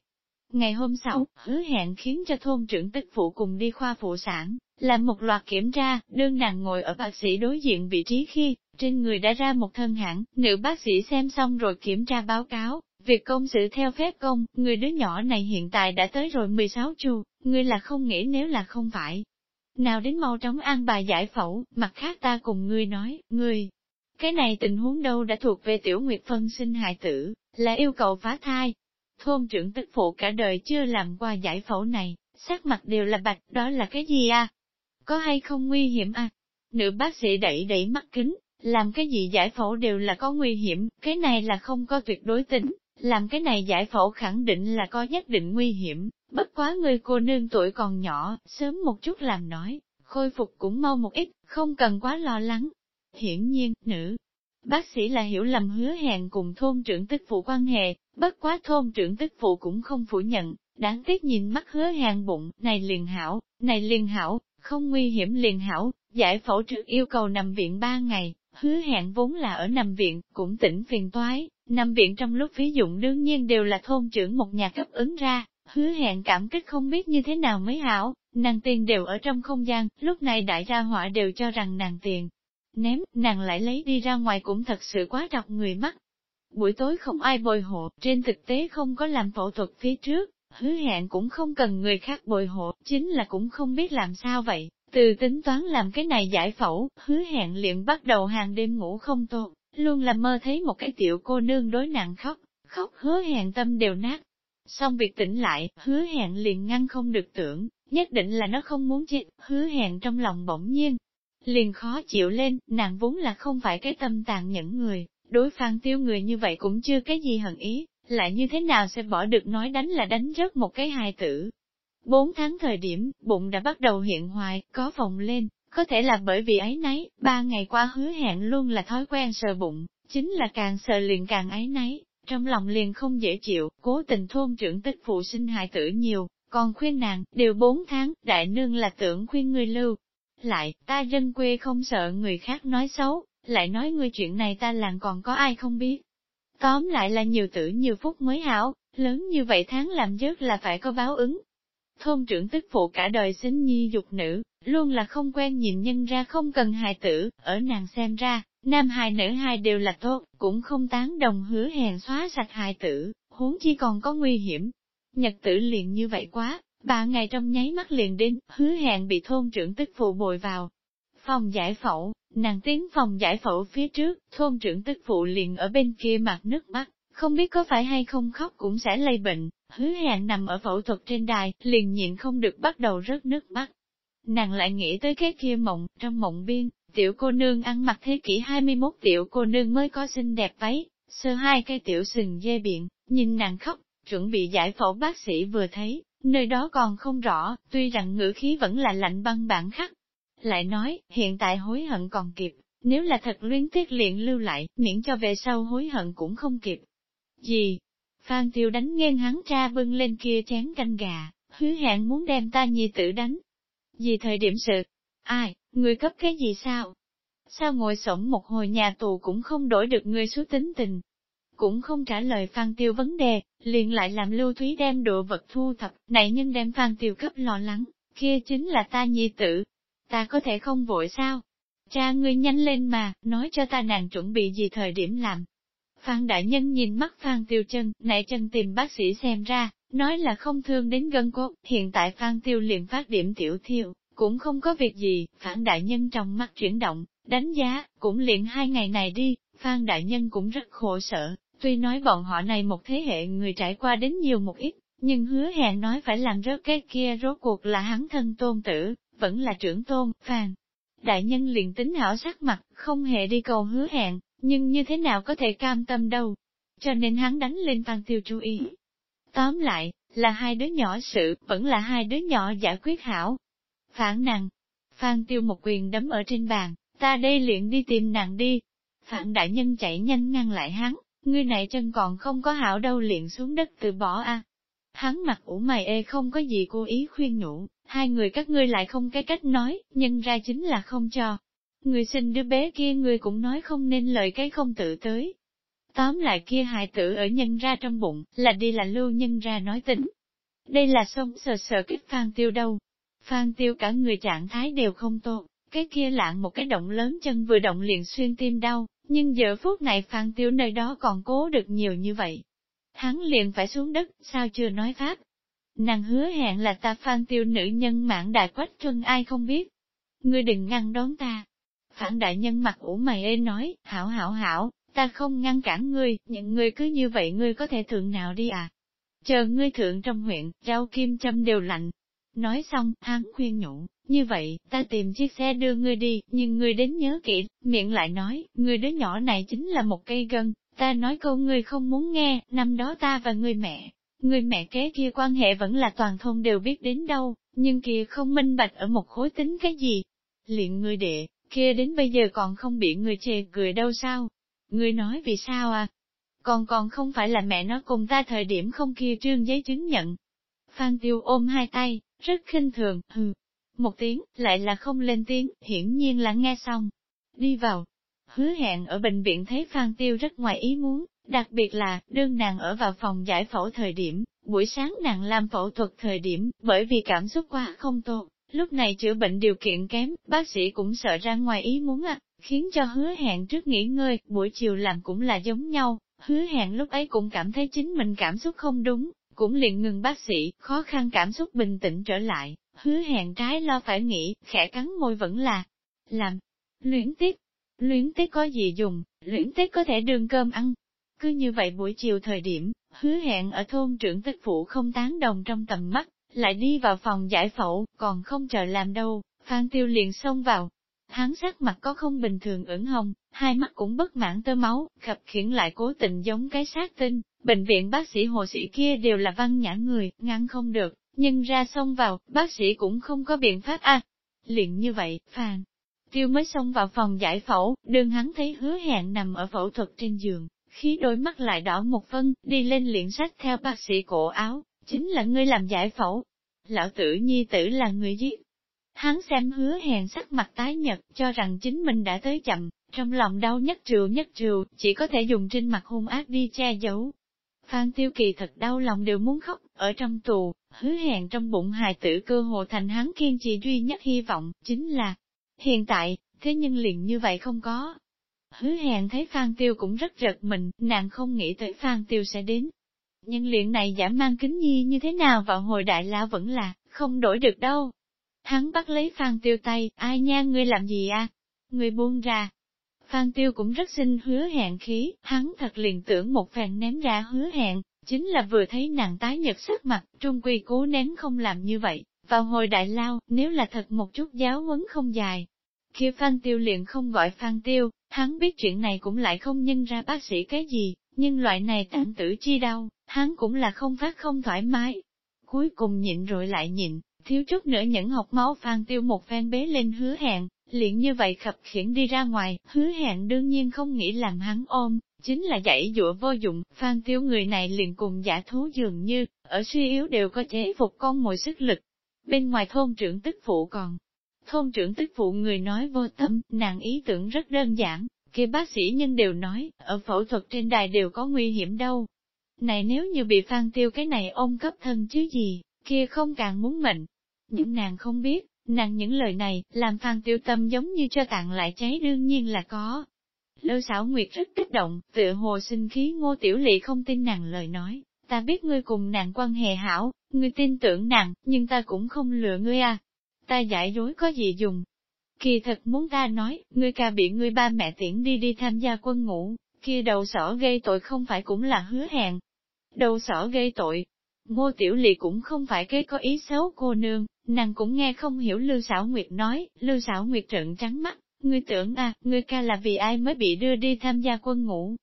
Ngày hôm sau, hứa hẹn khiến cho thôn trưởng tức phụ cùng đi khoa phụ sản, làm một loạt kiểm tra, đương nàng ngồi ở bác sĩ đối diện vị trí khi, trên người đã ra một thân hãng, nữ bác sĩ xem xong rồi kiểm tra báo cáo, Việc công sự theo phép công, người đứa nhỏ này hiện tại đã tới rồi 16 chu, ngươi là không nghĩ nếu là không phải. Nào đến mau chóng an bài giải phẫu, mặt khác ta cùng ngươi nói, ngươi. Cái này tình huống đâu đã thuộc về tiểu nguyệt phân sinh hại tử, là yêu cầu phá thai. Thôn trưởng tức phụ cả đời chưa làm qua giải phẫu này, sắc mặt đều là bạch, đó là cái gì à? Có hay không nguy hiểm à? Nữ bác sĩ đẩy đẩy mắt kính, làm cái gì giải phẫu đều là có nguy hiểm, cái này là không có tuyệt đối tính. Làm cái này giải phẫu khẳng định là có nhất định nguy hiểm, bất quá người cô nương tuổi còn nhỏ, sớm một chút làm nói, khôi phục cũng mau một ít, không cần quá lo lắng. Hiển nhiên, nữ, bác sĩ là hiểu lầm hứa hẹn cùng thôn trưởng tức phụ quan hệ, bất quá thôn trưởng tức phụ cũng không phủ nhận, đáng tiếc nhìn mắt hứa hẹn bụng, này liền hảo, này liền hảo, không nguy hiểm liền hảo, giải phẫu trước yêu cầu nằm viện ba ngày, hứa hẹn vốn là ở nằm viện, cũng tỉnh phiền toái, Nằm viện trong lúc phí dụng đương nhiên đều là thôn trưởng một nhà cấp ứng ra, hứa hẹn cảm kích không biết như thế nào mới hảo, nàng tiền đều ở trong không gian, lúc này đại gia họa đều cho rằng nàng tiền. Ném, nàng lại lấy đi ra ngoài cũng thật sự quá đọc người mắt. Buổi tối không ai bồi hộ, trên thực tế không có làm phẫu thuật phía trước, hứa hẹn cũng không cần người khác bồi hộ, chính là cũng không biết làm sao vậy. Từ tính toán làm cái này giải phẫu, hứa hẹn liền bắt đầu hàng đêm ngủ không tốt, luôn là mơ thấy một cái tiểu cô nương đối nặng khóc, khóc hứa hẹn tâm đều nát. Xong việc tỉnh lại, hứa hẹn liền ngăn không được tưởng, nhất định là nó không muốn chết, hứa hẹn trong lòng bỗng nhiên. Liền khó chịu lên, nàng vốn là không phải cái tâm tàn nhẫn người, đối phan tiêu người như vậy cũng chưa cái gì hận ý, lại như thế nào sẽ bỏ được nói đánh là đánh rớt một cái hài tử. Bốn tháng thời điểm, bụng đã bắt đầu hiện hoài, có phòng lên, có thể là bởi vì ấy nấy, ba ngày qua hứa hẹn luôn là thói quen sờ bụng, chính là càng sờ liền càng ấy nấy, trong lòng liền không dễ chịu, cố tình thôn trưởng tích phụ sinh hài tử nhiều, còn khuyên nàng, đều bốn tháng, đại nương là tưởng khuyên người lưu. Lại, ta dân quê không sợ người khác nói xấu, lại nói ngươi chuyện này ta làng còn có ai không biết. Tóm lại là nhiều tử nhiều phúc mới hảo, lớn như vậy tháng làm dớt là phải có báo ứng. Thôn trưởng tức phụ cả đời sinh nhi dục nữ, luôn là không quen nhìn nhân ra không cần hài tử, ở nàng xem ra, nam hài nữ hài đều là tốt, cũng không tán đồng hứa hẹn xóa sạch hài tử, huống chi còn có nguy hiểm. Nhật tử liền như vậy quá, ba ngày trong nháy mắt liền đến, hứa hẹn bị thôn trưởng tức phụ bồi vào. Phòng giải phẫu, nàng tiến phòng giải phẫu phía trước, thôn trưởng tức phụ liền ở bên kia mặt nước mắt, không biết có phải hay không khóc cũng sẽ lây bệnh, hứa hẹn nằm ở phẫu thuật trên đài, liền nhịn không được bắt đầu rớt nước mắt. Nàng lại nghĩ tới cái kia mộng, trong mộng biên, tiểu cô nương ăn mặc thế kỷ 21 tiểu cô nương mới có xinh đẹp váy, sơ hai cây tiểu sừng dê biện, nhìn nàng khóc, chuẩn bị giải phẫu bác sĩ vừa thấy, nơi đó còn không rõ, tuy rằng ngữ khí vẫn là lạnh băng bản khắc. Lại nói, hiện tại hối hận còn kịp, nếu là thật luyến tiếc liền lưu lại, miễn cho về sau hối hận cũng không kịp. Gì? Phan Tiêu đánh nghiêng hắn cha bưng lên kia chén canh gà, hứa hẹn muốn đem ta nhi tử đánh, gì thời điểm sự? Ai, người cấp cái gì sao? Sao ngồi sống một hồi nhà tù cũng không đổi được người số tính tình? Cũng không trả lời Phan Tiêu vấn đề, liền lại làm Lưu Thúy đem đồ vật thu thập, này nhưng đem Phan Tiêu cấp lo lắng, kia chính là ta nhi tử. Ta có thể không vội sao? Cha ngươi nhanh lên mà, nói cho ta nàng chuẩn bị gì thời điểm làm. Phan Đại Nhân nhìn mắt Phan Tiêu chân, nãy chân tìm bác sĩ xem ra, Nói là không thương đến gân cốt, hiện tại Phan Tiêu liền phát điểm tiểu thiêu, cũng không có việc gì, phan đại nhân trong mắt chuyển động, đánh giá, cũng liền hai ngày này đi, Phan đại nhân cũng rất khổ sở, tuy nói bọn họ này một thế hệ người trải qua đến nhiều một ít, nhưng hứa hẹn nói phải làm rớt cái kia rốt cuộc là hắn thân tôn tử, vẫn là trưởng tôn, phàn Đại nhân liền tính hảo sắc mặt, không hề đi cầu hứa hẹn, nhưng như thế nào có thể cam tâm đâu. Cho nên hắn đánh lên Phan Tiêu chú ý, Tóm lại, là hai đứa nhỏ sự, vẫn là hai đứa nhỏ giải quyết hảo. Phản nàng, Phan Tiêu một quyền đấm ở trên bàn, ta đây luyện đi tìm nàng đi. Phản đại nhân chạy nhanh ngăn lại hắn, ngươi này chân còn không có hảo đâu liền xuống đất từ bỏ a. Hắn mặt ủ mày ê không có gì cố ý khuyên nhủ, hai người các ngươi lại không cái cách nói, nhân ra chính là không cho. Người sinh đứa bé kia người cũng nói không nên lời cái không tự tới. Tóm lại kia hài tử ở nhân ra trong bụng, là đi là lưu nhân ra nói tính. Đây là sông sờ sờ kích phan tiêu đâu. Phan tiêu cả người trạng thái đều không tốt, cái kia lạng một cái động lớn chân vừa động liền xuyên tim đau, nhưng giờ phút này phan tiêu nơi đó còn cố được nhiều như vậy. Hắn liền phải xuống đất, sao chưa nói pháp, Nàng hứa hẹn là ta phan tiêu nữ nhân mạng đại quách chân ai không biết. Ngươi đừng ngăn đón ta. Phản đại nhân mặt ủ mày ê nói, hảo hảo hảo, ta không ngăn cản ngươi, những ngươi cứ như vậy ngươi có thể thượng nào đi à. Chờ ngươi thượng trong huyện, rau kim châm đều lạnh. Nói xong, hắn khuyên nhủ, như vậy, ta tìm chiếc xe đưa ngươi đi, nhưng ngươi đến nhớ kỹ, miệng lại nói, ngươi đứa nhỏ này chính là một cây gân, ta nói câu ngươi không muốn nghe, năm đó ta và ngươi mẹ, Người mẹ kế kia quan hệ vẫn là toàn thôn đều biết đến đâu, nhưng kia không minh bạch ở một khối tính cái gì. Liện người đệ, kia đến bây giờ còn không bị người chê cười đâu sao? Người nói vì sao à? Còn còn không phải là mẹ nó cùng ta thời điểm không kia trương giấy chứng nhận. Phan Tiêu ôm hai tay, rất khinh thường, hừ. Một tiếng, lại là không lên tiếng, hiển nhiên là nghe xong. Đi vào. Hứa hẹn ở bệnh viện thấy Phan Tiêu rất ngoài ý muốn, Đặc biệt là, đương nàng ở vào phòng giải phẫu thời điểm, buổi sáng nàng làm phẫu thuật thời điểm, bởi vì cảm xúc quá không tốt, lúc này chữa bệnh điều kiện kém, bác sĩ cũng sợ ra ngoài ý muốn à, khiến cho hứa hẹn trước nghỉ ngơi, buổi chiều làm cũng là giống nhau, hứa hẹn lúc ấy cũng cảm thấy chính mình cảm xúc không đúng, cũng liền ngừng bác sĩ, khó khăn cảm xúc bình tĩnh trở lại, hứa hẹn trái lo phải nghĩ, khẽ cắn môi vẫn là làm, luyến tiếc, luyến tiếc có gì dùng, luyến tiếc có thể đường cơm ăn, cứ như vậy buổi chiều thời điểm, hứa hẹn ở thôn trưởng tức phụ không tán đồng trong tầm mắt, lại đi vào phòng giải phẫu, còn không chờ làm đâu, Phan Tiêu liền xông vào. Hắn sắc mặt có không bình thường ửng hồng, hai mắt cũng bất mãn tơ máu, khập khiển lại cố tình giống cái xác tinh, bệnh viện bác sĩ hồ sĩ kia đều là văn nhã người, ngăn không được, nhưng ra xông vào, bác sĩ cũng không có biện pháp a. Liền như vậy, phàn. Tiêu mới xông vào phòng giải phẫu, đường hắn thấy hứa hẹn nằm ở phẫu thuật trên giường, khí đôi mắt lại đỏ một phân, đi lên liền sách theo bác sĩ cổ áo, chính là ngươi làm giải phẫu. Lão tử nhi tử là người giết. Hắn xem hứa hẹn sắc mặt tái nhật, cho rằng chính mình đã tới chậm, trong lòng đau nhất triệu nhất triệu chỉ có thể dùng trên mặt hung ác đi che giấu. Phan Tiêu Kỳ thật đau lòng đều muốn khóc, ở trong tù, hứa hẹn trong bụng hài tử cơ hồ thành hắn kiên trì duy nhất hy vọng, chính là hiện tại, thế nhưng liền như vậy không có, Hứa hẹn thấy Phan Tiêu cũng rất giật mình, nàng không nghĩ tới Phan Tiêu sẽ đến. Nhưng luyện này giả mang kính nhi như thế nào vào hồi đại la vẫn là, không đổi được đâu. Hắn bắt lấy Phan Tiêu tay, ai nha ngươi làm gì à? Ngươi buông ra. Phan Tiêu cũng rất xin hứa hẹn khí, hắn thật liền tưởng một phèn ném ra hứa hẹn, chính là vừa thấy nàng tái nhật sắc mặt, trung quy cố nén không làm như vậy. Vào hồi đại lao, nếu là thật một chút giáo huấn không dài, kia Phan Tiêu liền không gọi Phan Tiêu, hắn biết chuyện này cũng lại không nhân ra bác sĩ cái gì, nhưng loại này tạm tử chi đau, hắn cũng là không phát không thoải mái. Cuối cùng nhịn rồi lại nhịn, thiếu chút nữa những học máu Phan Tiêu một phen bế lên hứa hẹn, liền như vậy khập khiển đi ra ngoài, hứa hẹn đương nhiên không nghĩ làm hắn ôm, chính là dãy dụa vô dụng, Phan Tiêu người này liền cùng giả thú dường như, ở suy yếu đều có chế phục con mồi sức lực. Bên ngoài thôn trưởng tức phụ còn, Thôn trưởng tức phụ người nói vô tâm, nàng ý tưởng rất đơn giản, kia bác sĩ nhân đều nói, ở phẫu thuật trên đài đều có nguy hiểm đâu. Này nếu như bị phan tiêu cái này ôm cấp thân chứ gì, kia không càng muốn mệnh. Những nàng không biết, nàng những lời này, làm phan tiêu tâm giống như cho tặng lại cháy đương nhiên là có. Lơ xảo nguyệt rất kích động, tựa hồ sinh khí ngô tiểu lị không tin nàng lời nói, ta biết ngươi cùng nàng quan hệ hảo, ngươi tin tưởng nàng, nhưng ta cũng không lừa ngươi à, ta giải dối có gì dùng. Kỳ thật muốn ta nói, ngươi ca bị ngươi ba mẹ tiễn đi đi tham gia quân ngũ, kia đầu sỏ gây tội không phải cũng là hứa hẹn. Đầu sỏ gây tội, ngô tiểu lì cũng không phải cái có ý xấu cô nương, nàng cũng nghe không hiểu Lưu Sảo Nguyệt nói, Lưu Sảo Nguyệt trợn trắng mắt, ngươi tưởng à, ngươi ca là vì ai mới bị đưa đi tham gia quân ngũ.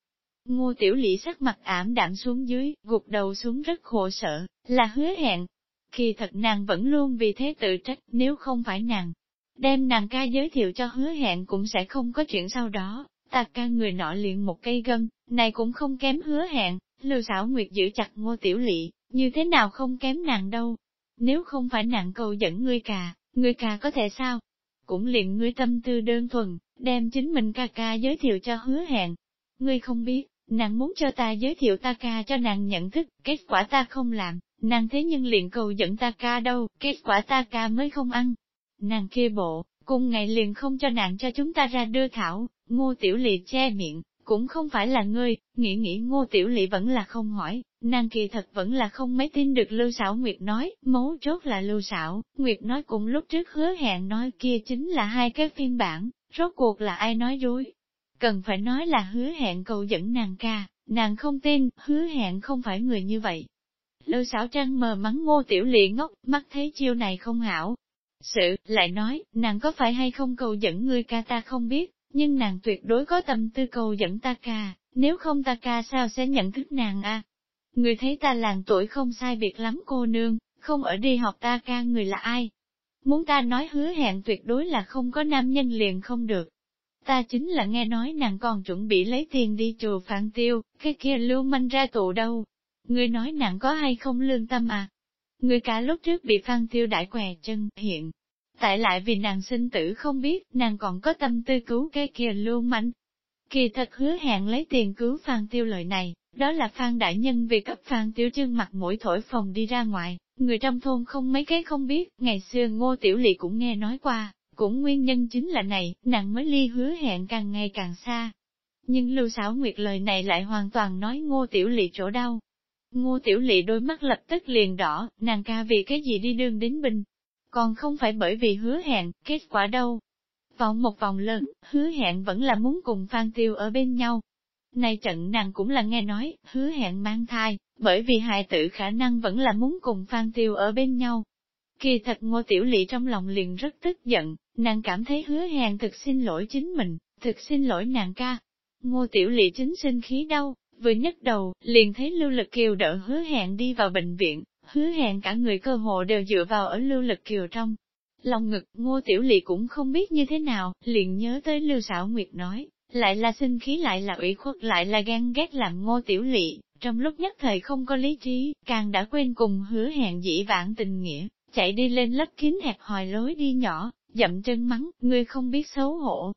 Ngô tiểu lị sắc mặt ảm đạm xuống dưới, gục đầu xuống rất khổ sở, là hứa hẹn, Kỳ thật nàng vẫn luôn vì thế tự trách, nếu không phải nàng. đem nàng ca giới thiệu cho hứa hẹn cũng sẽ không có chuyện sau đó, ta ca người nọ liền một cây gân, này cũng không kém hứa hẹn, lưu xảo nguyệt giữ chặt ngô tiểu lị, như thế nào không kém nàng đâu. Nếu không phải nàng cầu dẫn ngươi cà, ngươi cà có thể sao? Cũng liền ngươi tâm tư đơn thuần, đem chính mình ca ca giới thiệu cho hứa hẹn. Ngươi không biết, nàng muốn cho ta giới thiệu ta ca cho nàng nhận thức, kết quả ta không làm, nàng thế nhưng liền cầu dẫn ta ca đâu, kết quả ta ca mới không ăn. Nàng kia bộ, cùng ngày liền không cho nàng cho chúng ta ra đưa thảo, ngô tiểu lì che miệng, cũng không phải là ngươi, nghĩ nghĩ ngô tiểu lị vẫn là không hỏi, nàng kỳ thật vẫn là không mấy tin được lưu xảo Nguyệt nói, mấu chốt là lưu xảo, Nguyệt nói cũng lúc trước hứa hẹn nói kia chính là hai cái phiên bản, rốt cuộc là ai nói dối. Cần phải nói là hứa hẹn cầu dẫn nàng ca, nàng không tin, hứa hẹn không phải người như vậy. Lưu xảo trăng mờ mắng ngô tiểu lị ngốc, mắt thấy chiêu này không hảo. Sự, lại nói, nàng có phải hay không cầu dẫn ngươi ca ta không biết, nhưng nàng tuyệt đối có tâm tư cầu dẫn ta ca, nếu không ta ca sao sẽ nhận thức nàng a? Người thấy ta làng tuổi không sai biệt lắm cô nương, không ở đi học ta ca người là ai? Muốn ta nói hứa hẹn tuyệt đối là không có nam nhân liền không được. Ta chính là nghe nói nàng còn chuẩn bị lấy tiền đi chùa phản tiêu, cái kia lưu manh ra tù đâu. Người nói nàng có hay không lương tâm à? Người cả lúc trước bị phan tiêu đại què chân, hiện, Tại lại vì nàng sinh tử không biết, nàng còn có tâm tư cứu cái kia lưu manh. Kỳ thật hứa hẹn lấy tiền cứu Phan Tiêu lợi này, đó là Phan Đại Nhân vì cấp Phan Tiêu trương mặt mũi thổi phòng đi ra ngoài, người trong thôn không mấy cái không biết, ngày xưa ngô tiểu lị cũng nghe nói qua, cũng nguyên nhân chính là này, nàng mới ly hứa hẹn càng ngày càng xa. Nhưng Lưu Sảo Nguyệt lời này lại hoàn toàn nói ngô tiểu lị chỗ đau. Ngô tiểu lị đôi mắt lập tức liền đỏ, nàng ca vì cái gì đi đương đến bình, còn không phải bởi vì hứa hẹn, kết quả đâu. Vòng một vòng lớn, hứa hẹn vẫn là muốn cùng Phan Tiêu ở bên nhau. Này trận nàng cũng là nghe nói, hứa hẹn mang thai, bởi vì hài tử khả năng vẫn là muốn cùng Phan Tiêu ở bên nhau. Kỳ thật ngô tiểu lị trong lòng liền rất tức giận, nàng cảm thấy hứa hẹn thực xin lỗi chính mình, thực xin lỗi nàng ca. Ngô tiểu lị chính sinh khí đâu, vừa nhấc đầu, liền thấy lưu lực kiều đỡ hứa hẹn đi vào bệnh viện, hứa hẹn cả người cơ hộ đều dựa vào ở lưu lực kiều trong. Lòng ngực, ngô tiểu lị cũng không biết như thế nào, liền nhớ tới lưu xảo nguyệt nói, lại là sinh khí lại là ủy khuất lại là gan ghét làm ngô tiểu lị, trong lúc nhất thời không có lý trí, càng đã quên cùng hứa hẹn dĩ vãng tình nghĩa, chạy đi lên lấp kín hẹp hòi lối đi nhỏ, dậm chân mắng, ngươi không biết xấu hổ.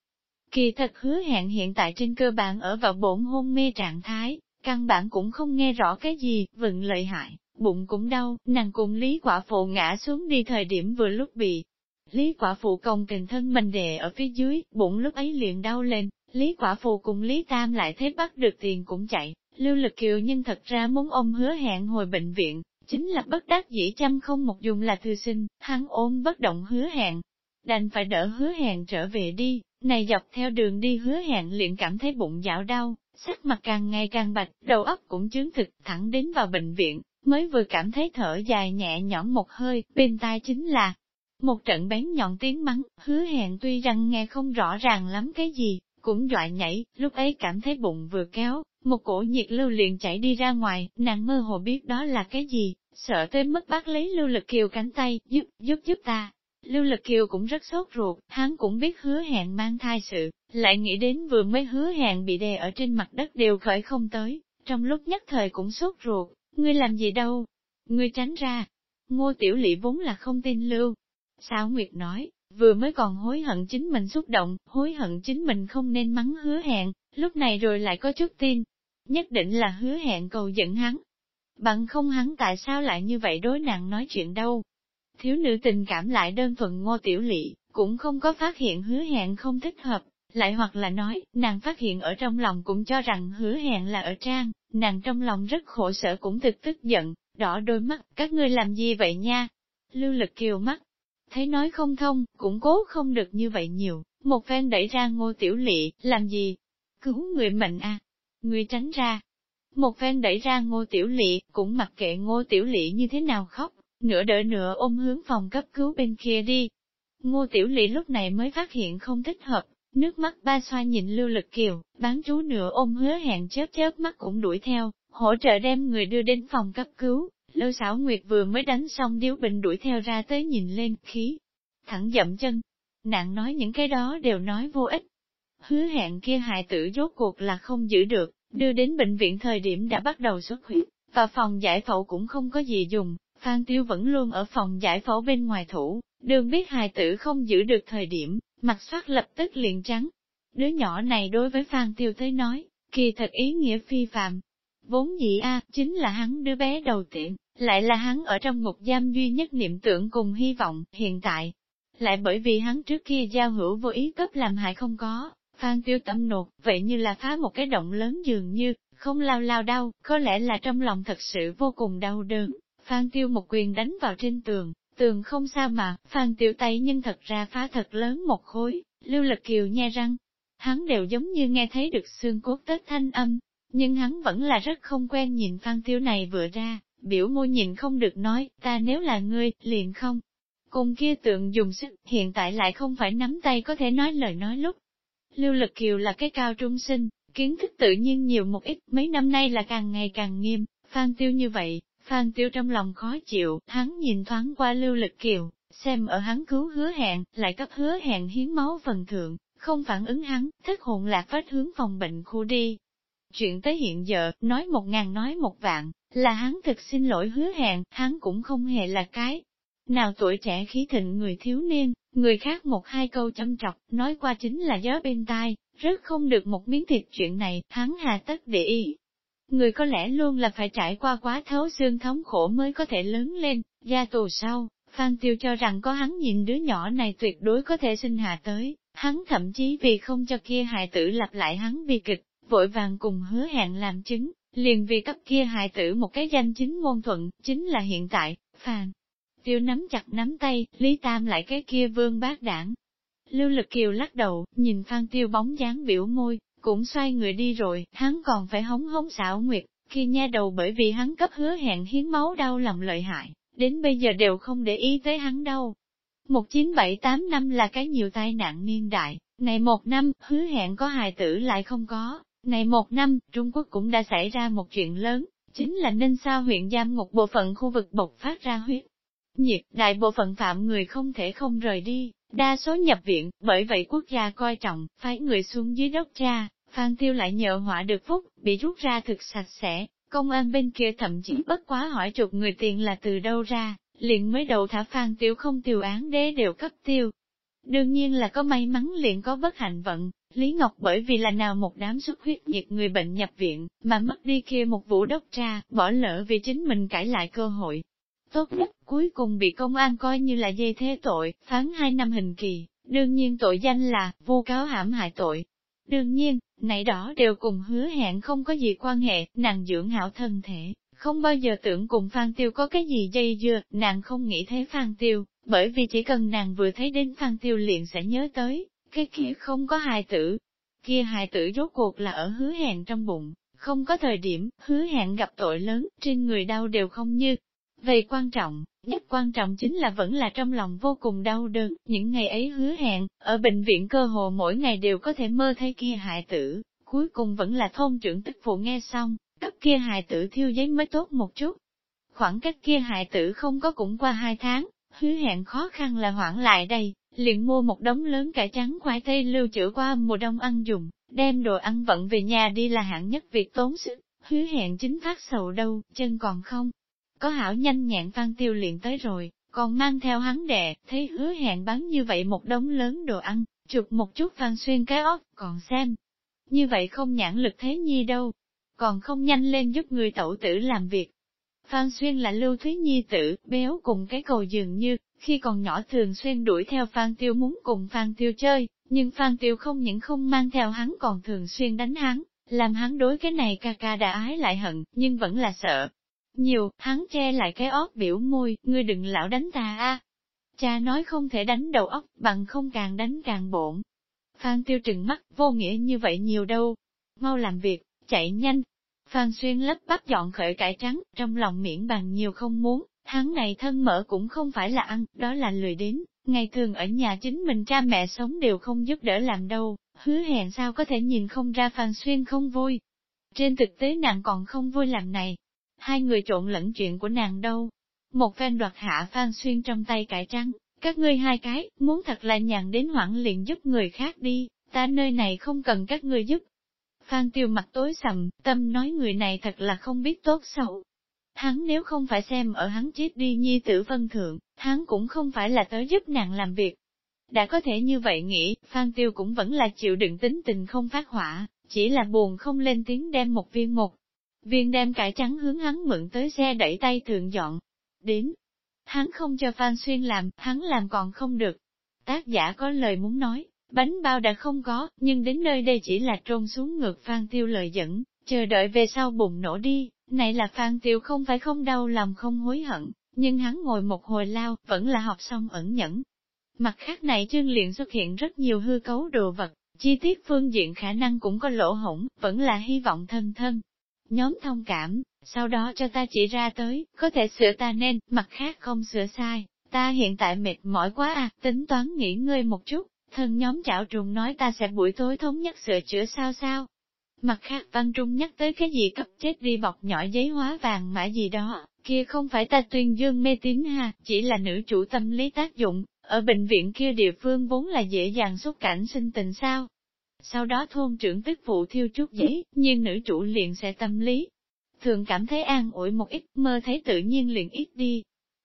Kỳ thật hứa hẹn hiện tại trên cơ bản ở vào bổn hôn mê trạng thái, căn bản cũng không nghe rõ cái gì, vựng lợi hại, bụng cũng đau, nàng cùng Lý Quả Phụ ngã xuống đi thời điểm vừa lúc bị. Lý Quả Phụ công kình thân mình đè ở phía dưới, bụng lúc ấy liền đau lên, Lý Quả Phụ cùng Lý Tam lại thấy bắt được tiền cũng chạy, Lưu Lực Kiều nhưng thật ra muốn ông hứa hẹn hồi bệnh viện, chính là bất đắc dĩ chăm không một dùng là thư sinh, hắn ôm bất động hứa hẹn, đành phải đỡ hứa hẹn trở về đi, này dọc theo đường đi hứa hẹn liền cảm thấy bụng dạo đau, sắc mặt càng ngày càng bạch, đầu óc cũng chứng thực, thẳng đến vào bệnh viện, mới vừa cảm thấy thở dài nhẹ nhõm một hơi, bên tai chính là một trận bén nhọn tiếng mắng, hứa hẹn tuy rằng nghe không rõ ràng lắm cái gì, cũng dọa nhảy, lúc ấy cảm thấy bụng vừa kéo, một cổ nhiệt lưu liền chảy đi ra ngoài, nàng mơ hồ biết đó là cái gì, sợ tới mất bác lấy lưu lực kiều cánh tay, giúp, giúp giúp ta. Lưu Lực Kiều cũng rất sốt ruột, hắn cũng biết hứa hẹn mang thai sự, lại nghĩ đến vừa mới hứa hẹn bị đè ở trên mặt đất đều khởi không tới, trong lúc nhất thời cũng sốt ruột, Ngươi làm gì đâu? Ngươi tránh ra. Ngô Tiểu Lị vốn là không tin lưu. Sao Nguyệt nói, vừa mới còn hối hận chính mình xúc động, hối hận chính mình không nên mắng hứa hẹn, lúc này rồi lại có chút tin. Nhất định là hứa hẹn cầu dẫn hắn. Bằng không hắn tại sao lại như vậy đối nặng nói chuyện đâu. Thiếu nữ tình cảm lại đơn thuần ngô tiểu lị, cũng không có phát hiện hứa hẹn không thích hợp, lại hoặc là nói, nàng phát hiện ở trong lòng cũng cho rằng hứa hẹn là ở trang, nàng trong lòng rất khổ sở cũng thực tức giận, đỏ đôi mắt, các ngươi làm gì vậy nha? Lưu lực kiều mắt, thấy nói không thông, cũng cố không được như vậy nhiều, một phen đẩy ra ngô tiểu lị, làm gì? Cứu người mệnh à? Người tránh ra. Một phen đẩy ra ngô tiểu lị, cũng mặc kệ ngô tiểu lị như thế nào khóc, nửa đỡ nửa ôm hướng phòng cấp cứu bên kia đi. Ngô tiểu lị lúc này mới phát hiện không thích hợp, Nước mắt ba xoa nhìn lưu lực kiều, bán chú nửa ôm hứa hẹn chớp chớp mắt cũng đuổi theo, hỗ trợ đem người đưa đến phòng cấp cứu. Lưu xảo nguyệt vừa mới đánh xong điếu bình đuổi theo ra tới nhìn lên, khí, thẳng dậm chân. Nạn nói những cái đó đều nói vô ích. Hứa hẹn kia hại tử rốt cuộc là không giữ được, đưa đến bệnh viện thời điểm đã bắt đầu xuất huyết, và phòng giải phẫu cũng không có gì dùng, Phan Tiêu vẫn luôn ở phòng giải phẫu bên ngoài thủ, đường biết hài tử không giữ được thời điểm, mặt soát lập tức liền trắng. Đứa nhỏ này đối với Phan Tiêu tới nói, kỳ thật ý nghĩa phi phạm. Vốn dĩ a chính là hắn đứa bé đầu tiên, lại là hắn ở trong ngục giam duy nhất niệm tưởng cùng hy vọng, hiện tại. Lại bởi vì hắn trước kia giao hữu vô ý cấp làm hại không có, Phan Tiêu tâm nột, vậy như là phá một cái động lớn dường như, không lao lao đau, có lẽ là trong lòng thật sự vô cùng đau đớn. Phan Tiêu một quyền đánh vào trên tường, tường không sao mà, Phan Tiêu tay nhưng thật ra phá thật lớn một khối, lưu lực kiều nhe răng. Hắn đều giống như nghe thấy được xương cốt tết thanh âm, nhưng hắn vẫn là rất không quen nhìn Phan Tiêu này vừa ra, biểu môi nhìn không được nói, ta nếu là ngươi, liền không. Cùng kia tượng dùng sức, hiện tại lại không phải nắm tay có thể nói lời nói lúc. Lưu Lực Kiều là cái cao trung sinh, kiến thức tự nhiên nhiều một ít, mấy năm nay là càng ngày càng nghiêm, Phan Tiêu như vậy, Phan Tiêu trong lòng khó chịu, hắn nhìn thoáng qua Lưu Lực Kiều, xem ở hắn cứu hứa hẹn, lại cấp hứa hẹn hiến máu phần thượng, không phản ứng hắn, thất hồn lạc phách hướng phòng bệnh khu đi. Chuyện tới hiện giờ, nói một ngàn nói một vạn, là hắn thực xin lỗi hứa hẹn, hắn cũng không hề là cái. Nào tuổi trẻ khí thịnh người thiếu niên, người khác một hai câu châm trọc, nói qua chính là gió bên tai, rất không được một miếng thịt chuyện này, hắn hà tất để ý. Người có lẽ luôn là phải trải qua quá thấu xương thống khổ mới có thể lớn lên, gia tù sau, Phan Tiêu cho rằng có hắn nhìn đứa nhỏ này tuyệt đối có thể sinh hạ tới, hắn thậm chí vì không cho kia hài tử lặp lại hắn bi kịch, vội vàng cùng hứa hẹn làm chứng, liền vì cấp kia hài tử một cái danh chính ngôn thuận, chính là hiện tại, Phan. Tiêu nắm chặt nắm tay, Lý Tam lại cái kia vương bác đảng. Lưu Lực Kiều lắc đầu, nhìn Phan Tiêu bóng dáng biểu môi, cũng xoay người đi rồi, hắn còn phải hống hống xảo nguyệt, khi nha đầu bởi vì hắn cấp hứa hẹn hiến máu đau lòng lợi hại, đến bây giờ đều không để ý tới hắn đâu. 1978 năm là cái nhiều tai nạn niên đại, này một năm, hứa hẹn có hài tử lại không có, này một năm, Trung Quốc cũng đã xảy ra một chuyện lớn, chính là Ninh Sao huyện giam một bộ phận khu vực bộc phát ra huyết. Nhiệt, đại bộ phận phạm người không thể không rời đi, đa số nhập viện, bởi vậy quốc gia coi trọng, phái người xuống dưới đốc tra, Phan Tiêu lại nhờ họa được phúc, bị rút ra thực sạch sẽ, công an bên kia thậm chí bất quá hỏi chục người tiền là từ đâu ra, liền mới đầu thả Phan Tiêu không tiêu án đế đều cấp tiêu. Đương nhiên là có may mắn liền có bất hạnh vận, Lý Ngọc bởi vì là nào một đám xuất huyết nhiệt người bệnh nhập viện, mà mất đi kia một vụ đốc tra, bỏ lỡ vì chính mình cãi lại cơ hội. Tốt nhất, cuối cùng bị công an coi như là dây thế tội, phán hai năm hình kỳ, đương nhiên tội danh là, vô cáo hãm hại tội. Đương nhiên, nãy đó đều cùng hứa hẹn không có gì quan hệ, nàng dưỡng hảo thân thể, không bao giờ tưởng cùng Phan Tiêu có cái gì dây dưa, nàng không nghĩ thấy Phan Tiêu, bởi vì chỉ cần nàng vừa thấy đến Phan Tiêu liền sẽ nhớ tới, cái kia không có hài tử. Kia hài tử rốt cuộc là ở hứa hẹn trong bụng, không có thời điểm, hứa hẹn gặp tội lớn, trên người đau đều không như về quan trọng, nhất quan trọng chính là vẫn là trong lòng vô cùng đau đớn, những ngày ấy hứa hẹn, ở bệnh viện cơ hồ mỗi ngày đều có thể mơ thấy kia hại tử, cuối cùng vẫn là thôn trưởng tức phụ nghe xong, cấp kia hại tử thiêu giấy mới tốt một chút. Khoảng cách kia hại tử không có cũng qua hai tháng, hứa hẹn khó khăn là hoãn lại đây, liền mua một đống lớn cải trắng khoai tây lưu trữ qua mùa đông ăn dùng, đem đồ ăn vận về nhà đi là hạng nhất việc tốn sức, hứa hẹn chính phát sầu đâu, chân còn không. Có hảo nhanh nhẹn phan tiêu liền tới rồi, còn mang theo hắn đệ, thấy hứa hẹn bán như vậy một đống lớn đồ ăn, chụp một chút phan xuyên cái óc, còn xem. Như vậy không nhãn lực thế nhi đâu, còn không nhanh lên giúp người tẩu tử làm việc. Phan Xuyên là Lưu Thúy Nhi tử, béo cùng cái cầu dường như, khi còn nhỏ thường xuyên đuổi theo Phan Tiêu muốn cùng Phan Tiêu chơi, nhưng Phan Tiêu không những không mang theo hắn còn thường xuyên đánh hắn, làm hắn đối cái này ca ca đã ái lại hận, nhưng vẫn là sợ. Nhiều, hắn che lại cái óc biểu môi, ngươi đừng lão đánh ta a. Cha nói không thể đánh đầu óc, bằng không càng đánh càng bổn. Phan Tiêu trừng mắt, vô nghĩa như vậy nhiều đâu. Mau làm việc, chạy nhanh. Phan Xuyên lấp bắp dọn khởi cải trắng, trong lòng miễn bằng nhiều không muốn, Hắn này thân mở cũng không phải là ăn, đó là lười đến, ngày thường ở nhà chính mình cha mẹ sống đều không giúp đỡ làm đâu, hứa hẹn sao có thể nhìn không ra Phan Xuyên không vui. Trên thực tế nàng còn không vui làm này, hai người trộn lẫn chuyện của nàng đâu. Một phen đoạt hạ Phan Xuyên trong tay cải trắng, các ngươi hai cái, muốn thật là nhàn đến hoảng liền giúp người khác đi, ta nơi này không cần các ngươi giúp. Phan Tiêu mặt tối sầm, tâm nói người này thật là không biết tốt xấu. Hắn nếu không phải xem ở hắn chết đi nhi tử vân thượng, hắn cũng không phải là tới giúp nàng làm việc. Đã có thể như vậy nghĩ, Phan Tiêu cũng vẫn là chịu đựng tính tình không phát hỏa, chỉ là buồn không lên tiếng đem một viên một. Viên đem cải trắng hướng hắn mượn tới xe đẩy tay thượng dọn. Đến, hắn không cho Phan Xuyên làm, hắn làm còn không được. Tác giả có lời muốn nói, bánh bao đã không có, nhưng đến nơi đây chỉ là trôn xuống ngược Phan Tiêu lời dẫn, chờ đợi về sau bùng nổ đi, này là Phan Tiêu không phải không đau lòng không hối hận, nhưng hắn ngồi một hồi lao, vẫn là học xong ẩn nhẫn. Mặt khác này chương liền xuất hiện rất nhiều hư cấu đồ vật, chi tiết phương diện khả năng cũng có lỗ hổng, vẫn là hy vọng thân thân. Nhóm thông cảm, sau đó cho ta chỉ ra tới, có thể sửa ta nên, mặt khác không sửa sai, ta hiện tại mệt mỏi quá à, tính toán nghỉ ngơi một chút, thân nhóm chảo trùng nói ta sẽ buổi tối thống nhất sửa chữa sao sao. Mặt khác Văn Trung nhắc tới cái gì cấp chết đi bọc nhỏ giấy hóa vàng mã gì đó, kia không phải ta tuyên dương mê tín ha, chỉ là nữ chủ tâm lý tác dụng, ở bệnh viện kia địa phương vốn là dễ dàng xuất cảnh sinh tình sao. Sau đó thôn trưởng tức phụ thiêu chút giấy, nhưng nữ chủ liền sẽ tâm lý, thường cảm thấy an ủi một ít, mơ thấy tự nhiên liền ít đi.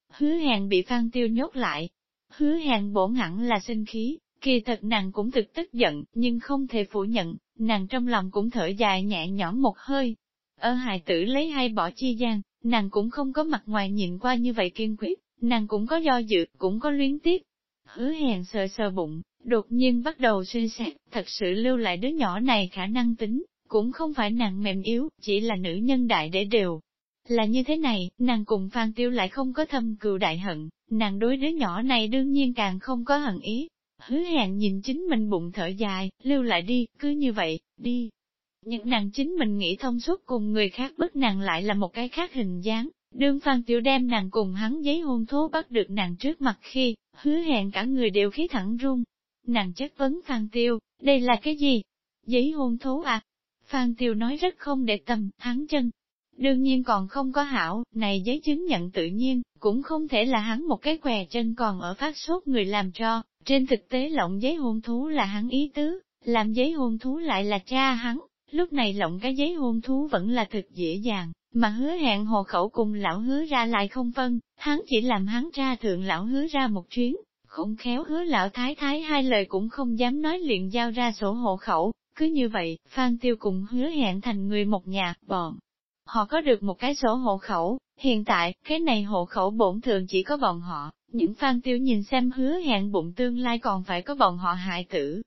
Hứa hàng bị Phan Tiêu nhốt lại. Hứa hàng bổ hẳn là sinh khí, kỳ thật nàng cũng thực tức giận, nhưng không thể phủ nhận, nàng trong lòng cũng thở dài nhẹ nhõm một hơi. Ở hài tử lấy hay bỏ chi gian, nàng cũng không có mặt ngoài nhìn qua như vậy kiên quyết, nàng cũng có do dự, cũng có luyến tiếc. Hứa hèn sờ sờ bụng, đột nhiên bắt đầu suy xét, thật sự lưu lại đứa nhỏ này khả năng tính, cũng không phải nàng mềm yếu, chỉ là nữ nhân đại để đều. Là như thế này, nàng cùng Phan Tiêu lại không có thâm cừu đại hận, nàng đối đứa nhỏ này đương nhiên càng không có hận ý. Hứa hẹn nhìn chính mình bụng thở dài, lưu lại đi, cứ như vậy, đi. Nhưng nàng chính mình nghĩ thông suốt cùng người khác bức nàng lại là một cái khác hình dáng. Đương Phan Tiêu đem nàng cùng hắn giấy hôn thố bắt được nàng trước mặt khi, hứa hẹn cả người đều khí thẳng run. Nàng chất vấn Phan Tiêu, đây là cái gì? Giấy hôn thú à? Phan Tiêu nói rất không để tâm, hắn chân. Đương nhiên còn không có hảo, này giấy chứng nhận tự nhiên, cũng không thể là hắn một cái què chân còn ở phát sốt người làm cho, trên thực tế lộng giấy hôn thú là hắn ý tứ, làm giấy hôn thú lại là cha hắn, lúc này lộng cái giấy hôn thú vẫn là thực dễ dàng, mà hứa hẹn hồ khẩu cùng lão hứa ra lại không phân, hắn chỉ làm hắn ra thượng lão hứa ra một chuyến, không khéo hứa lão thái thái hai lời cũng không dám nói liền giao ra sổ hộ khẩu, cứ như vậy, Phan Tiêu cùng hứa hẹn thành người một nhà, bọn. Họ có được một cái sổ hộ khẩu, hiện tại, cái này hộ khẩu bổn thường chỉ có bọn họ, những Phan Tiêu nhìn xem hứa hẹn bụng tương lai còn phải có bọn họ hại tử.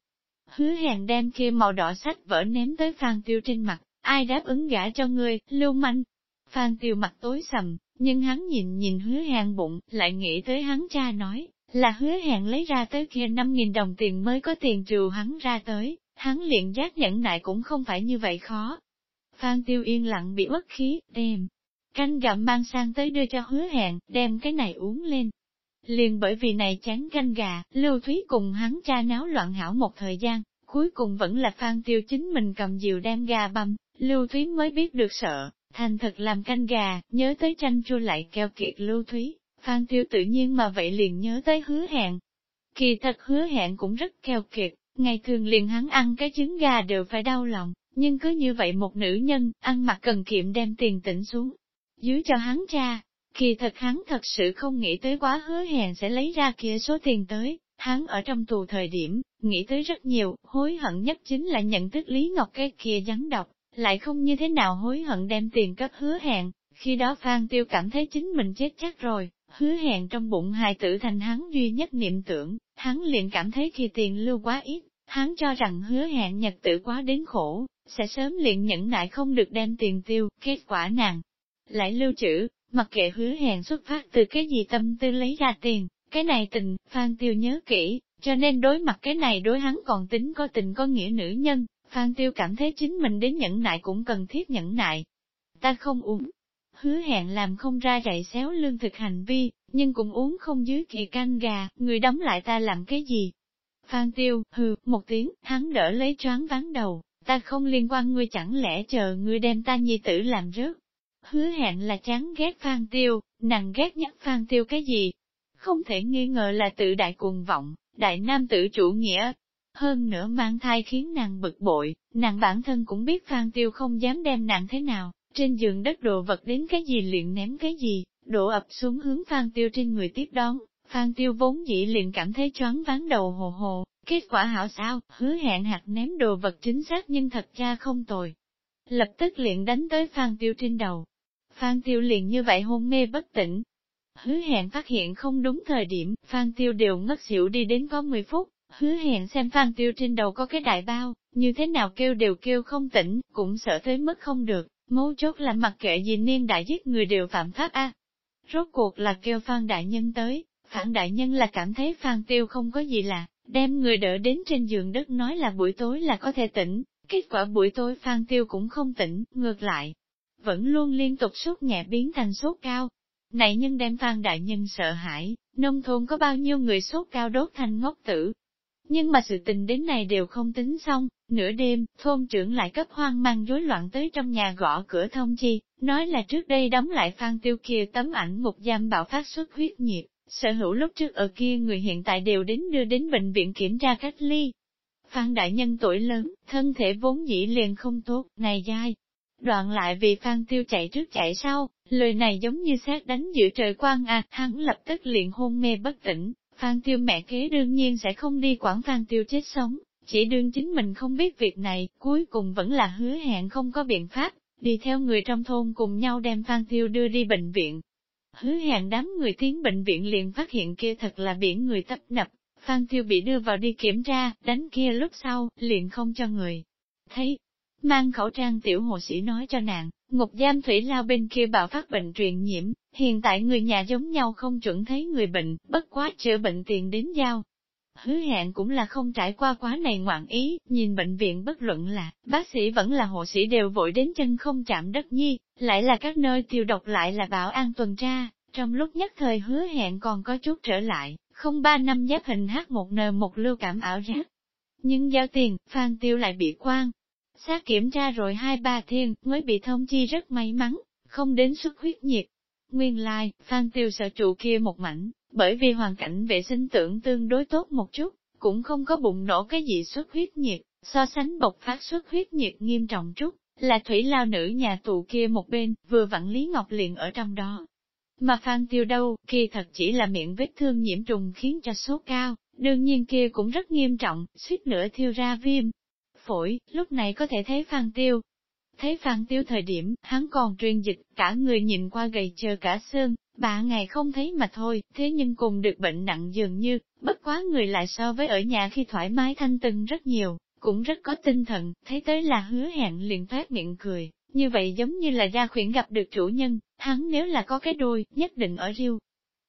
Hứa hẹn đem kia màu đỏ sách vỡ ném tới Phan Tiêu trên mặt, ai đáp ứng gả cho ngươi, lưu manh. Phan Tiêu mặt tối sầm, nhưng hắn nhìn nhìn hứa hẹn bụng, lại nghĩ tới hắn cha nói, là hứa hẹn lấy ra tới kia 5.000 đồng tiền mới có tiền trừ hắn ra tới, hắn liền giác nhẫn nại cũng không phải như vậy khó. Phan Tiêu yên lặng bị bất khí, đem canh gặm mang sang tới đưa cho hứa hẹn, đem cái này uống lên. Liền bởi vì này chán canh gà, Lưu Thúy cùng hắn cha náo loạn hảo một thời gian, cuối cùng vẫn là Phan Tiêu chính mình cầm diều đem gà băm, Lưu Thúy mới biết được sợ, thành thật làm canh gà, nhớ tới tranh chua lại keo kiệt Lưu Thúy, Phan Tiêu tự nhiên mà vậy liền nhớ tới hứa hẹn. Kỳ thật hứa hẹn cũng rất keo kiệt, Ngày thường liền hắn ăn cái trứng gà đều phải đau lòng, nhưng cứ như vậy một nữ nhân, ăn mặc cần kiệm đem tiền tỉnh xuống. Dưới cho hắn cha, kỳ thật hắn thật sự không nghĩ tới quá hứa hẹn sẽ lấy ra kia số tiền tới, hắn ở trong tù thời điểm, nghĩ tới rất nhiều, hối hận nhất chính là nhận thức Lý Ngọc cái kia rắn độc, lại không như thế nào hối hận đem tiền cấp hứa hẹn, khi đó Phan Tiêu cảm thấy chính mình chết chắc rồi, hứa hẹn trong bụng hài tử thành hắn duy nhất niệm tưởng, hắn liền cảm thấy khi tiền lưu quá ít, Hắn cho rằng hứa hẹn nhật tử quá đến khổ, sẽ sớm liền nhẫn nại không được đem tiền tiêu, kết quả nàng. Lại lưu trữ, mặc kệ hứa hẹn xuất phát từ cái gì tâm tư lấy ra tiền, cái này tình, Phan Tiêu nhớ kỹ, cho nên đối mặt cái này đối hắn còn tính có tình có nghĩa nữ nhân, Phan Tiêu cảm thấy chính mình đến nhẫn nại cũng cần thiết nhẫn nại. Ta không uống. Hứa hẹn làm không ra dạy xéo lương thực hành vi, nhưng cũng uống không dưới kỳ canh gà, người đóng lại ta làm cái gì, Phan Tiêu, hừ, một tiếng, hắn đỡ lấy choáng ván đầu, ta không liên quan ngươi chẳng lẽ chờ ngươi đem ta nhi tử làm rớt. Hứa hẹn là chán ghét Phan Tiêu, nàng ghét nhắc Phan Tiêu cái gì? không thể nghi ngờ là tự đại cuồng vọng, đại nam tử chủ nghĩa. Hơn nữa mang thai khiến nàng bực bội, nàng bản thân cũng biết Phan Tiêu không dám đem nàng thế nào, trên giường đất đồ vật đến cái gì liền ném cái gì, đổ ập xuống hướng Phan Tiêu trên người tiếp đón. Phan Tiêu vốn dĩ liền cảm thấy choáng ván đầu hồ hồ, kết quả hảo sao, hứa hẹn hạt ném đồ vật chính xác nhưng thật ra không tồi. Lập tức liền đánh tới Phan Tiêu trên đầu. Phan Tiêu liền như vậy hôn mê bất tỉnh, Hứa hẹn phát hiện không đúng thời điểm, Phan Tiêu đều ngất xỉu đi đến có 10 phút, hứa hẹn xem Phan Tiêu trên đầu có cái đại bao, như thế nào kêu đều kêu không tỉnh, cũng sợ tới mức không được, mấu chốt là mặc kệ gì niên đại giết người đều phạm pháp a. Rốt cuộc là kêu Phan Đại Nhân tới, Phan Đại Nhân là cảm thấy Phan Tiêu không có gì là, đem người đỡ đến trên giường đất nói là buổi tối là có thể tỉnh, kết quả buổi tối Phan Tiêu cũng không tỉnh, ngược lại, vẫn luôn liên tục sốt nhẹ biến thành sốt cao, này nhân đem Phan Đại Nhân sợ hãi, nông thôn có bao nhiêu người sốt cao đốt thành ngốc tử. Nhưng mà sự tình đến này đều không tính xong, nửa đêm, thôn trưởng lại cấp hoang mang rối loạn tới trong nhà gõ cửa thông chi, nói là trước đây đóng lại Phan Tiêu kia tấm ảnh một giam bạo phát xuất huyết nhiệt, sở hữu lúc trước ở kia người hiện tại đều đến đưa đến bệnh viện kiểm tra cách ly. Phan Đại Nhân tuổi lớn, thân thể vốn dĩ liền không tốt, này dai, Đoạn lại vì Phan Tiêu chạy trước chạy sau, lời này giống như xét đánh giữa trời quang à, hắn lập tức liền hôn mê bất tỉnh. Phan Tiêu mẹ kế đương nhiên sẽ không đi quản Phan Tiêu chết sống, chỉ đương chính mình không biết việc này, cuối cùng vẫn là hứa hẹn không có biện pháp, đi theo người trong thôn cùng nhau đem Phan Tiêu đưa đi bệnh viện. Hứa hẹn đám người tiến bệnh viện liền phát hiện kia thật là biển người tấp nập, Phan Tiêu bị đưa vào đi kiểm tra, đánh kia lúc sau, liền không cho người. Thấy, Mang khẩu trang tiểu hồ sĩ nói cho nàng, ngục giam thủy lao bên kia bạo phát bệnh truyền nhiễm, hiện tại người nhà giống nhau không chuẩn thấy người bệnh, bất quá chữa bệnh tiền đến giao. Hứa hẹn cũng là không trải qua quá này ngoạn ý, nhìn bệnh viện bất luận là, bác sĩ vẫn là hộ sĩ đều vội đến chân không chạm đất nhi, lại là các nơi tiêu độc lại là bảo an tuần tra, trong lúc nhất thời hứa hẹn còn có chút trở lại, không ba năm giáp hình hát một nờ một lưu cảm ảo giác. Nhưng giao tiền, Phan Tiêu lại bị quan, Xác kiểm tra rồi hai ba thiên, mới bị thông chi rất may mắn, không đến xuất huyết nhiệt. Nguyên lai, like, Phan Tiêu sợ trụ kia một mảnh, bởi vì hoàn cảnh vệ sinh tưởng tương đối tốt một chút, cũng không có bụng nổ cái gì xuất huyết nhiệt, so sánh bộc phát xuất huyết nhiệt nghiêm trọng chút, là thủy lao nữ nhà tù kia một bên, vừa vặn Lý Ngọc liền ở trong đó. Mà Phan Tiêu đâu, kia thật chỉ là miệng vết thương nhiễm trùng khiến cho số cao, đương nhiên kia cũng rất nghiêm trọng, suýt nữa thiêu ra viêm, phổi, lúc này có thể thấy Phan Tiêu. Thấy Phan Tiêu thời điểm, hắn còn truyền dịch, cả người nhìn qua gầy chờ cả xương, ba ngày không thấy mà thôi, thế nhưng cùng được bệnh nặng dường như, bất quá người lại so với ở nhà khi thoải mái thanh tân rất nhiều, cũng rất có tinh thần, thấy tới là hứa hẹn liền thoát miệng cười, như vậy giống như là gia khuyển gặp được chủ nhân, hắn nếu là có cái đôi, nhất định ở riêu.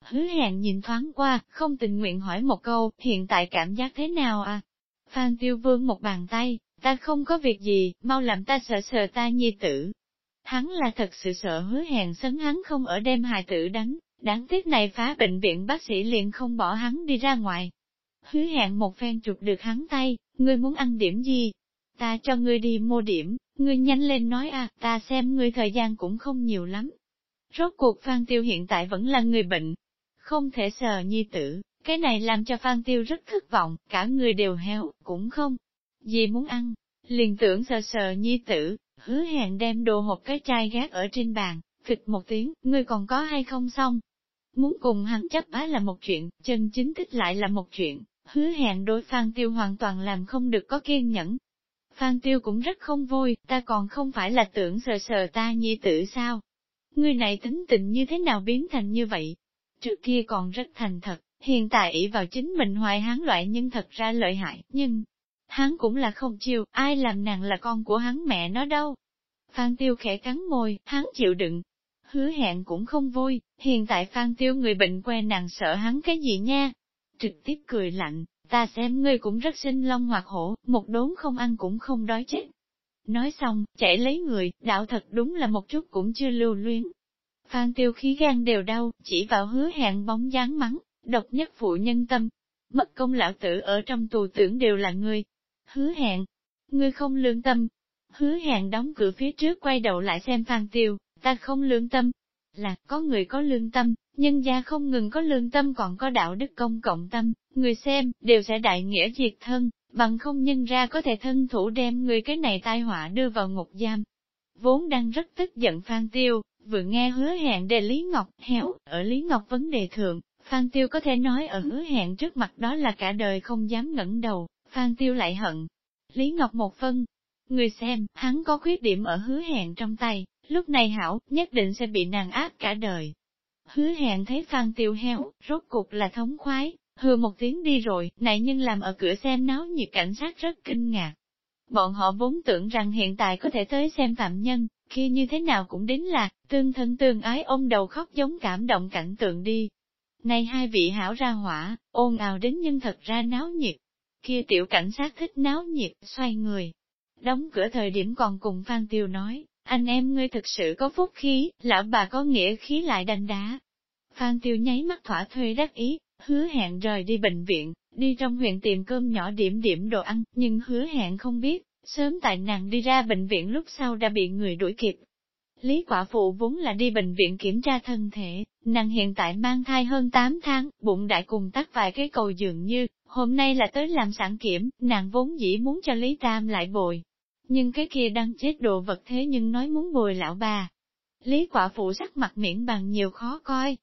Hứa hẹn nhìn thoáng qua, không tình nguyện hỏi một câu, hiện tại cảm giác thế nào à? Phan Tiêu Vương một bàn tay, ta không có việc gì, mau làm ta sợ sợ ta nhi tử. Hắn là thật sự sợ hứa hẹn sấn hắn không ở đêm hài tử đánh, đáng tiếc này phá bệnh viện bác sĩ liền không bỏ hắn đi ra ngoài. Hứa hẹn một phen chụp được hắn tay, ngươi muốn ăn điểm gì? Ta cho ngươi đi mua điểm, ngươi nhanh lên nói à, ta xem ngươi thời gian cũng không nhiều lắm. Rốt cuộc Phan Tiêu hiện tại vẫn là người bệnh, không thể sờ nhi tử, cái này làm cho Phan Tiêu rất thất vọng, cả người đều heo, cũng không gì muốn ăn, liền tưởng sờ sờ nhi tử, hứa hẹn đem đồ hộp cái chai gác ở trên bàn, phịch một tiếng, ngươi còn có hay không xong. Muốn cùng hắn chấp bá là một chuyện, chân chính thích lại là một chuyện, hứa hẹn đối Phan Tiêu hoàn toàn làm không được có kiên nhẫn. Phan Tiêu cũng rất không vui, ta còn không phải là tưởng sờ sờ ta nhi tử sao. Người này tính tình như thế nào biến thành như vậy? Trước kia còn rất thành thật, hiện tại ỷ vào chính mình hoài hắn loại nhưng thật ra lợi hại, nhưng, hắn cũng là không chịu, ai làm nàng là con của hắn mẹ nó đâu. Phan Tiêu khẽ cắn môi, hắn chịu đựng. Hứa hẹn cũng không vui, hiện tại Phan Tiêu người bệnh que nàng sợ hắn cái gì nha. Trực tiếp cười lạnh, ta xem ngươi cũng rất sinh long hoặc hổ, một đốn không ăn cũng không đói chết. Nói xong, chạy lấy người, đạo thật đúng là một chút cũng chưa lưu luyến. Phan Tiêu khí gan đều đau, chỉ vào hứa hẹn bóng dáng mắng, độc nhất phụ nhân tâm. Mất công lão tử ở trong tù tưởng đều là ngươi, Hứa hẹn, ngươi không lương tâm. Hứa hẹn đóng cửa phía trước quay đầu lại xem Phan Tiêu, ta không lương tâm. Là, có người có lương tâm, nhân gia không ngừng có lương tâm còn có đạo đức công cộng tâm, người xem, đều sẽ đại nghĩa diệt thân, bằng không nhân ra có thể thân thủ đem người cái này tai họa đưa vào ngục giam. Vốn đang rất tức giận Phan Tiêu, vừa nghe hứa hẹn đề Lý Ngọc héo, ở Lý Ngọc vấn đề thượng, Phan Tiêu có thể nói ở hứa hẹn trước mặt đó là cả đời không dám ngẩng đầu, Phan Tiêu lại hận. Lý Ngọc một phân, người xem, hắn có khuyết điểm ở hứa hẹn trong tay, lúc này hảo, nhất định sẽ bị nàng áp cả đời. Hứa hẹn thấy Phan Tiêu héo rốt cục là thống khoái, hừ một tiếng đi rồi, này nhưng làm ở cửa xem náo nhiệt cảnh sát rất kinh ngạc. Bọn họ vốn tưởng rằng hiện tại có thể tới xem phạm nhân, kia như thế nào cũng đến là, tương thân tương ái ôm đầu khóc giống cảm động cảnh tượng đi. Này hai vị hảo ra hỏa, ôn ào đến nhưng thật ra náo nhiệt. Kia tiểu cảnh sát thích náo nhiệt, xoay người. Đóng cửa thời điểm còn cùng Phan Tiêu nói, anh em ngươi thực sự có phúc khí, lão bà có nghĩa khí lại đành đá. Phan Tiêu nháy mắt thỏa thuê đắc ý, hứa hẹn rời đi bệnh viện, đi trong huyện tiệm cơm nhỏ điểm điểm đồ ăn, nhưng hứa hẹn không biết, sớm tại nàng đi ra bệnh viện lúc sau đã bị người đuổi kịp. Lý quả phụ vốn là đi bệnh viện kiểm tra thân thể, nàng hiện tại mang thai hơn 8 tháng, bụng đại cùng tắt vài cái cầu dường như, hôm nay là tới làm sản kiểm, nàng vốn dĩ muốn cho Lý Tam lại bồi. Nhưng cái kia đang chết đồ vật thế nhưng nói muốn bồi lão bà. Lý quả phụ sắc mặt miễn bằng nhiều khó coi,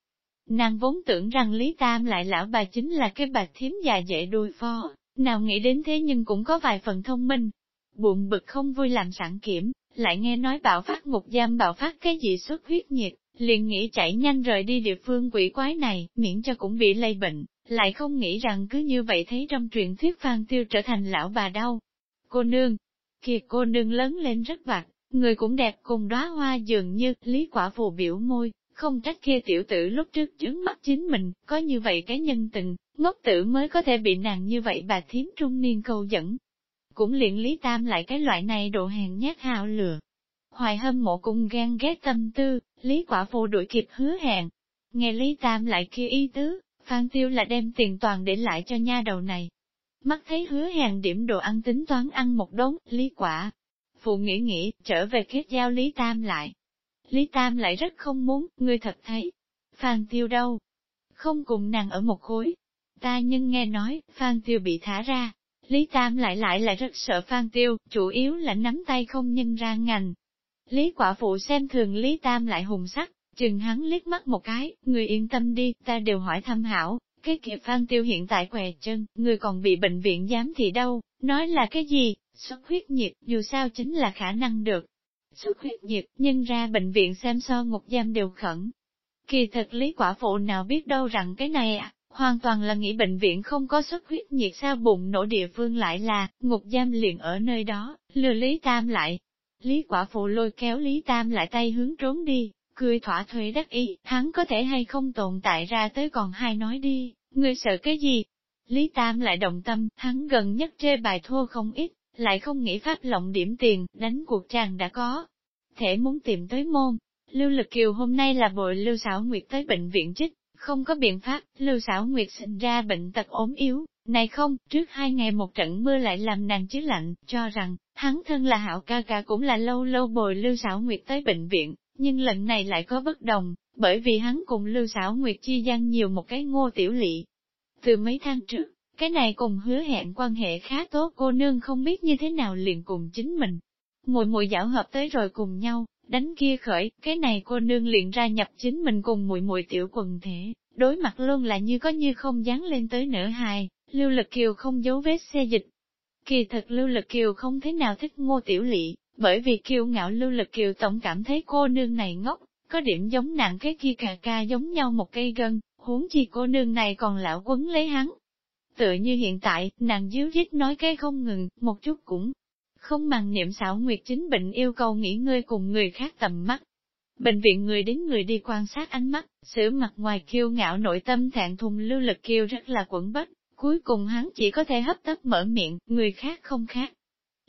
Nàng vốn tưởng rằng Lý Tam lại lão bà chính là cái bà thiếm già dễ đuôi pho, nào nghĩ đến thế nhưng cũng có vài phần thông minh. buồn bực không vui làm sản kiểm, lại nghe nói bạo phát ngục giam bạo phát cái gì xuất huyết nhiệt, liền nghĩ chạy nhanh rời đi địa phương quỷ quái này, miễn cho cũng bị lây bệnh, lại không nghĩ rằng cứ như vậy thấy trong truyền thuyết Phan Tiêu trở thành lão bà đau. Cô nương, kìa cô nương lớn lên rất vặt, người cũng đẹp cùng đóa hoa dường như, lý quả phù biểu môi, không trách kia tiểu tử lúc trước chứng mắt chính mình, có như vậy cái nhân tình, ngốc tử mới có thể bị nàng như vậy bà thím trung niên câu dẫn. Cũng liền Lý Tam lại cái loại này độ hèn nhát hào lừa. Hoài hâm mộ cùng gan ghét tâm tư, Lý quả phụ đuổi kịp hứa hẹn. Nghe Lý Tam lại kia y tứ, Phan Tiêu là đem tiền toàn để lại cho nha đầu này. Mắt thấy hứa hẹn điểm đồ ăn tính toán ăn một đống, Lý quả. Phụ nghĩ nghĩ, trở về kết giao Lý Tam lại. Lý Tam lại rất không muốn, ngươi thật thấy. Phan Tiêu đâu? Không cùng nàng ở một khối. Ta nhưng nghe nói, Phan Tiêu bị thả ra. Lý Tam lại lại lại rất sợ Phan Tiêu, chủ yếu là nắm tay không nhân ra ngành. Lý quả phụ xem thường Lý Tam lại hùng sắc, chừng hắn liếc mắt một cái, người yên tâm đi, ta đều hỏi thăm hảo, cái kia Phan Tiêu hiện tại què chân, người còn bị bệnh viện giám thị đâu, nói là cái gì, xuất huyết nhiệt, dù sao chính là khả năng được, xuất huyết nhiệt, nhưng ra bệnh viện xem so ngục giam đều khẩn. Kỳ thật lý quả phụ nào biết đâu rằng cái này à, hoàn toàn là nghĩ bệnh viện không có xuất huyết nhiệt sao bụng nổ địa phương lại là, ngục giam liền ở nơi đó, lừa Lý Tam lại. Lý quả phụ lôi kéo Lý Tam lại tay hướng trốn đi, cười thỏa thuế đắc ý, hắn có thể hay không tồn tại ra tới còn hai nói đi, ngươi sợ cái gì? Lý Tam lại động tâm, hắn gần nhất chê bài thua không ít, lại không nghĩ pháp lộng điểm tiền, đánh cuộc chàng đã có. Thể muốn tìm tới môn, Lưu Lực Kiều hôm nay là bội Lưu Sảo Nguyệt tới bệnh viện trích, không có biện pháp, Lưu Sảo Nguyệt sinh ra bệnh tật ốm yếu, này không, trước hai ngày một trận mưa lại làm nàng chứ lạnh, cho rằng, hắn thân là hảo ca ca cũng là lâu lâu bồi Lưu Sảo Nguyệt tới bệnh viện, nhưng lần này lại có bất đồng, bởi vì hắn cùng Lưu Sảo Nguyệt chi gian nhiều một cái ngô tiểu lị. Từ mấy tháng trước, cái này cùng hứa hẹn quan hệ khá tốt cô nương không biết như thế nào liền cùng chính mình. Mùi mùi dạo hợp tới rồi cùng nhau, đánh kia khởi, cái này cô nương liền ra nhập chính mình cùng mùi mùi tiểu quần thể, đối mặt luôn là như có như không dán lên tới nửa hài, lưu lực kiều không giấu vết xe dịch. Kỳ thật lưu lực kiều không thế nào thích ngô tiểu lị, bởi vì kiều ngạo lưu lực kiều tổng cảm thấy cô nương này ngốc, có điểm giống nặng cái kia cà ca giống nhau một cây gân, huống chi cô nương này còn lão quấn lấy hắn, Tựa như hiện tại, nàng díu dít nói cái không ngừng, một chút cũng không màng niệm xảo nguyệt chính bệnh yêu cầu nghỉ ngơi cùng người khác tầm mắt. Bệnh viện người đến người đi quan sát ánh mắt, sửa mặt ngoài kiêu ngạo nội tâm thẹn thùng lưu lực kiêu rất là quẩn bách, cuối cùng hắn chỉ có thể hấp tấp mở miệng, người khác không khác.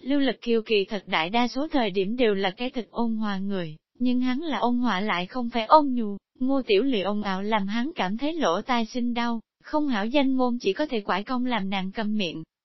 Lưu lực kiêu kỳ thật đại đa số thời điểm đều là cái thật ôn hòa người, nhưng hắn là ôn hòa lại không phải ôn nhu, ngô tiểu lì ôn ảo làm hắn cảm thấy lỗ tai sinh đau, không hảo danh ngôn chỉ có thể quải công làm nàng cầm miệng.